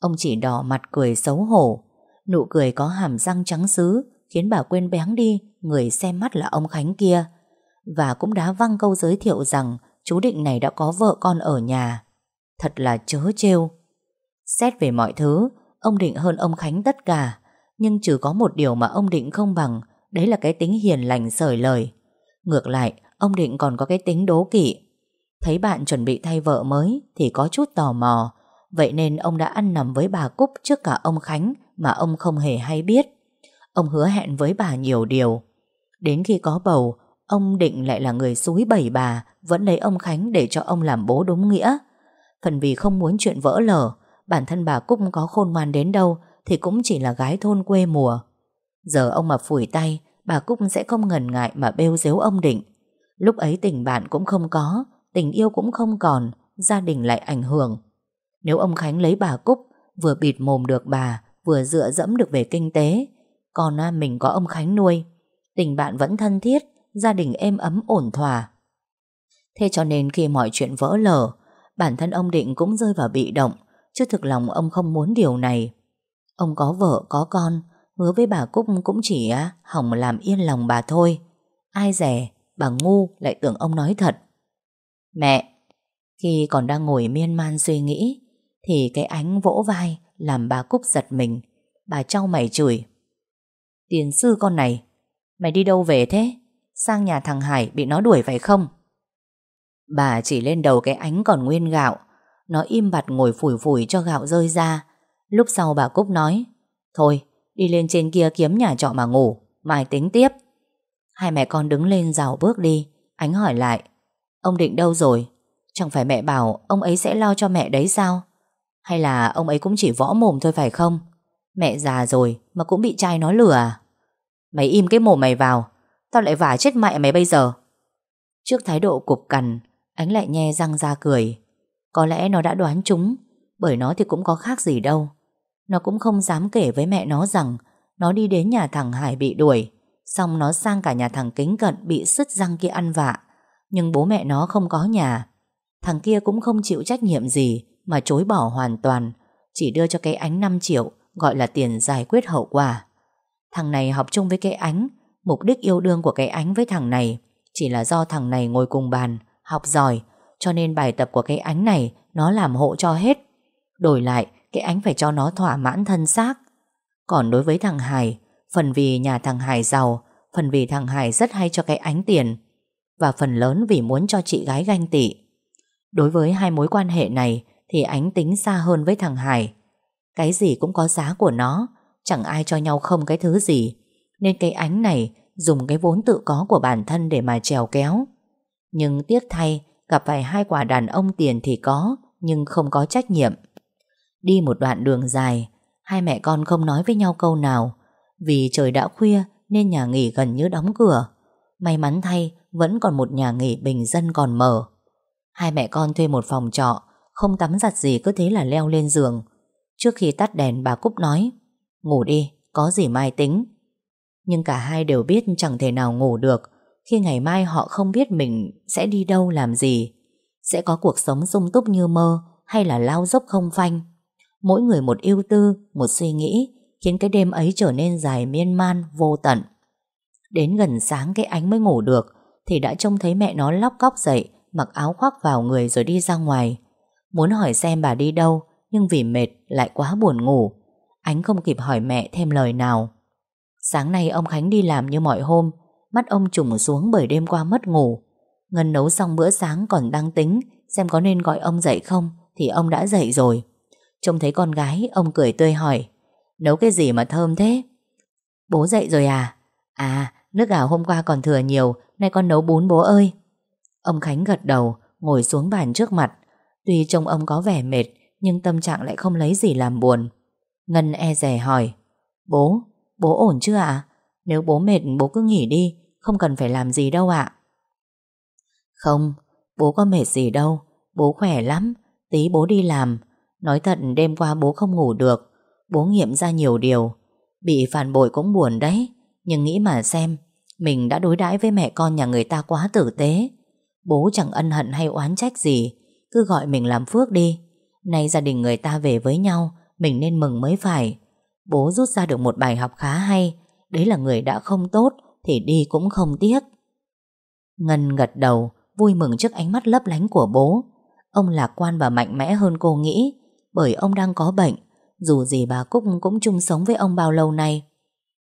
Ông chỉ đỏ mặt cười xấu hổ. Nụ cười có hàm răng trắng xứ, Khiến bà quên béng đi Người xem mắt là ông Khánh kia. Và cũng đã văng câu giới thiệu rằng Chú Định này đã có vợ con ở nhà. Thật là chớ trêu. Xét về mọi thứ, Ông Định hơn ông Khánh tất cả. Nhưng chỉ có một điều mà ông Định không bằng, Đấy là cái tính hiền lành sởi lời. Ngược lại, Ông Định còn có cái tính đố kỵ. Thấy bạn chuẩn bị thay vợ mới Thì có chút tò mò Vậy nên ông đã ăn nằm với bà Cúc trước cả ông Khánh mà ông không hề hay biết. Ông hứa hẹn với bà nhiều điều. Đến khi có bầu, ông định lại là người xúi bẩy bà, vẫn lấy ông Khánh để cho ông làm bố đúng nghĩa. Phần vì không muốn chuyện vỡ lở, bản thân bà Cúc có khôn ngoan đến đâu thì cũng chỉ là gái thôn quê mùa. Giờ ông mà phủi tay, bà Cúc sẽ không ngần ngại mà bêu dếu ông Định. Lúc ấy tình bạn cũng không có, tình yêu cũng không còn, gia đình lại ảnh hưởng. Nếu ông Khánh lấy bà Cúc, vừa bịt mồm được bà, vừa dựa dẫm được về kinh tế. Còn à, mình có ông Khánh nuôi, tình bạn vẫn thân thiết, gia đình êm ấm ổn thỏa. Thế cho nên khi mọi chuyện vỡ lở, bản thân ông Định cũng rơi vào bị động, chứ thực lòng ông không muốn điều này. Ông có vợ, có con, hứa với bà Cúc cũng chỉ á, hỏng làm yên lòng bà thôi. Ai rẻ, bà ngu lại tưởng ông nói thật. Mẹ! Khi còn đang ngồi miên man suy nghĩ, thì cái ánh vỗ vai làm bà Cúc giật mình. Bà trao mày chửi. Tiền sư con này, mày đi đâu về thế? Sang nhà thằng Hải bị nó đuổi phải không? Bà chỉ lên đầu cái ánh còn nguyên gạo. Nó im bặt ngồi phủi phủi cho gạo rơi ra. Lúc sau bà Cúc nói Thôi, đi lên trên kia kiếm nhà trọ mà ngủ. Mai tính tiếp. Hai mẹ con đứng lên rào bước đi. Ánh hỏi lại Ông định đâu rồi? Chẳng phải mẹ bảo ông ấy sẽ lo cho mẹ đấy sao? Hay là ông ấy cũng chỉ võ mồm thôi phải không? Mẹ già rồi Mà cũng bị trai nó lừa à? Mày im cái mồm mày vào, Tao lại vả chết mẹ mày bây giờ. Trước thái độ cục cằn, Ánh lại nhe răng ra cười. Có lẽ nó đã đoán chúng, Bởi nó thì cũng có khác gì đâu. Nó cũng không dám kể với mẹ nó rằng Nó đi đến nhà thằng Hải bị đuổi, Xong nó sang cả nhà thằng Kính Cận Bị sứt răng kia ăn vạ. Nhưng bố mẹ nó không có nhà Thằng kia cũng không chịu trách nhiệm gì mà chối bỏ hoàn toàn, chỉ đưa cho cái ánh 5 triệu gọi là tiền giải quyết hậu quả. Thằng này học chung với cái ánh, mục đích yêu đương của cái ánh với thằng này chỉ là do thằng này ngồi cùng bàn, học giỏi, cho nên bài tập của cái ánh này nó làm hộ cho hết. Đổi lại, cái ánh phải cho nó thỏa mãn thân xác. Còn đối với thằng Hải, phần vì nhà thằng Hải giàu, phần vì thằng Hải rất hay cho cái ánh tiền, và phần lớn vì muốn cho chị gái ganh tị. Đối với hai mối quan hệ này, thì ánh tính xa hơn với thằng Hải. Cái gì cũng có giá của nó, chẳng ai cho nhau không cái thứ gì. Nên cái ánh này dùng cái vốn tự có của bản thân để mà trèo kéo. Nhưng tiếc thay, gặp phải hai quả đàn ông tiền thì có, nhưng không có trách nhiệm. Đi một đoạn đường dài, hai mẹ con không nói với nhau câu nào. Vì trời đã khuya nên nhà nghỉ gần như đóng cửa. May mắn thay, vẫn còn một nhà nghỉ bình dân còn mở. Hai mẹ con thuê một phòng trọ, không tắm giặt gì cứ thế là leo lên giường. Trước khi tắt đèn bà Cúc nói Ngủ đi, có gì mai tính. Nhưng cả hai đều biết chẳng thể nào ngủ được. Khi ngày mai họ không biết mình sẽ đi đâu làm gì. Sẽ có cuộc sống sung túc như mơ Hay là lao dốc không phanh. Mỗi người một ưu tư, một suy nghĩ Khiến cái đêm ấy trở nên dài miên man, vô tận. Đến gần sáng cái ánh mới ngủ được, Thì đã trông thấy mẹ nó lóc cóc dậy, Mặc áo khoác vào người rồi đi ra ngoài. Muốn hỏi xem bà đi đâu, Nhưng vì mệt lại quá buồn ngủ. Ánh không kịp hỏi mẹ thêm lời nào. Sáng nay ông Khánh đi làm như mọi hôm, Mắt ông trùng xuống bởi đêm qua mất ngủ. Ngân nấu xong bữa sáng còn đang tính Xem có nên gọi ông dậy không, Thì ông đã dậy rồi. Trông thấy con gái, ông cười tươi hỏi, Nấu cái gì mà thơm thế? Bố dậy rồi à? À nước gạo hôm qua còn thừa nhiều Nay con nấu bún bố ơi. Ông Khánh gật đầu Ngồi xuống bàn trước mặt. Tuy trông ông có vẻ mệt Nhưng tâm trạng lại không lấy gì làm buồn. Ngân e rẻ hỏi Bố, bố ổn chưa ạ? Nếu bố mệt bố cứ nghỉ đi Không cần phải làm gì đâu ạ. Không, bố có mệt gì đâu Bố khỏe lắm Tí bố đi làm. Nói thật đêm qua bố không ngủ được Bố nghiệm ra nhiều điều. Bị phản bội cũng buồn đấy. Nhưng nghĩ mà xem, Mình đã đối đãi với mẹ con nhà người ta quá tử tế. Bố chẳng ân hận hay oán trách gì, Cứ gọi mình làm phước đi. Nay gia đình người ta về với nhau, Mình nên mừng mới phải. Bố rút ra được một bài học khá hay, Đấy là người đã không tốt Thì đi cũng không tiếc. Ngân gật đầu, Vui mừng trước ánh mắt lấp lánh của bố. Ông lạc quan và mạnh mẽ hơn cô nghĩ, Bởi ông đang có bệnh, Dù gì bà Cúc cũng chung sống với ông bao lâu nay.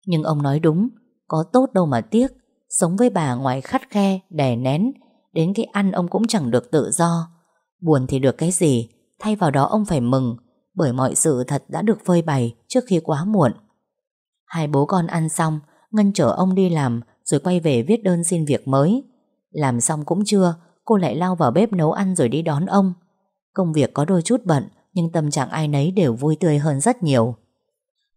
Nhưng ông nói đúng Có tốt đâu mà tiếc. Sống với bà ngoài khắt khe, đè nén Đến cái ăn ông cũng chẳng được tự do. Buồn thì được cái gì Thay vào đó ông phải mừng Bởi mọi sự thật đã được phơi bày Trước khi quá muộn. Hai bố con ăn xong Ngân chở ông đi làm Rồi quay về viết đơn xin việc mới. Làm xong cũng chưa Cô lại lao vào bếp nấu ăn rồi đi đón ông. Công việc có đôi chút bận Nhưng tâm trạng ai nấy đều vui tươi hơn rất nhiều.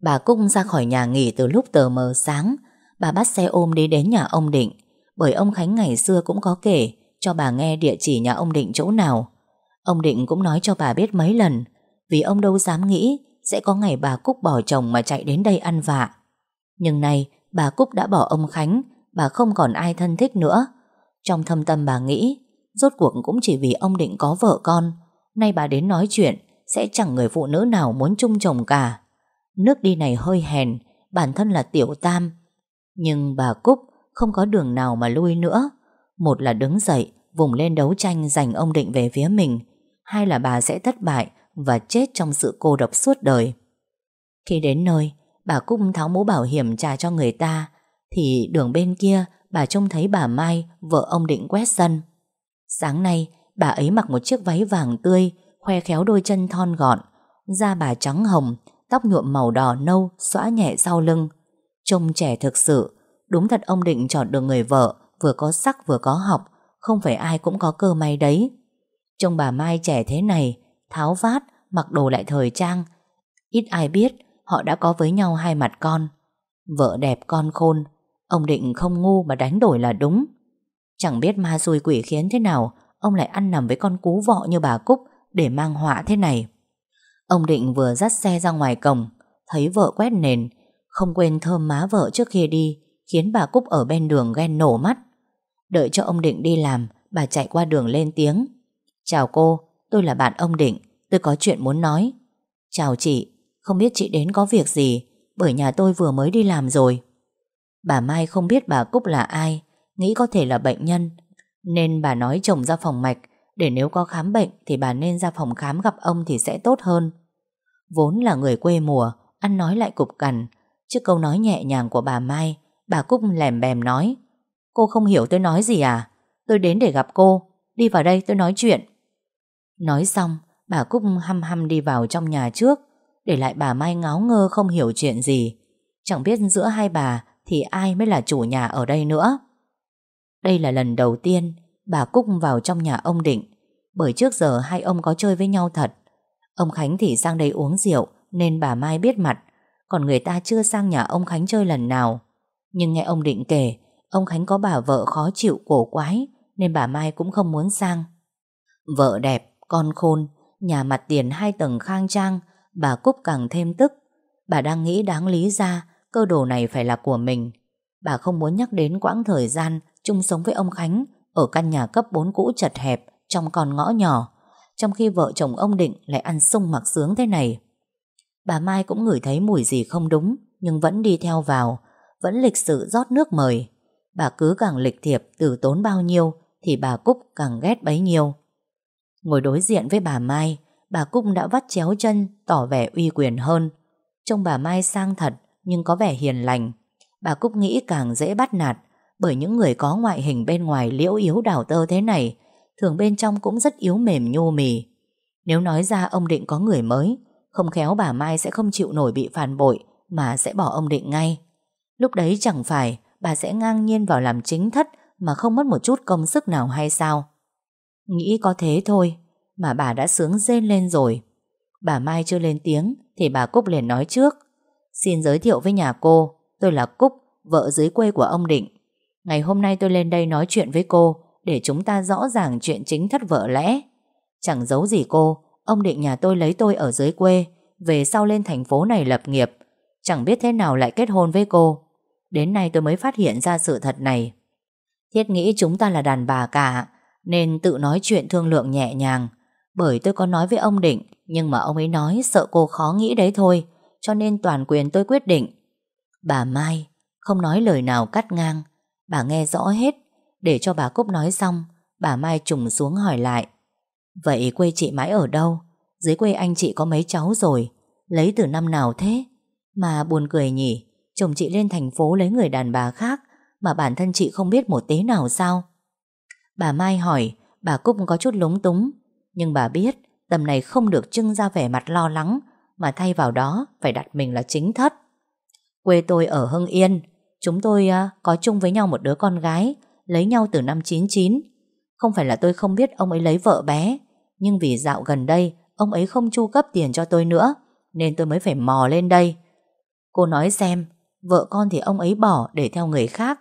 Bà Cúc ra khỏi nhà nghỉ từ lúc tờ mờ sáng Bà bắt xe ôm đi đến nhà ông Định Bởi ông Khánh ngày xưa cũng có kể cho bà nghe địa chỉ nhà ông Định chỗ nào. Ông Định cũng nói cho bà biết mấy lần, vì ông đâu dám nghĩ sẽ có ngày bà Cúc bỏ chồng mà chạy đến đây ăn vạ. Nhưng nay, bà Cúc đã bỏ ông Khánh, bà không còn ai thân thích nữa. Trong thâm tâm bà nghĩ, rốt cuộc cũng chỉ vì ông Định có vợ con, nay bà đến nói chuyện, sẽ chẳng người phụ nữ nào muốn chung chồng cả. Nước đi này hơi hèn, bản thân là tiểu tam. Nhưng bà Cúc không có đường nào mà lui nữa. Một là đứng dậy, vùng lên đấu tranh giành ông Định về phía mình. Hai là bà sẽ thất bại và chết trong sự cô độc suốt đời. Khi đến nơi, bà Cúc tháo mũ bảo hiểm trả cho người ta, thì đường bên kia bà trông thấy bà Mai, vợ ông Định quét sân. Sáng nay, bà ấy mặc một chiếc váy vàng tươi, khoe khéo đôi chân thon gọn, da bà trắng hồng, tóc nhuộm màu đỏ nâu, xõa nhẹ sau lưng. Trông trẻ thực sự, đúng thật ông Định chọn được người vợ vừa có sắc vừa có học, không phải ai cũng có cơ may đấy. Trông bà Mai trẻ thế này, tháo vát, mặc đồ lại thời trang. Ít ai biết họ đã có với nhau hai mặt con. Vợ đẹp con khôn, ông định không ngu mà đánh đổi là đúng. Chẳng biết ma xui quỷ khiến thế nào, ông lại ăn nằm với con cú vọ như bà Cúc để mang họa thế này. Ông định vừa dắt xe ra ngoài cổng, thấy vợ quét nền, không quên thơm má vợ trước khi đi, khiến bà Cúc ở bên đường ghen nổ mắt. Đợi cho ông Định đi làm Bà chạy qua đường lên tiếng. Chào cô, tôi là bạn ông Định Tôi có chuyện muốn nói. Chào chị, không biết chị đến có việc gì Bởi nhà tôi vừa mới đi làm rồi. Bà Mai không biết bà Cúc là ai Nghĩ có thể là bệnh nhân Nên bà nói chồng ra phòng mạch để nếu có khám bệnh Thì bà nên ra phòng khám gặp ông thì sẽ tốt hơn. Vốn là người quê mùa, Ăn nói lại cục cằn. Trước câu nói nhẹ nhàng của bà Mai, Bà Cúc lèm bèm nói, Cô không hiểu tôi nói gì à? Tôi đến để gặp cô. Đi vào đây tôi nói chuyện. Nói xong, bà Cúc hăm hăm đi vào trong nhà trước, Để lại bà Mai ngáo ngơ không hiểu chuyện gì. Chẳng biết giữa hai bà Thì ai mới là chủ nhà ở đây nữa. Đây là lần đầu tiên Bà Cúc vào trong nhà ông Định. Bởi trước giờ hai ông có chơi với nhau thật. Ông Khánh thì sang đây uống rượu Nên bà Mai biết mặt. Còn người ta chưa sang nhà ông Khánh chơi lần nào. Nhưng nghe ông Định kể Ông Khánh có bà vợ khó chịu cổ quái Nên bà Mai cũng không muốn sang. Vợ đẹp, con khôn Nhà mặt tiền hai tầng khang trang Bà Cúc càng thêm tức. Bà đang nghĩ đáng lý ra Cơ đồ này phải là của mình. Bà không muốn nhắc đến quãng thời gian chung sống với ông Khánh ở căn nhà cấp 4 cũ chật hẹp trong con ngõ nhỏ, trong khi vợ chồng ông Định lại ăn sung mặc sướng thế này. Bà Mai cũng ngửi thấy mùi gì không đúng, nhưng vẫn đi theo vào, vẫn lịch sự rót nước mời. Bà cứ càng lịch thiệp từ tốn bao nhiêu thì bà Cúc càng ghét bấy nhiêu. Ngồi đối diện với bà Mai, bà Cúc đã vắt chéo chân tỏ vẻ uy quyền hơn. Trông bà Mai sang thật nhưng có vẻ hiền lành. Bà Cúc nghĩ càng dễ bắt nạt bởi những người có ngoại hình bên ngoài liễu yếu đào tơ thế này thường bên trong cũng rất yếu mềm nhô mì. Nếu nói ra ông Định có người mới không khéo bà Mai sẽ không chịu nổi bị phản bội mà sẽ bỏ ông Định ngay. Lúc đấy chẳng phải bà sẽ ngang nhiên vào làm chính thất mà không mất một chút công sức nào hay sao? Nghĩ có thế thôi mà bà đã sướng rên lên rồi. Bà Mai chưa lên tiếng thì bà Cúc liền nói trước. Xin giới thiệu với nhà cô, tôi là Cúc, vợ dưới quê của ông Định. Ngày hôm nay tôi lên đây nói chuyện với cô để chúng ta rõ ràng chuyện chính thất vợ lẽ. Chẳng giấu gì cô, ông Định nhà tôi lấy tôi ở dưới quê, về sau lên thành phố này lập nghiệp. Chẳng biết thế nào lại kết hôn với cô. Đến nay tôi mới phát hiện ra sự thật này. Thiết nghĩ chúng ta là đàn bà cả, nên tự nói chuyện thương lượng nhẹ nhàng. Bởi tôi có nói với ông Định, nhưng mà ông ấy nói sợ cô khó nghĩ đấy thôi, cho nên toàn quyền tôi quyết định. Bà Mai không nói lời nào cắt ngang, bà nghe rõ hết, để cho bà Cúc nói xong, bà Mai trùng xuống hỏi lại. Vậy quê chị mãi ở đâu? Dưới quê anh chị có mấy cháu rồi, lấy từ năm nào thế? Mà buồn cười nhỉ, chồng chị lên thành phố lấy người đàn bà khác, mà bản thân chị không biết một tế nào sao? Bà Mai hỏi, bà Cúc có chút lúng túng, nhưng bà biết tầm này không được trưng ra vẻ mặt lo lắng, mà thay vào đó phải đặt mình là chính thất. Quê tôi ở Hưng Yên, chúng tôi à, có chung với nhau một đứa con gái, lấy nhau từ năm 99. Không phải là tôi không biết ông ấy lấy vợ bé, nhưng vì dạo gần đây ông ấy không chu cấp tiền cho tôi nữa, nên tôi mới phải mò lên đây. Cô nói xem, vợ con thì ông ấy bỏ để theo người khác,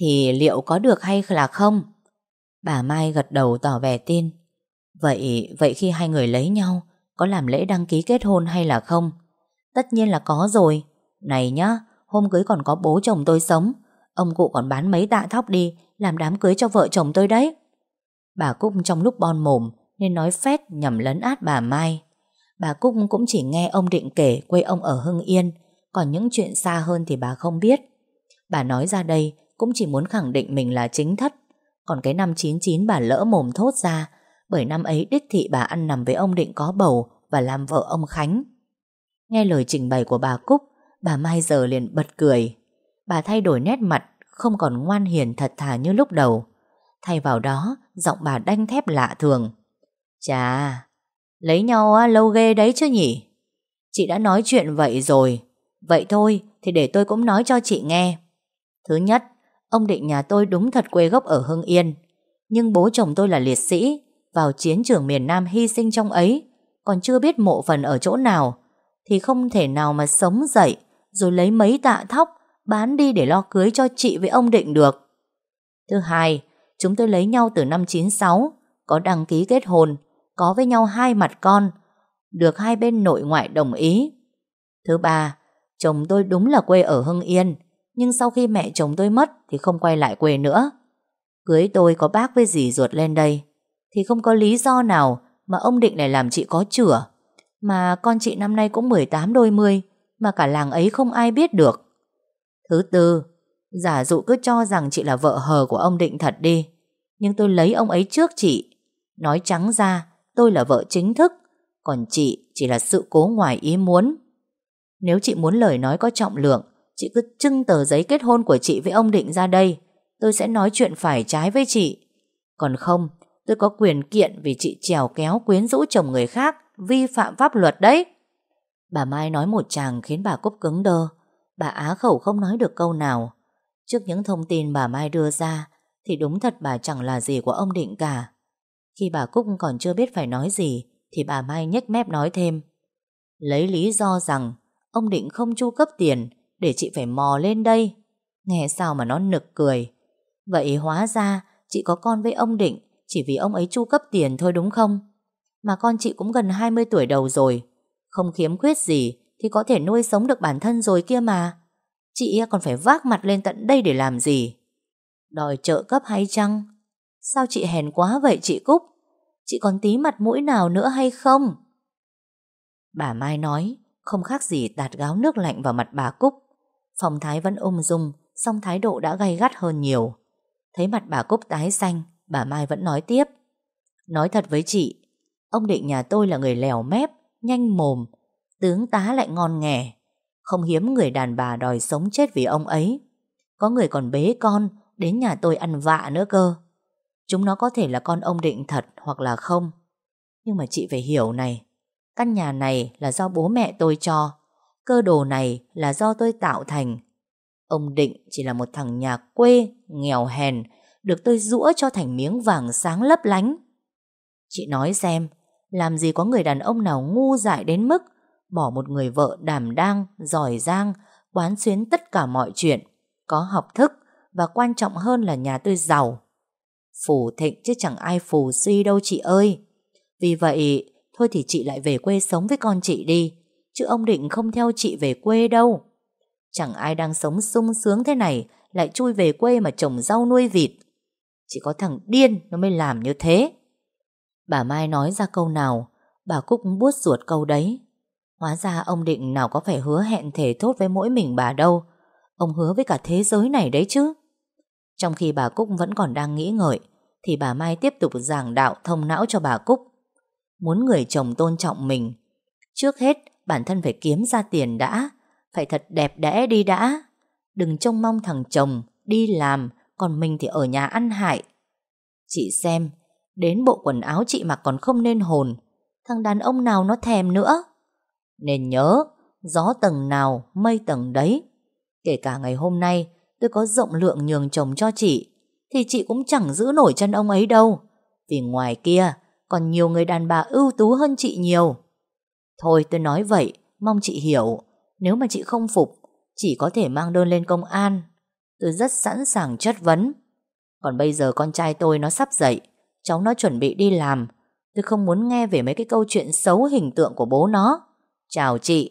thì liệu có được hay là không? Bà Mai gật đầu tỏ vẻ tin. Vậy, vậy khi hai người lấy nhau, có làm lễ đăng ký kết hôn hay là không? Tất nhiên là có rồi. Này nhá, hôm cưới còn có bố chồng tôi sống, ông cụ còn bán mấy tạ thóc đi, làm đám cưới cho vợ chồng tôi đấy. Bà Cúc trong lúc bon mồm, nên nói phét nhằm lấn át bà Mai. Bà Cúc cũng chỉ nghe ông Định kể quê ông ở Hưng Yên, còn những chuyện xa hơn thì bà không biết. Bà nói ra đây cũng chỉ muốn khẳng định mình là chính thất, còn cái năm 99 bà lỡ mồm thốt ra, bởi năm ấy đích thị bà ăn nằm với ông Định có bầu và làm vợ ông Khánh. Nghe lời trình bày của bà Cúc, bà Mai giờ liền bật cười. Bà thay đổi nét mặt, không còn ngoan hiền thật thà như lúc đầu. Thay vào đó, giọng bà đanh thép lạ thường. Chà, lấy nhau lâu ghê đấy chứ nhỉ? Chị đã nói chuyện vậy rồi. Vậy thôi, thì để tôi cũng nói cho chị nghe. Thứ nhất, ông định nhà tôi đúng thật quê gốc ở Hưng Yên. Nhưng bố chồng tôi là liệt sĩ, vào chiến trường miền Nam hy sinh trong ấy, còn chưa biết mộ phần ở chỗ nào, thì không thể nào mà sống dậy, rồi lấy mấy tạ thóc, bán đi để lo cưới cho chị với ông định được. Thứ hai, chúng tôi lấy nhau từ năm 96, có đăng ký kết hôn, có với nhau hai mặt con, được hai bên nội ngoại đồng ý. Thứ ba, chồng tôi đúng là quê ở Hưng Yên, nhưng sau khi mẹ chồng tôi mất thì không quay lại quê nữa. Cưới tôi có bác với dì ruột lên đây, thì không có lý do nào mà ông định lại làm chị có chửa. Mà con chị năm nay cũng 18 đôi mươi, mà cả làng ấy không ai biết được. Thứ tư, giả dụ cứ cho rằng chị là vợ hờ của ông định thật đi, nhưng tôi lấy ông ấy trước chị. Nói trắng ra, tôi là vợ chính thức, còn chị chỉ là sự cố ngoài ý muốn. Nếu chị muốn lời nói có trọng lượng, chị cứ trưng tờ giấy kết hôn của chị với ông Định ra đây, tôi sẽ nói chuyện phải trái với chị. Còn không, tôi có quyền kiện vì chị trèo kéo quyến rũ chồng người khác, vi phạm pháp luật đấy. Bà Mai nói một chàng khiến bà Cúc cứng đơ. Bà á khẩu không nói được câu nào. Trước những thông tin bà Mai đưa ra, thì đúng thật bà chẳng là gì của ông Định cả. Khi bà Cúc còn chưa biết phải nói gì thì bà Mai nhếch mép nói thêm. Lấy lý do rằng ông Định không chu cấp tiền để chị phải mò lên đây. Nghe sao mà nó nực cười. Vậy hóa ra chị có con với ông Định chỉ vì ông ấy chu cấp tiền thôi đúng không? Mà con chị cũng gần 20 tuổi đầu rồi. Không khiếm khuyết gì thì có thể nuôi sống được bản thân rồi kia mà. Chị còn phải vác mặt lên tận đây để làm gì? Đòi trợ cấp hay chăng? Sao chị hèn quá vậy chị Cúc? Chị còn tí mặt mũi nào nữa hay không? Bà Mai nói, không khác gì tạt gáo nước lạnh vào mặt bà Cúc. phòng thái vẫn ung dung, song thái độ đã gay gắt hơn nhiều. Thấy mặt bà Cúc tái xanh, bà Mai vẫn nói tiếp. Nói thật với chị, ông định nhà tôi là người lèo mép, nhanh mồm, tướng tá lại ngon nghẻ. Không hiếm người đàn bà đòi sống chết vì ông ấy. Có người còn bế con, đến nhà tôi ăn vạ nữa cơ. Chúng nó có thể là con ông định thật hoặc là không. Nhưng mà chị phải hiểu này, căn nhà này là do bố mẹ tôi cho, cơ đồ này là do tôi tạo thành. Ông Định chỉ là một thằng nhà quê, nghèo hèn, được tôi rũa cho thành miếng vàng sáng lấp lánh. Chị nói xem, làm gì có người đàn ông nào ngu dại đến mức bỏ một người vợ đảm đang, giỏi giang, quán xuyến tất cả mọi chuyện, có học thức và quan trọng hơn là nhà tôi giàu. Phù thịnh chứ chẳng ai phù suy đâu chị ơi. Vì vậy, thôi thì chị lại về quê sống với con chị đi, chứ ông định không theo chị về quê đâu. Chẳng ai đang sống sung sướng thế này lại chui về quê mà trồng rau nuôi vịt. Chỉ có thằng điên nó mới làm như thế. Bà Mai nói ra câu nào, bà Cúc buốt ruột câu đấy. Hóa ra ông định nào có phải hứa hẹn thể thốt với mỗi mình bà đâu. Ông hứa với cả thế giới này đấy chứ. Trong khi bà Cúc vẫn còn đang nghĩ ngợi, thì bà Mai tiếp tục giảng đạo thông não cho bà Cúc. Muốn người chồng tôn trọng mình, trước hết bản thân phải kiếm ra tiền đã, phải thật đẹp đẽ đi đã. Đừng trông mong thằng chồng đi làm, còn mình thì ở nhà ăn hại. Chị xem, đến bộ quần áo chị mặc còn không nên hồn, thằng đàn ông nào nó thèm nữa. Nên nhớ, gió tầng nào, mây tầng đấy. Kể cả ngày hôm nay, tôi có rộng lượng nhường chồng cho chị, thì chị cũng chẳng giữ nổi chân ông ấy đâu. Vì ngoài kia, còn nhiều người đàn bà ưu tú hơn chị nhiều. Thôi tôi nói vậy, mong chị hiểu. Nếu mà chị không phục, chỉ có thể mang đơn lên công an. Tôi rất sẵn sàng chất vấn. Còn bây giờ con trai tôi nó sắp dậy, cháu nó chuẩn bị đi làm. Tôi không muốn nghe về mấy cái câu chuyện xấu hình tượng của bố nó. Chào chị.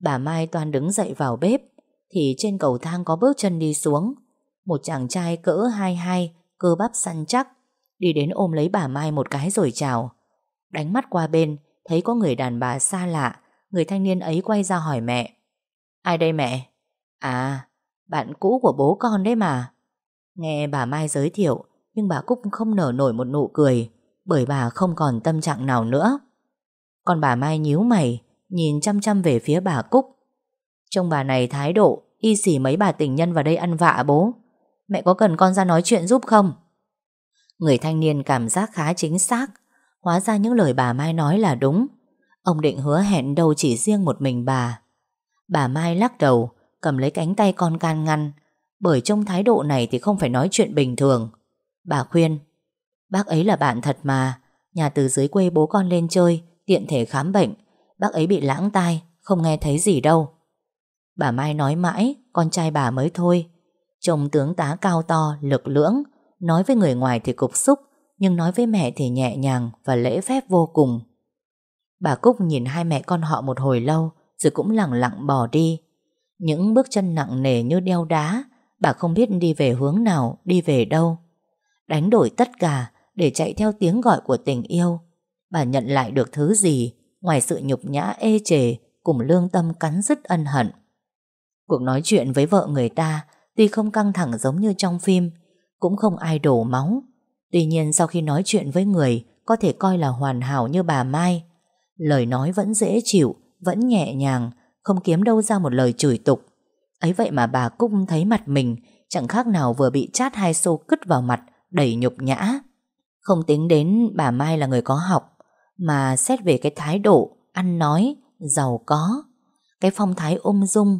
Bà Mai toàn đứng dậy vào bếp, thì trên cầu thang có bước chân đi xuống. Một chàng trai cỡ hai hai, cơ bắp săn chắc, đi đến ôm lấy bà Mai một cái rồi chào. Đánh mắt qua bên, thấy có người đàn bà xa lạ, người thanh niên ấy quay ra hỏi mẹ. Ai đây mẹ? À, bạn cũ của bố con đấy mà. Nghe bà Mai giới thiệu, nhưng bà Cúc không nở nổi một nụ cười, bởi bà không còn tâm trạng nào nữa. Còn bà Mai nhíu mày, nhìn chăm chăm về phía bà Cúc. Trông bà này thái độ, y xỉ mấy bà tình nhân vào đây ăn vạ bố. Mẹ có cần con ra nói chuyện giúp không? Người thanh niên cảm giác khá chính xác, hóa ra những lời bà Mai nói là đúng. Ông định hứa hẹn đâu chỉ riêng một mình bà. Bà Mai lắc đầu, cầm lấy cánh tay con can ngăn, bởi trong thái độ này thì không phải nói chuyện bình thường. Bà khuyên, bác ấy là bạn thật mà, nhà từ dưới quê bố con lên chơi, tiện thể khám bệnh, bác ấy bị lãng tai, không nghe thấy gì đâu. Bà Mai nói mãi, con trai bà mới thôi. Chồng tướng tá cao to, lực lưỡng, nói với người ngoài thì cục xúc, nhưng nói với mẹ thì nhẹ nhàng và lễ phép vô cùng. Bà Cúc nhìn hai mẹ con họ một hồi lâu, rồi cũng lặng lặng bỏ đi. Những bước chân nặng nề như đeo đá, bà không biết đi về hướng nào, đi về đâu. Đánh đổi tất cả để chạy theo tiếng gọi của tình yêu. Bà nhận lại được thứ gì ngoài sự nhục nhã ê chề cùng lương tâm cắn rứt ân hận. Cuộc nói chuyện với vợ người ta tuy không căng thẳng giống như trong phim, cũng không ai đổ máu. Tuy nhiên sau khi nói chuyện với người có thể coi là hoàn hảo như bà Mai, lời nói vẫn dễ chịu, vẫn nhẹ nhàng, không kiếm đâu ra một lời chửi tục. Ấy vậy mà bà Cúc thấy mặt mình chẳng khác nào vừa bị chát hai xô cứt vào mặt, đầy nhục nhã. Không tính đến bà Mai là người có học, mà xét về cái thái độ, ăn nói, giàu có, cái phong thái ung dung.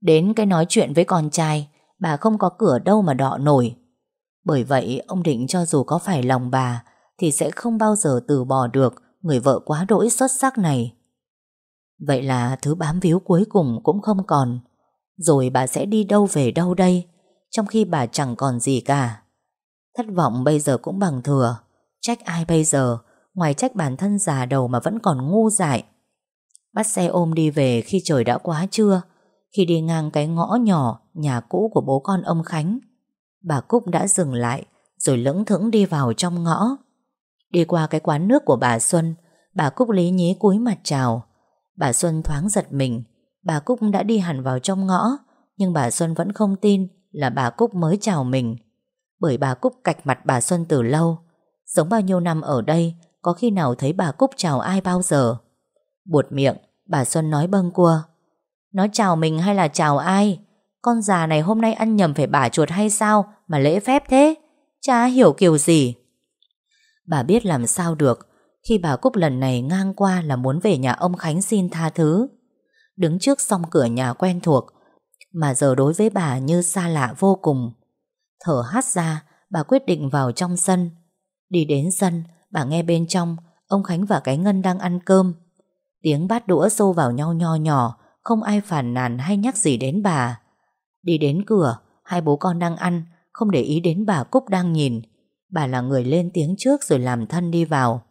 Đến cái nói chuyện với con trai, bà không có cửa đâu mà đọ nổi. Bởi vậy, ông định cho dù có phải lòng bà, thì sẽ không bao giờ từ bỏ được người vợ quá đỗi xuất sắc này. Vậy là thứ bám víu cuối cùng cũng không còn. Rồi bà sẽ đi đâu về đâu đây, trong khi bà chẳng còn gì cả. Thất vọng bây giờ cũng bằng thừa. Trách ai bây giờ, ngoài trách bản thân già đầu mà vẫn còn ngu dại. Bắt xe ôm đi về khi trời đã quá trưa, Khi đi ngang cái ngõ nhỏ Nhà cũ của bố con ông Khánh. Bà Cúc đã dừng lại Rồi lững thững đi vào trong ngõ. Đi qua cái quán nước của bà Xuân Bà Cúc lý nhí cúi mặt chào. Bà Xuân thoáng giật mình. Bà Cúc đã đi hẳn vào trong ngõ Nhưng bà Xuân vẫn không tin Là bà Cúc mới chào mình. Bởi bà Cúc cạch mặt bà Xuân từ lâu. Sống bao nhiêu năm ở đây, Có khi nào thấy bà Cúc chào ai bao giờ? Buột miệng, Bà Xuân nói bâng cua Nó chào mình hay là chào ai? Con già này hôm nay ăn nhầm phải bà chuột hay sao Mà lễ phép thế? Chả hiểu kiểu gì. Bà biết làm sao được, Khi bà Cúc lần này ngang qua là muốn về nhà ông Khánh xin tha thứ. Đứng trước song cửa nhà quen thuộc, Mà giờ đối với bà như xa lạ vô cùng. Thở hắt ra, Bà quyết định vào trong sân. Đi đến sân, Bà nghe bên trong, Ông Khánh và cái Ngân đang ăn cơm. Tiếng bát đũa xô vào nhau nho nhỏ, Không ai phản nàn hay nhắc gì đến bà. Đi đến cửa, Hai bố con đang ăn, Không để ý đến bà Cúc đang nhìn. Bà là người lên tiếng trước rồi làm thân đi vào.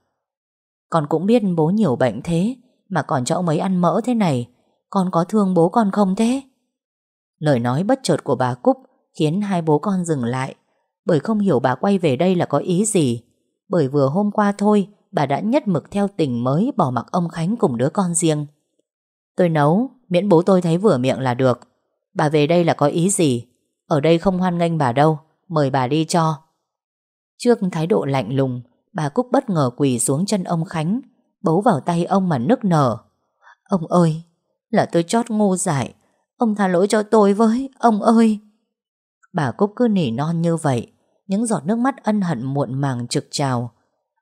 Con cũng biết bố nhiều bệnh thế, Mà còn cho ông ấy ăn mỡ thế này. Con có thương bố con không thế? Lời nói bất chợt của bà Cúc Khiến hai bố con dừng lại. Bởi không hiểu bà quay về đây là có ý gì. Bởi vừa hôm qua thôi, Bà đã nhất mực theo tình mới Bỏ mặc ông Khánh cùng đứa con riêng. Tôi nấu, Miễn bố tôi thấy vừa miệng là được. Bà về đây là có ý gì? Ở đây không hoan nghênh bà đâu, Mời bà đi cho. Trước thái độ lạnh lùng, Bà Cúc bất ngờ quỳ xuống chân ông Khánh, Bấu vào tay ông mà nức nở. Ông ơi, Là tôi chót ngu dại, Ông tha lỗi cho tôi với, Ông ơi. Bà Cúc cứ nỉ non như vậy, Những giọt nước mắt ân hận muộn màng trực trào.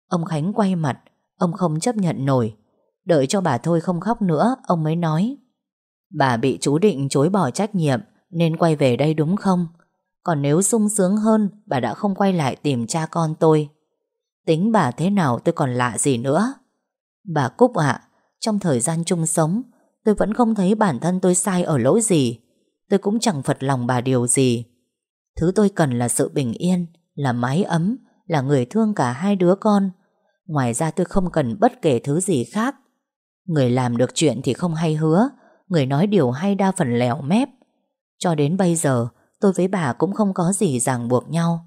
Ông Khánh quay mặt, Ông không chấp nhận nổi. Đợi cho bà thôi không khóc nữa, Ông mới nói, Bà bị chú định chối bỏ trách nhiệm, Nên quay về đây đúng không? Còn nếu sung sướng hơn, Bà đã không quay lại tìm cha con tôi. Tính bà thế nào tôi còn lạ gì nữa. Bà Cúc ạ, Trong thời gian chung sống, Tôi vẫn không thấy bản thân tôi sai ở lỗi gì. Tôi cũng chẳng phật lòng bà điều gì. Thứ tôi cần là sự bình yên, Là mái ấm, Là người thương cả hai đứa con. Ngoài ra tôi không cần bất kể thứ gì khác. Người làm được chuyện thì không hay hứa, Người nói điều hay đa phần lẻo mép. Cho đến bây giờ, Tôi với bà cũng không có gì ràng buộc nhau.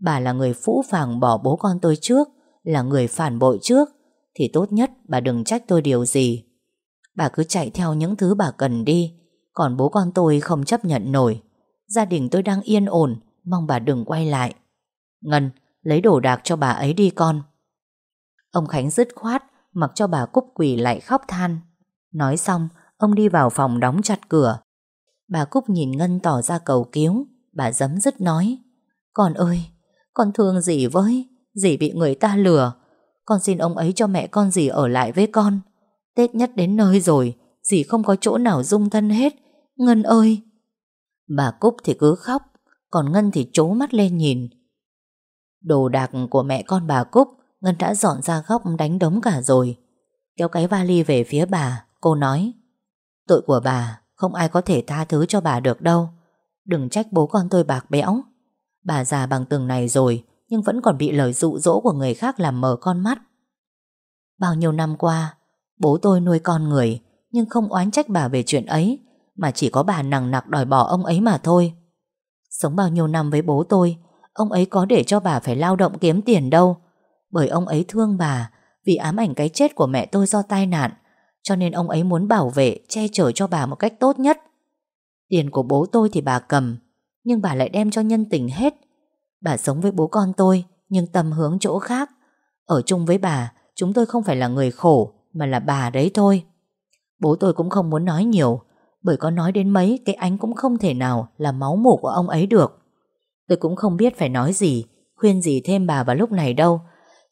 Bà là người phũ phàng bỏ bố con tôi trước, Là người phản bội trước, Thì tốt nhất bà đừng trách tôi điều gì. Bà cứ chạy theo những thứ bà cần đi, Còn bố con tôi không chấp nhận nổi. Gia đình tôi đang yên ổn, Mong bà đừng quay lại. Ngân, lấy đồ đạc cho bà ấy đi con. Ông Khánh dứt khoát, Mặc cho bà Cúc quỳ lại khóc than. Nói xong, Ông đi vào phòng đóng chặt cửa. Bà Cúc nhìn Ngân tỏ ra cầu cứu, Bà dấm dứt nói, Con ơi, Con thương dì với, Dì bị người ta lừa. Con xin ông ấy cho mẹ con dì ở lại với con. Tết nhất đến nơi rồi, Dì không có chỗ nào dung thân hết. Ngân ơi! Bà Cúc thì cứ khóc, Còn Ngân thì trố mắt lên nhìn. Đồ đạc của mẹ con bà Cúc, Ngân đã dọn ra góc đánh đống cả rồi. Kéo cái vali về phía bà, Cô nói, Tội của bà, Không ai có thể tha thứ cho bà được đâu. Đừng trách bố con tôi bạc bẽo. Bà già bằng từng này rồi, Nhưng vẫn còn bị lời dụ dỗ của người khác làm mờ con mắt. Bao nhiêu năm qua, Bố tôi nuôi con người, Nhưng không oán trách bà về chuyện ấy. Mà chỉ có bà nằng nặc đòi bỏ ông ấy mà thôi. Sống bao nhiêu năm với bố tôi, Ông ấy có để cho bà phải lao động kiếm tiền đâu. Bởi ông ấy thương bà Vì ám ảnh cái chết của mẹ tôi do tai nạn, Cho nên ông ấy muốn bảo vệ, Che chở cho bà một cách tốt nhất. Tiền của bố tôi thì bà cầm, Nhưng bà lại đem cho nhân tình hết. Bà sống với bố con tôi, Nhưng tâm hướng chỗ khác. Ở chung với bà, Chúng tôi không phải là người khổ, Mà là bà đấy thôi. Bố tôi cũng không muốn nói nhiều bởi có nói đến mấy, Cái ánh cũng không thể nào là máu mủ của ông ấy được. Tôi cũng không biết phải nói gì, Khuyên gì thêm bà vào lúc này đâu.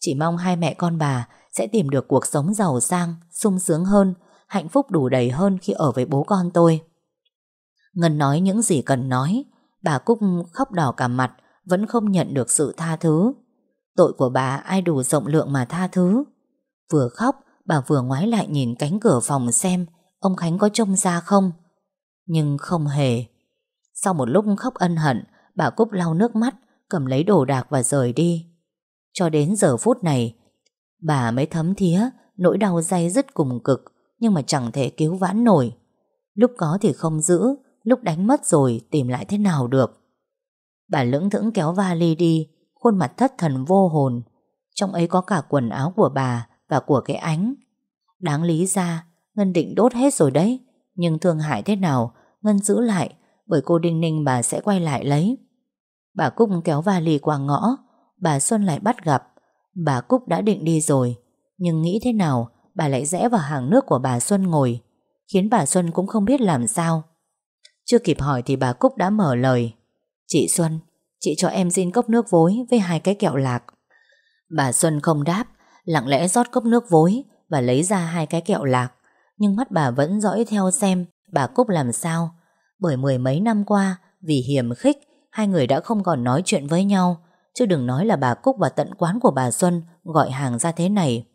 Chỉ mong hai mẹ con bà Sẽ tìm được cuộc sống giàu sang, sung sướng hơn, Hạnh phúc đủ đầy hơn khi ở với bố con tôi. Ngân nói những gì cần nói, Bà Cúc khóc đỏ cả mặt, Vẫn không nhận được sự tha thứ. Tội của bà ai đủ rộng lượng mà tha thứ. Vừa khóc, Bà vừa ngoái lại nhìn cánh cửa phòng xem, Ông Khánh có trông ra không? Nhưng không hề. Sau một lúc khóc ân hận, Bà Cúc lau nước mắt, Cầm lấy đồ đạc và rời đi. Cho đến giờ phút này, Bà mới thấm thía Nỗi đau dây dứt cùng cực Nhưng mà chẳng thể cứu vãn nổi. Lúc có thì không giữ, Lúc đánh mất rồi tìm lại thế nào được. Bà lưỡng thững kéo vali đi, Khuôn mặt thất thần vô hồn. Trong ấy có cả quần áo của bà Và của cái ánh. Đáng lý ra, Ngân định đốt hết rồi đấy. Nhưng thương hại thế nào, Ngân giữ lại, Bởi cô Đinh Ninh bà sẽ quay lại lấy. Bà Cúc kéo vali qua ngõ, Bà Xuân lại bắt gặp. Bà Cúc đã định đi rồi, Nhưng nghĩ thế nào, Bà lại rẽ vào hàng nước của bà Xuân ngồi, Khiến bà Xuân cũng không biết làm sao. Chưa kịp hỏi thì bà Cúc đã mở lời. Chị Xuân, Chị cho em xin cốc nước vối Với hai cái kẹo lạc. Bà Xuân không đáp, Lặng lẽ rót cốc nước vối Và lấy ra hai cái kẹo lạc. Nhưng mắt bà vẫn dõi theo xem Bà Cúc làm sao. Bởi mười mấy năm qua, Vì hiểm khích, Hai người đã không còn nói chuyện với nhau. Chứ đừng nói là bà Cúc và tận quán của bà Xuân Gọi hàng ra thế này.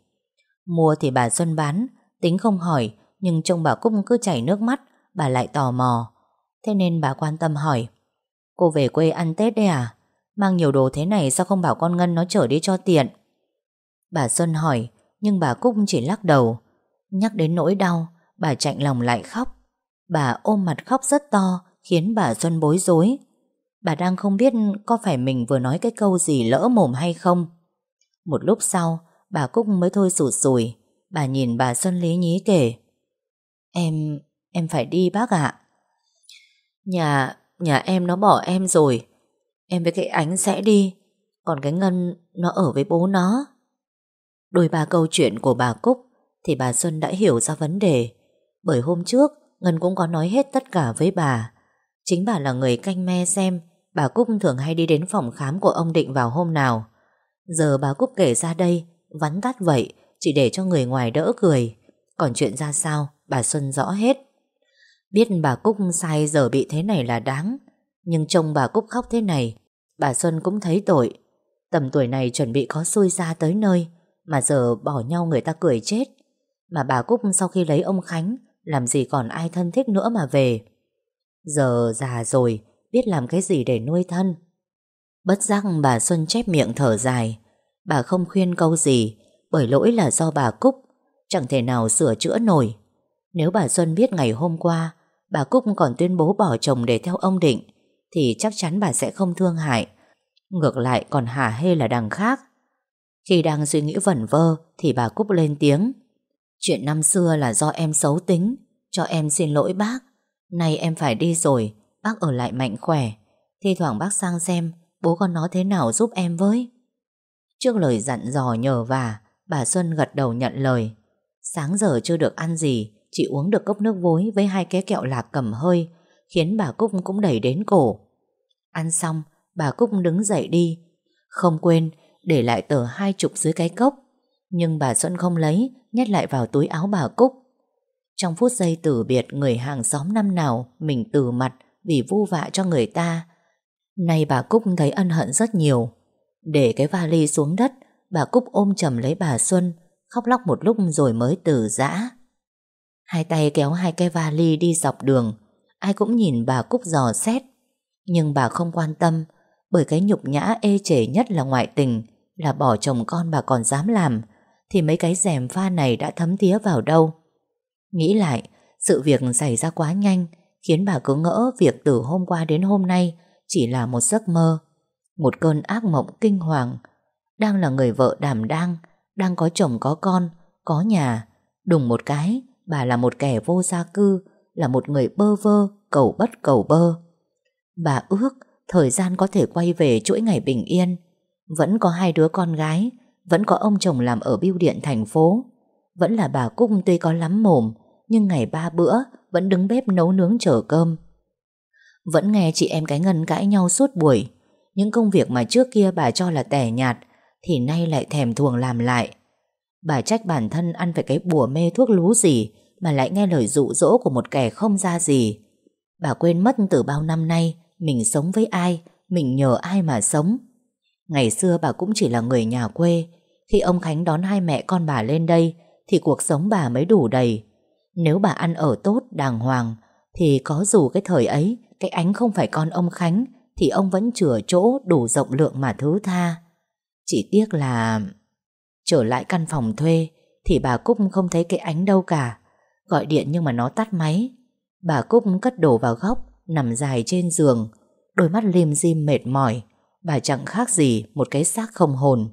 Mua thì bà Xuân bán, Tính không hỏi, Nhưng trông bà Cúc cứ chảy nước mắt, Bà lại tò mò. Thế nên bà quan tâm hỏi, Cô về quê ăn Tết đấy à? Mang nhiều đồ thế này sao không bảo con Ngân nó chở đi cho tiện? Bà Xuân hỏi, Nhưng bà Cúc chỉ lắc đầu Nhắc đến nỗi đau Bà chạnh lòng lại khóc. Bà ôm mặt khóc rất to Khiến bà Xuân bối rối. Bà đang không biết có phải mình vừa nói cái câu gì lỡ mồm hay không. Một lúc sau Bà Cúc mới thôi sụt sùi. Bà nhìn bà Xuân lý nhí kể. Em, em phải đi bác ạ. Nhà, nhà em nó bỏ em rồi. Em với cái ánh sẽ đi Còn cái Ngân nó ở với bố nó. Đôi ba câu chuyện của bà Cúc thì bà Xuân đã hiểu ra vấn đề. Bởi hôm trước, Ngân cũng có nói hết tất cả với bà. Chính bà là người canh me xem Bà Cúc thường hay đi đến phòng khám của ông Định vào hôm nào. Giờ bà Cúc kể ra đây, Vắn tắt vậy, Chỉ để cho người ngoài đỡ cười. Còn chuyện ra sao, bà Xuân rõ hết. Biết bà Cúc sai giờ bị thế này là đáng, Nhưng trông bà Cúc khóc thế này, Bà Xuân cũng thấy tội. Tầm tuổi này chuẩn bị có xui ra tới nơi, Mà giờ bỏ nhau người ta cười chết. Mà bà Cúc sau khi lấy ông Khánh, Làm gì còn ai thân thích nữa mà về. Giờ già rồi, Biết làm cái gì để nuôi thân. Bất giác bà Xuân chép miệng thở dài. Bà không khuyên câu gì, Bởi lỗi là do bà Cúc, Chẳng thể nào sửa chữa nổi. Nếu bà Xuân biết ngày hôm qua, Bà Cúc còn tuyên bố bỏ chồng để theo ông Định, Thì chắc chắn bà sẽ không thương hại. Ngược lại còn hả hê là đằng khác. Khi đang suy nghĩ vẩn vơ, Thì bà Cúc lên tiếng. Chuyện năm xưa là do em xấu tính. Cho em xin lỗi bác. Nay em phải đi rồi. Bác ở lại mạnh khỏe. Thì thoảng bác sang xem, Bố con nó thế nào giúp em với. Trước lời dặn dò nhờ vả, Bà Xuân gật đầu nhận lời. Sáng giờ chưa được ăn gì Chỉ uống được cốc nước vối với hai cái kẹo lạc cầm hơi, Khiến bà Cúc cũng đẩy đến cổ. Ăn xong, Bà Cúc đứng dậy đi. Không quên, để lại tờ hai chục dưới cái cốc. Nhưng bà Xuân không lấy, Nhét lại vào túi áo bà Cúc. Trong phút giây tử biệt Người hàng xóm năm nào Mình từ mặt vì vu vạ cho người ta, Nay bà Cúc thấy ân hận rất nhiều. Để cái vali xuống đất, Bà Cúc ôm chầm lấy bà Xuân, Khóc lóc một lúc rồi mới từ giã. Hai tay kéo hai cái vali đi dọc đường, Ai cũng nhìn bà Cúc dò xét. Nhưng bà không quan tâm, Bởi cái nhục nhã ê chề nhất là ngoại tình, Là bỏ chồng con bà còn dám làm thì mấy cái rèm pha này đã thấm tía vào đâu. Nghĩ lại, Sự việc xảy ra quá nhanh, Khiến bà cứ ngỡ việc từ hôm qua đến hôm nay Chỉ là một giấc mơ, một cơn ác mộng kinh hoàng. Đang là người vợ đảm đang Đang có chồng có con, Có nhà, Đùng một cái, Bà là một kẻ vô gia cư, Là một người bơ vơ, Cầu bất cầu bơ. Bà ước Thời gian có thể quay về chuỗi ngày bình yên. Vẫn có hai đứa con gái vẫn có ông chồng làm ở bưu điện thành phố. Vẫn là bà Cúc tuy có lắm mồm, Nhưng ngày ba bữa Vẫn đứng bếp nấu nướng chở cơm. Vẫn nghe chị em cái ngân cãi nhau suốt buổi. Những công việc mà trước kia bà cho là tẻ nhạt Thì nay lại thèm thuồng làm lại. Bà trách bản thân ăn phải cái bùa mê thuốc lú gì Mà lại nghe lời dụ dỗ của một kẻ không ra gì. Bà quên mất từ bao năm nay Mình sống với ai, Mình nhờ ai mà sống. Ngày xưa bà cũng chỉ là người nhà quê khi ông Khánh đón hai mẹ con bà lên đây Thì cuộc sống bà mới đủ đầy Nếu bà ăn ở tốt, đàng hoàng Thì có dù cái thời ấy Cái ánh không phải con ông Khánh thì ông vẫn chừa chỗ đủ rộng lượng mà thứ tha. Chỉ tiếc là... Trở lại căn phòng thuê thì bà Cúc không thấy cái ánh đâu cả. Gọi điện nhưng mà nó tắt máy. Bà Cúc cất đồ vào góc Nằm dài trên giường Đôi mắt lim dim mệt mỏi Bà chẳng khác gì một cái xác không hồn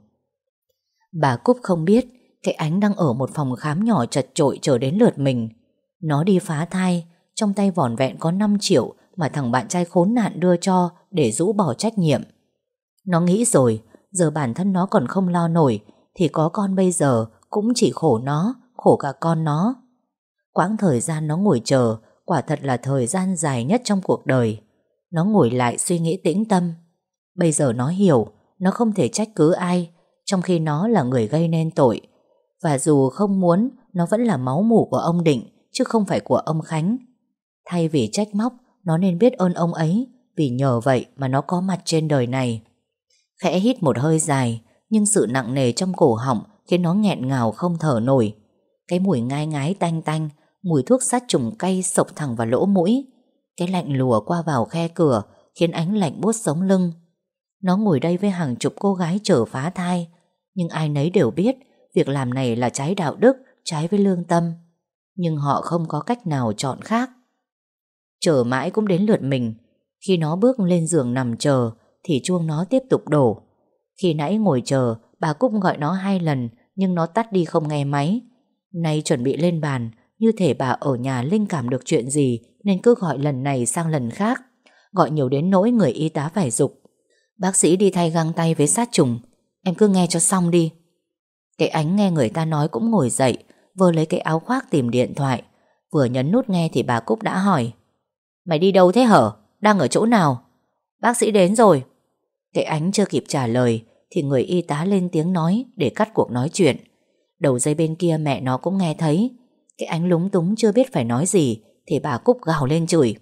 Bà Cúc không biết, Cái ánh đang ở một phòng khám nhỏ chật trội chờ đến lượt mình. Nó đi phá thai, Trong tay vỏn vẹn có 5 triệu Mà thằng bạn trai khốn nạn đưa cho Để rũ bỏ trách nhiệm. Nó nghĩ rồi, Giờ bản thân nó còn không lo nổi, Thì có con bây giờ Cũng chỉ khổ nó, Khổ cả con nó. Quãng thời gian nó ngồi chờ, Quả thật là thời gian dài nhất trong cuộc đời. Nó ngồi lại suy nghĩ tĩnh tâm. Bây giờ nó hiểu, Nó không thể trách cứ ai trong khi nó là người gây nên tội. Và dù không muốn, Nó vẫn là máu mủ của ông Định, Chứ không phải của ông Khánh. Thay vì trách móc, Nó nên biết ơn ông ấy, Vì nhờ vậy mà nó có mặt trên đời này. Khẽ hít một hơi dài, Nhưng sự nặng nề trong cổ họng Khiến nó nghẹn ngào không thở nổi. Cái mùi ngai ngái tanh tanh, Mùi thuốc sát trùng cay sộc thẳng vào lỗ mũi. Cái lạnh lùa qua vào khe cửa, Khiến ánh lạnh buốt sống lưng. Nó ngồi đây với hàng chục cô gái chờ phá thai nhưng ai nấy đều biết, Việc làm này là trái đạo đức, Trái với lương tâm. Nhưng họ không có cách nào chọn khác. Chờ mãi cũng đến lượt mình. Khi nó bước lên giường nằm chờ, Thì chuông nó tiếp tục đổ. Khi nãy ngồi chờ, Bà Cúc gọi nó hai lần, Nhưng nó tắt đi không nghe máy. Nay chuẩn bị lên bàn, như thể bà ở nhà linh cảm được chuyện gì, Nên cứ gọi lần này sang lần khác. Gọi nhiều đến nỗi người y tá phải dục. Bác sĩ đi thay găng tay với sát trùng Em cứ nghe cho xong đi Cái ánh nghe người ta nói cũng ngồi dậy vừa lấy cái áo khoác tìm điện thoại Vừa nhấn nút nghe thì bà Cúc đã hỏi Mày đi đâu thế hở? Đang ở chỗ nào? Bác sĩ đến rồi Cái ánh chưa kịp trả lời Thì người y tá lên tiếng nói Để cắt cuộc nói chuyện Đầu dây bên kia mẹ nó cũng nghe thấy cái ánh lúng túng chưa biết phải nói gì Thì bà Cúc gào lên chửi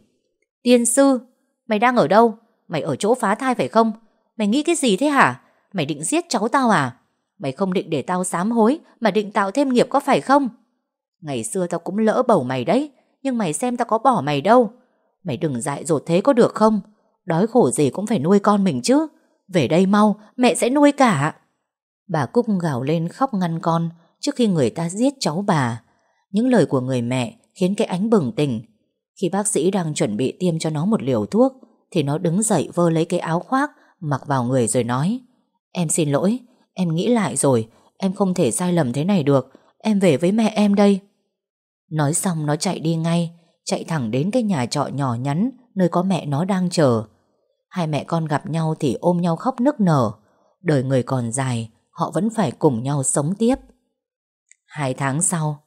Tiên sư, mày đang ở đâu? Mày ở chỗ phá thai phải không? Mày nghĩ cái gì thế hả? Mày định giết cháu tao à? Mày không định để tao sám hối Mà định tạo thêm nghiệp có phải không? Ngày xưa tao cũng lỡ bầu mày đấy Nhưng mày xem tao có bỏ mày đâu Mày đừng dại dột thế có được không? Đói khổ gì cũng phải nuôi con mình chứ Về đây mau, mẹ sẽ nuôi cả Bà Cúc gào lên khóc ngăn con Trước khi người ta giết cháu bà những lời của người mẹ khiến cái ánh bừng tỉnh. Khi bác sĩ đang chuẩn bị tiêm cho nó một liều thuốc, thì nó đứng dậy vơ lấy cái áo khoác, mặc vào người rồi nói Em xin lỗi, em nghĩ lại rồi, em không thể sai lầm thế này được, em về với mẹ em đây. Nói xong nó chạy đi ngay, chạy thẳng đến cái nhà trọ nhỏ nhắn nơi có mẹ nó đang chờ. Hai mẹ con gặp nhau thì ôm nhau khóc nức nở. Đời người còn dài, họ vẫn phải cùng nhau sống tiếp. Hai tháng sau,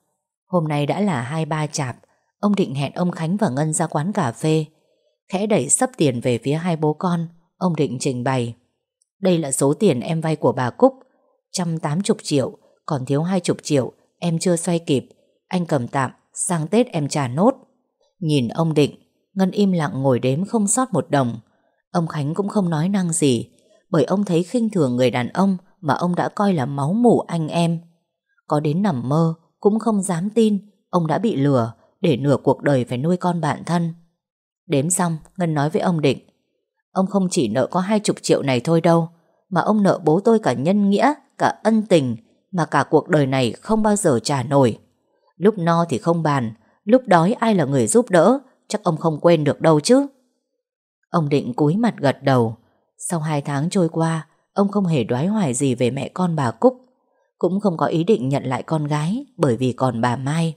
Hôm nay đã là hai ba chạp Ông định hẹn ông Khánh và Ngân ra quán cà phê Khẽ đẩy sấp tiền về phía hai bố con Ông định trình bày đây là số tiền em vay của bà Cúc. Trăm tám chục triệu Còn thiếu hai chục triệu Em chưa xoay kịp. Anh cầm tạm Sang Tết em trả nốt. Nhìn ông định Ngân im lặng ngồi đếm không sót một đồng. Ông Khánh cũng không nói năng gì Bởi ông thấy khinh thường người đàn ông Mà ông đã coi là máu mủ anh em. Có đến nằm mơ cũng không dám tin ông đã bị lừa để nửa cuộc đời phải nuôi con bạn thân. Đếm xong, Ngân nói với ông Định Ông không chỉ nợ có hai chục triệu này thôi đâu mà ông nợ bố tôi cả nhân nghĩa, cả ân tình mà cả cuộc đời này không bao giờ trả nổi. Lúc no thì không bàn, lúc đói ai là người giúp đỡ, chắc ông không quên được đâu chứ. Ông Định cúi mặt gật đầu. Sau hai tháng trôi qua, ông không hề đoái hoài gì về mẹ con bà Cúc. Cũng không có ý định nhận lại con gái Bởi vì còn bà Mai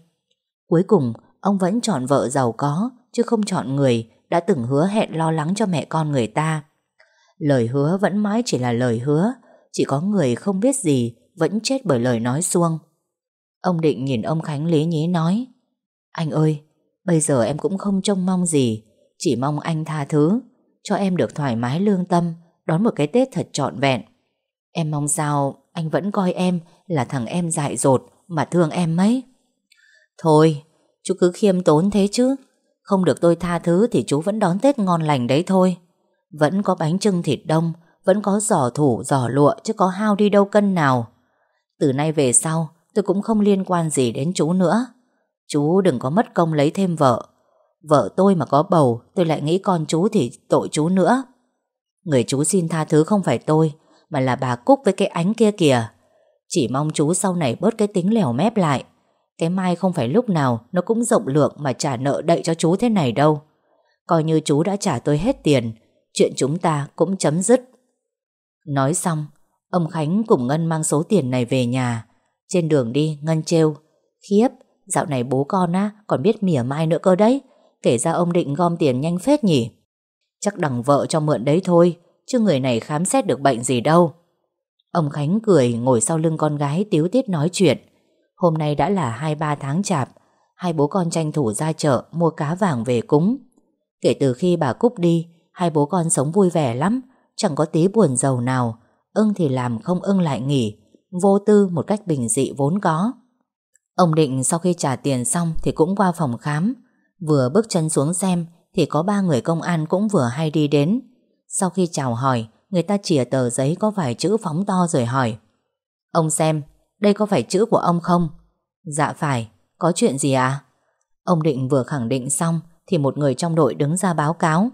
Cuối cùng ông vẫn chọn vợ giàu có Chứ không chọn người Đã từng hứa hẹn lo lắng cho mẹ con người ta Lời hứa vẫn mãi chỉ là lời hứa Chỉ có người không biết gì Vẫn chết bởi lời nói xuông Ông định nhìn ông Khánh lý nhí nói Anh ơi Bây giờ em cũng không trông mong gì Chỉ mong anh tha thứ Cho em được thoải mái lương tâm Đón một cái Tết thật trọn vẹn Em mong sao anh vẫn coi em là thằng em dại dột mà thương em mấy. Thôi, chú cứ khiêm tốn thế chứ. Không được tôi tha thứ thì chú vẫn đón Tết ngon lành đấy thôi. Vẫn có bánh trưng thịt đông, vẫn có giỏ thủ, giỏ lụa chứ có hao đi đâu cân nào. Từ nay về sau, tôi cũng không liên quan gì đến chú nữa. Chú đừng có mất công lấy thêm vợ. Vợ tôi mà có bầu, tôi lại nghĩ con chú thì tội chú nữa. Người chú xin tha thứ không phải tôi, mà là bà Cúc với cái ánh kia kìa. Chỉ mong chú sau này bớt cái tính lèo mép lại. Cái mai không phải lúc nào Nó cũng rộng lượng mà trả nợ đậy cho chú thế này đâu Coi như chú đã trả tôi hết tiền Chuyện chúng ta cũng chấm dứt. Nói xong, Ông Khánh cùng Ngân mang số tiền này về nhà. Trên đường đi, Ngân trêu, Khiếp, Dạo này bố con á, còn biết mỉa mai nữa cơ đấy, Kể ra ông định gom tiền nhanh phết nhỉ. Chắc đằng vợ cho mượn đấy thôi, Chứ người này khám xét được bệnh gì đâu. Ông Khánh cười, ngồi sau lưng con gái tiếu tiết nói chuyện, Hôm nay đã là 2-3 tháng chạp, Hai bố con tranh thủ ra chợ Mua cá vàng về cúng. Kể từ khi bà Cúc đi Hai bố con sống vui vẻ lắm, Chẳng có tí buồn giàu nào. Ưng thì làm không ưng lại nghỉ, Vô tư một cách bình dị vốn có. Ông định sau khi trả tiền xong Thì cũng qua phòng khám. Vừa bước chân xuống xem Thì có ba người công an cũng vừa hay đi đến. Sau khi chào hỏi, Người ta chìa tờ giấy có vài chữ phóng to rồi hỏi. Ông xem, Đây có phải chữ của ông không? Dạ phải, Có chuyện gì à Ông định vừa khẳng định xong Thì một người trong đội đứng ra báo cáo.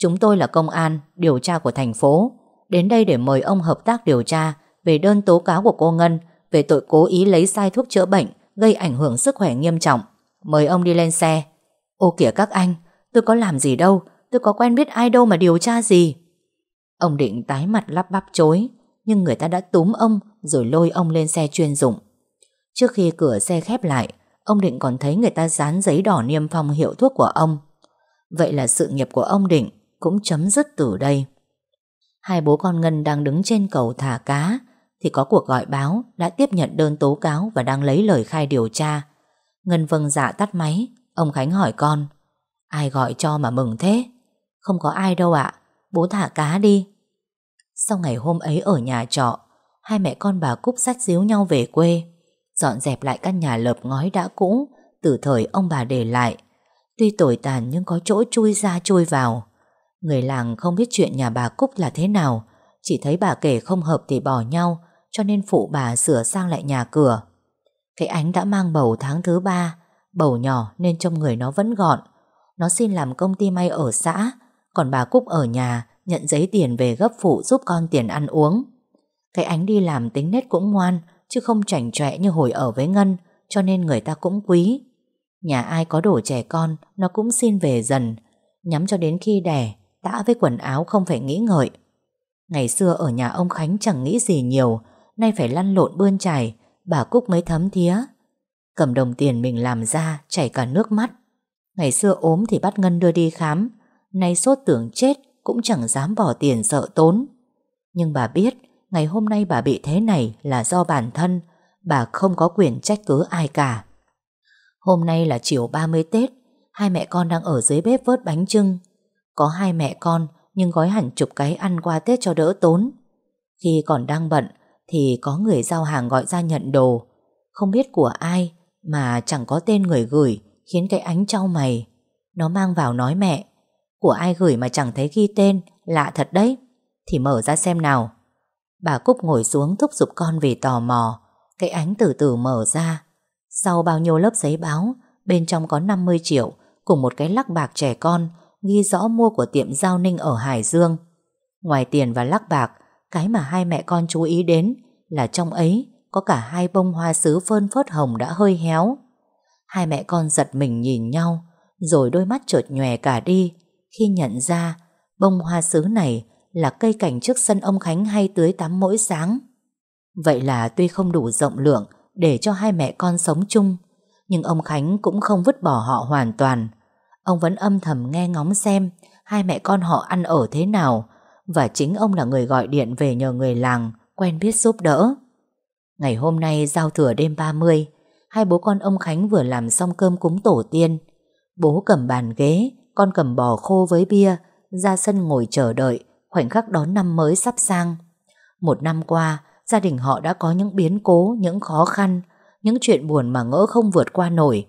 Chúng tôi là công an, Điều tra của thành phố. Đến đây để mời ông hợp tác điều tra Về đơn tố cáo của cô Ngân Về tội cố ý lấy sai thuốc chữa bệnh, Gây ảnh hưởng sức khỏe nghiêm trọng. Mời ông đi lên xe. Ô kìa các anh, Tôi có làm gì đâu? Tôi có quen biết ai đâu mà điều tra gì? Ông định tái mặt lắp bắp chối, Nhưng người ta đã túm ông Rồi lôi ông lên xe chuyên dụng. Trước khi cửa xe khép lại, Ông Định còn thấy người ta dán giấy đỏ niêm phong hiệu thuốc của ông. Vậy là sự nghiệp của ông Định cũng chấm dứt từ đây. Hai bố con Ngân đang đứng trên cầu thả cá, Thì có cuộc gọi báo Đã tiếp nhận đơn tố cáo Và đang lấy lời khai điều tra. Ngân vâng dạ tắt máy, Ông Khánh hỏi con, Ai gọi cho mà mừng thế? Không có ai đâu ạ, Bố thả cá đi. Sau ngày hôm ấy ở nhà trọ, Hai mẹ con bà Cúc sách díu nhau về quê, Dọn dẹp lại căn nhà lợp ngói đã cũ Từ thời ông bà để lại. Tuy tồi tàn nhưng có chỗ chui ra chui vào. Người làng không biết chuyện nhà bà Cúc là thế nào. Chỉ thấy bà kể không hợp thì bỏ nhau, Cho nên phụ bà sửa sang lại nhà cửa. Cái ánh đã mang bầu tháng thứ ba, Bầu nhỏ nên trong người nó vẫn gọn. Nó xin làm công ty may ở xã, Còn bà Cúc ở nhà Nhận giấy tiền về gấp phụ giúp con tiền ăn uống. Cái ánh đi làm tính nết cũng ngoan, Chứ không chảnh chọe như hồi ở với Ngân, Cho nên người ta cũng quý. Nhà ai có đổ trẻ con, Nó cũng xin về dần. Nhắm cho đến khi đẻ Tã với quần áo không phải nghĩ ngợi. Ngày xưa ở nhà ông Khánh chẳng nghĩ gì nhiều Nay phải lăn lộn bươn chải, Bà Cúc mới thấm thía. Cầm đồng tiền mình làm ra Chảy cả nước mắt. Ngày xưa ốm thì bắt Ngân đưa đi khám Nay sốt tưởng chết Cũng chẳng dám bỏ tiền sợ tốn. Nhưng bà biết Ngày hôm nay bà bị thế này là do bản thân Bà không có quyền trách cứ ai cả. Hôm nay là chiều 30 Tết Hai mẹ con đang ở dưới bếp vớt bánh trưng. Có hai mẹ con, Nhưng gói hẳn chục cái ăn qua Tết cho đỡ tốn. Khi còn đang bận, Thì có người giao hàng gọi ra nhận đồ. Không biết của ai, Mà chẳng có tên người gửi, Khiến cái ánh trao mày. Nó mang vào nói mẹ, Của ai gửi mà chẳng thấy ghi tên, Lạ thật đấy. Thì mở ra xem nào. Bà Cúc ngồi xuống thúc giục con vì tò mò. Cái ánh từ từ mở ra. Sau bao nhiêu lớp giấy báo, Bên trong có 50 triệu Cùng một cái lắc bạc trẻ con Ghi rõ mua của tiệm Giao Ninh ở Hải Dương Ngoài tiền và lắc bạc Cái mà hai mẹ con chú ý đến Là trong ấy có cả hai bông hoa sứ phơn phớt hồng đã hơi héo Hai mẹ con giật mình nhìn nhau Rồi đôi mắt chợt nhòe cả đi Khi nhận ra Bông hoa sứ này là cây cảnh trước sân ông Khánh hay tưới tắm mỗi sáng. Vậy là tuy không đủ rộng lượng để cho hai mẹ con sống chung, nhưng ông Khánh cũng không vứt bỏ họ hoàn toàn. Ông vẫn âm thầm nghe ngóng xem hai mẹ con họ ăn ở thế nào và chính ông là người gọi điện về nhờ người làng quen biết giúp đỡ. Ngày hôm nay giao thừa đêm 30, hai bố con ông Khánh vừa làm xong cơm cúng tổ tiên. Bố cầm bàn ghế, con cầm bò khô với bia, ra sân ngồi chờ đợi khoảnh khắc đón năm mới sắp sang. Một năm qua, gia đình họ đã có những biến cố, những khó khăn, những chuyện buồn mà ngỡ không vượt qua nổi.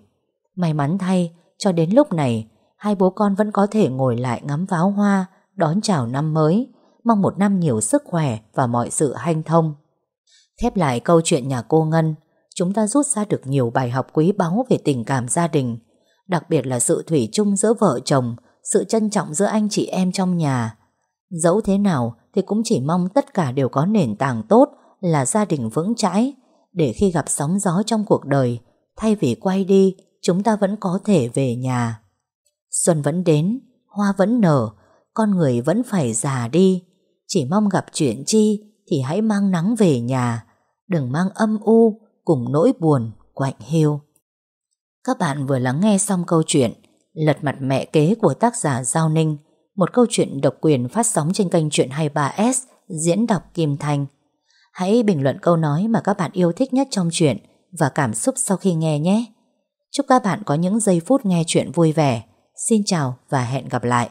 May mắn thay, cho đến lúc này, hai bố con vẫn có thể ngồi lại ngắm pháo hoa, đón chào năm mới, mong một năm nhiều sức khỏe và mọi sự hanh thông. Khép lại câu chuyện nhà cô Ngân, chúng ta rút ra được nhiều bài học quý báu về tình cảm gia đình, đặc biệt là sự thủy chung giữa vợ chồng, sự trân trọng giữa anh chị em trong nhà, Dẫu thế nào thì cũng chỉ mong tất cả đều có nền tảng tốt là gia đình vững chãi để khi gặp sóng gió trong cuộc đời Thay vì quay đi Chúng ta vẫn có thể về nhà. Xuân vẫn đến, Hoa vẫn nở, Con người vẫn phải già đi. Chỉ mong gặp chuyện chi Thì hãy mang nắng về nhà. Đừng mang âm u Cùng nỗi buồn, quạnh hiu. Các bạn vừa lắng nghe xong câu chuyện Lật mặt mẹ kế của tác giả Giao Ninh, Một câu chuyện độc quyền phát sóng trên kênh Chuyện 23S Diễn đọc Kim Thanh. Hãy bình luận câu nói mà các bạn yêu thích nhất trong chuyện Và cảm xúc sau khi nghe nhé. Chúc các bạn có những giây phút nghe chuyện vui vẻ. Xin chào và hẹn gặp lại.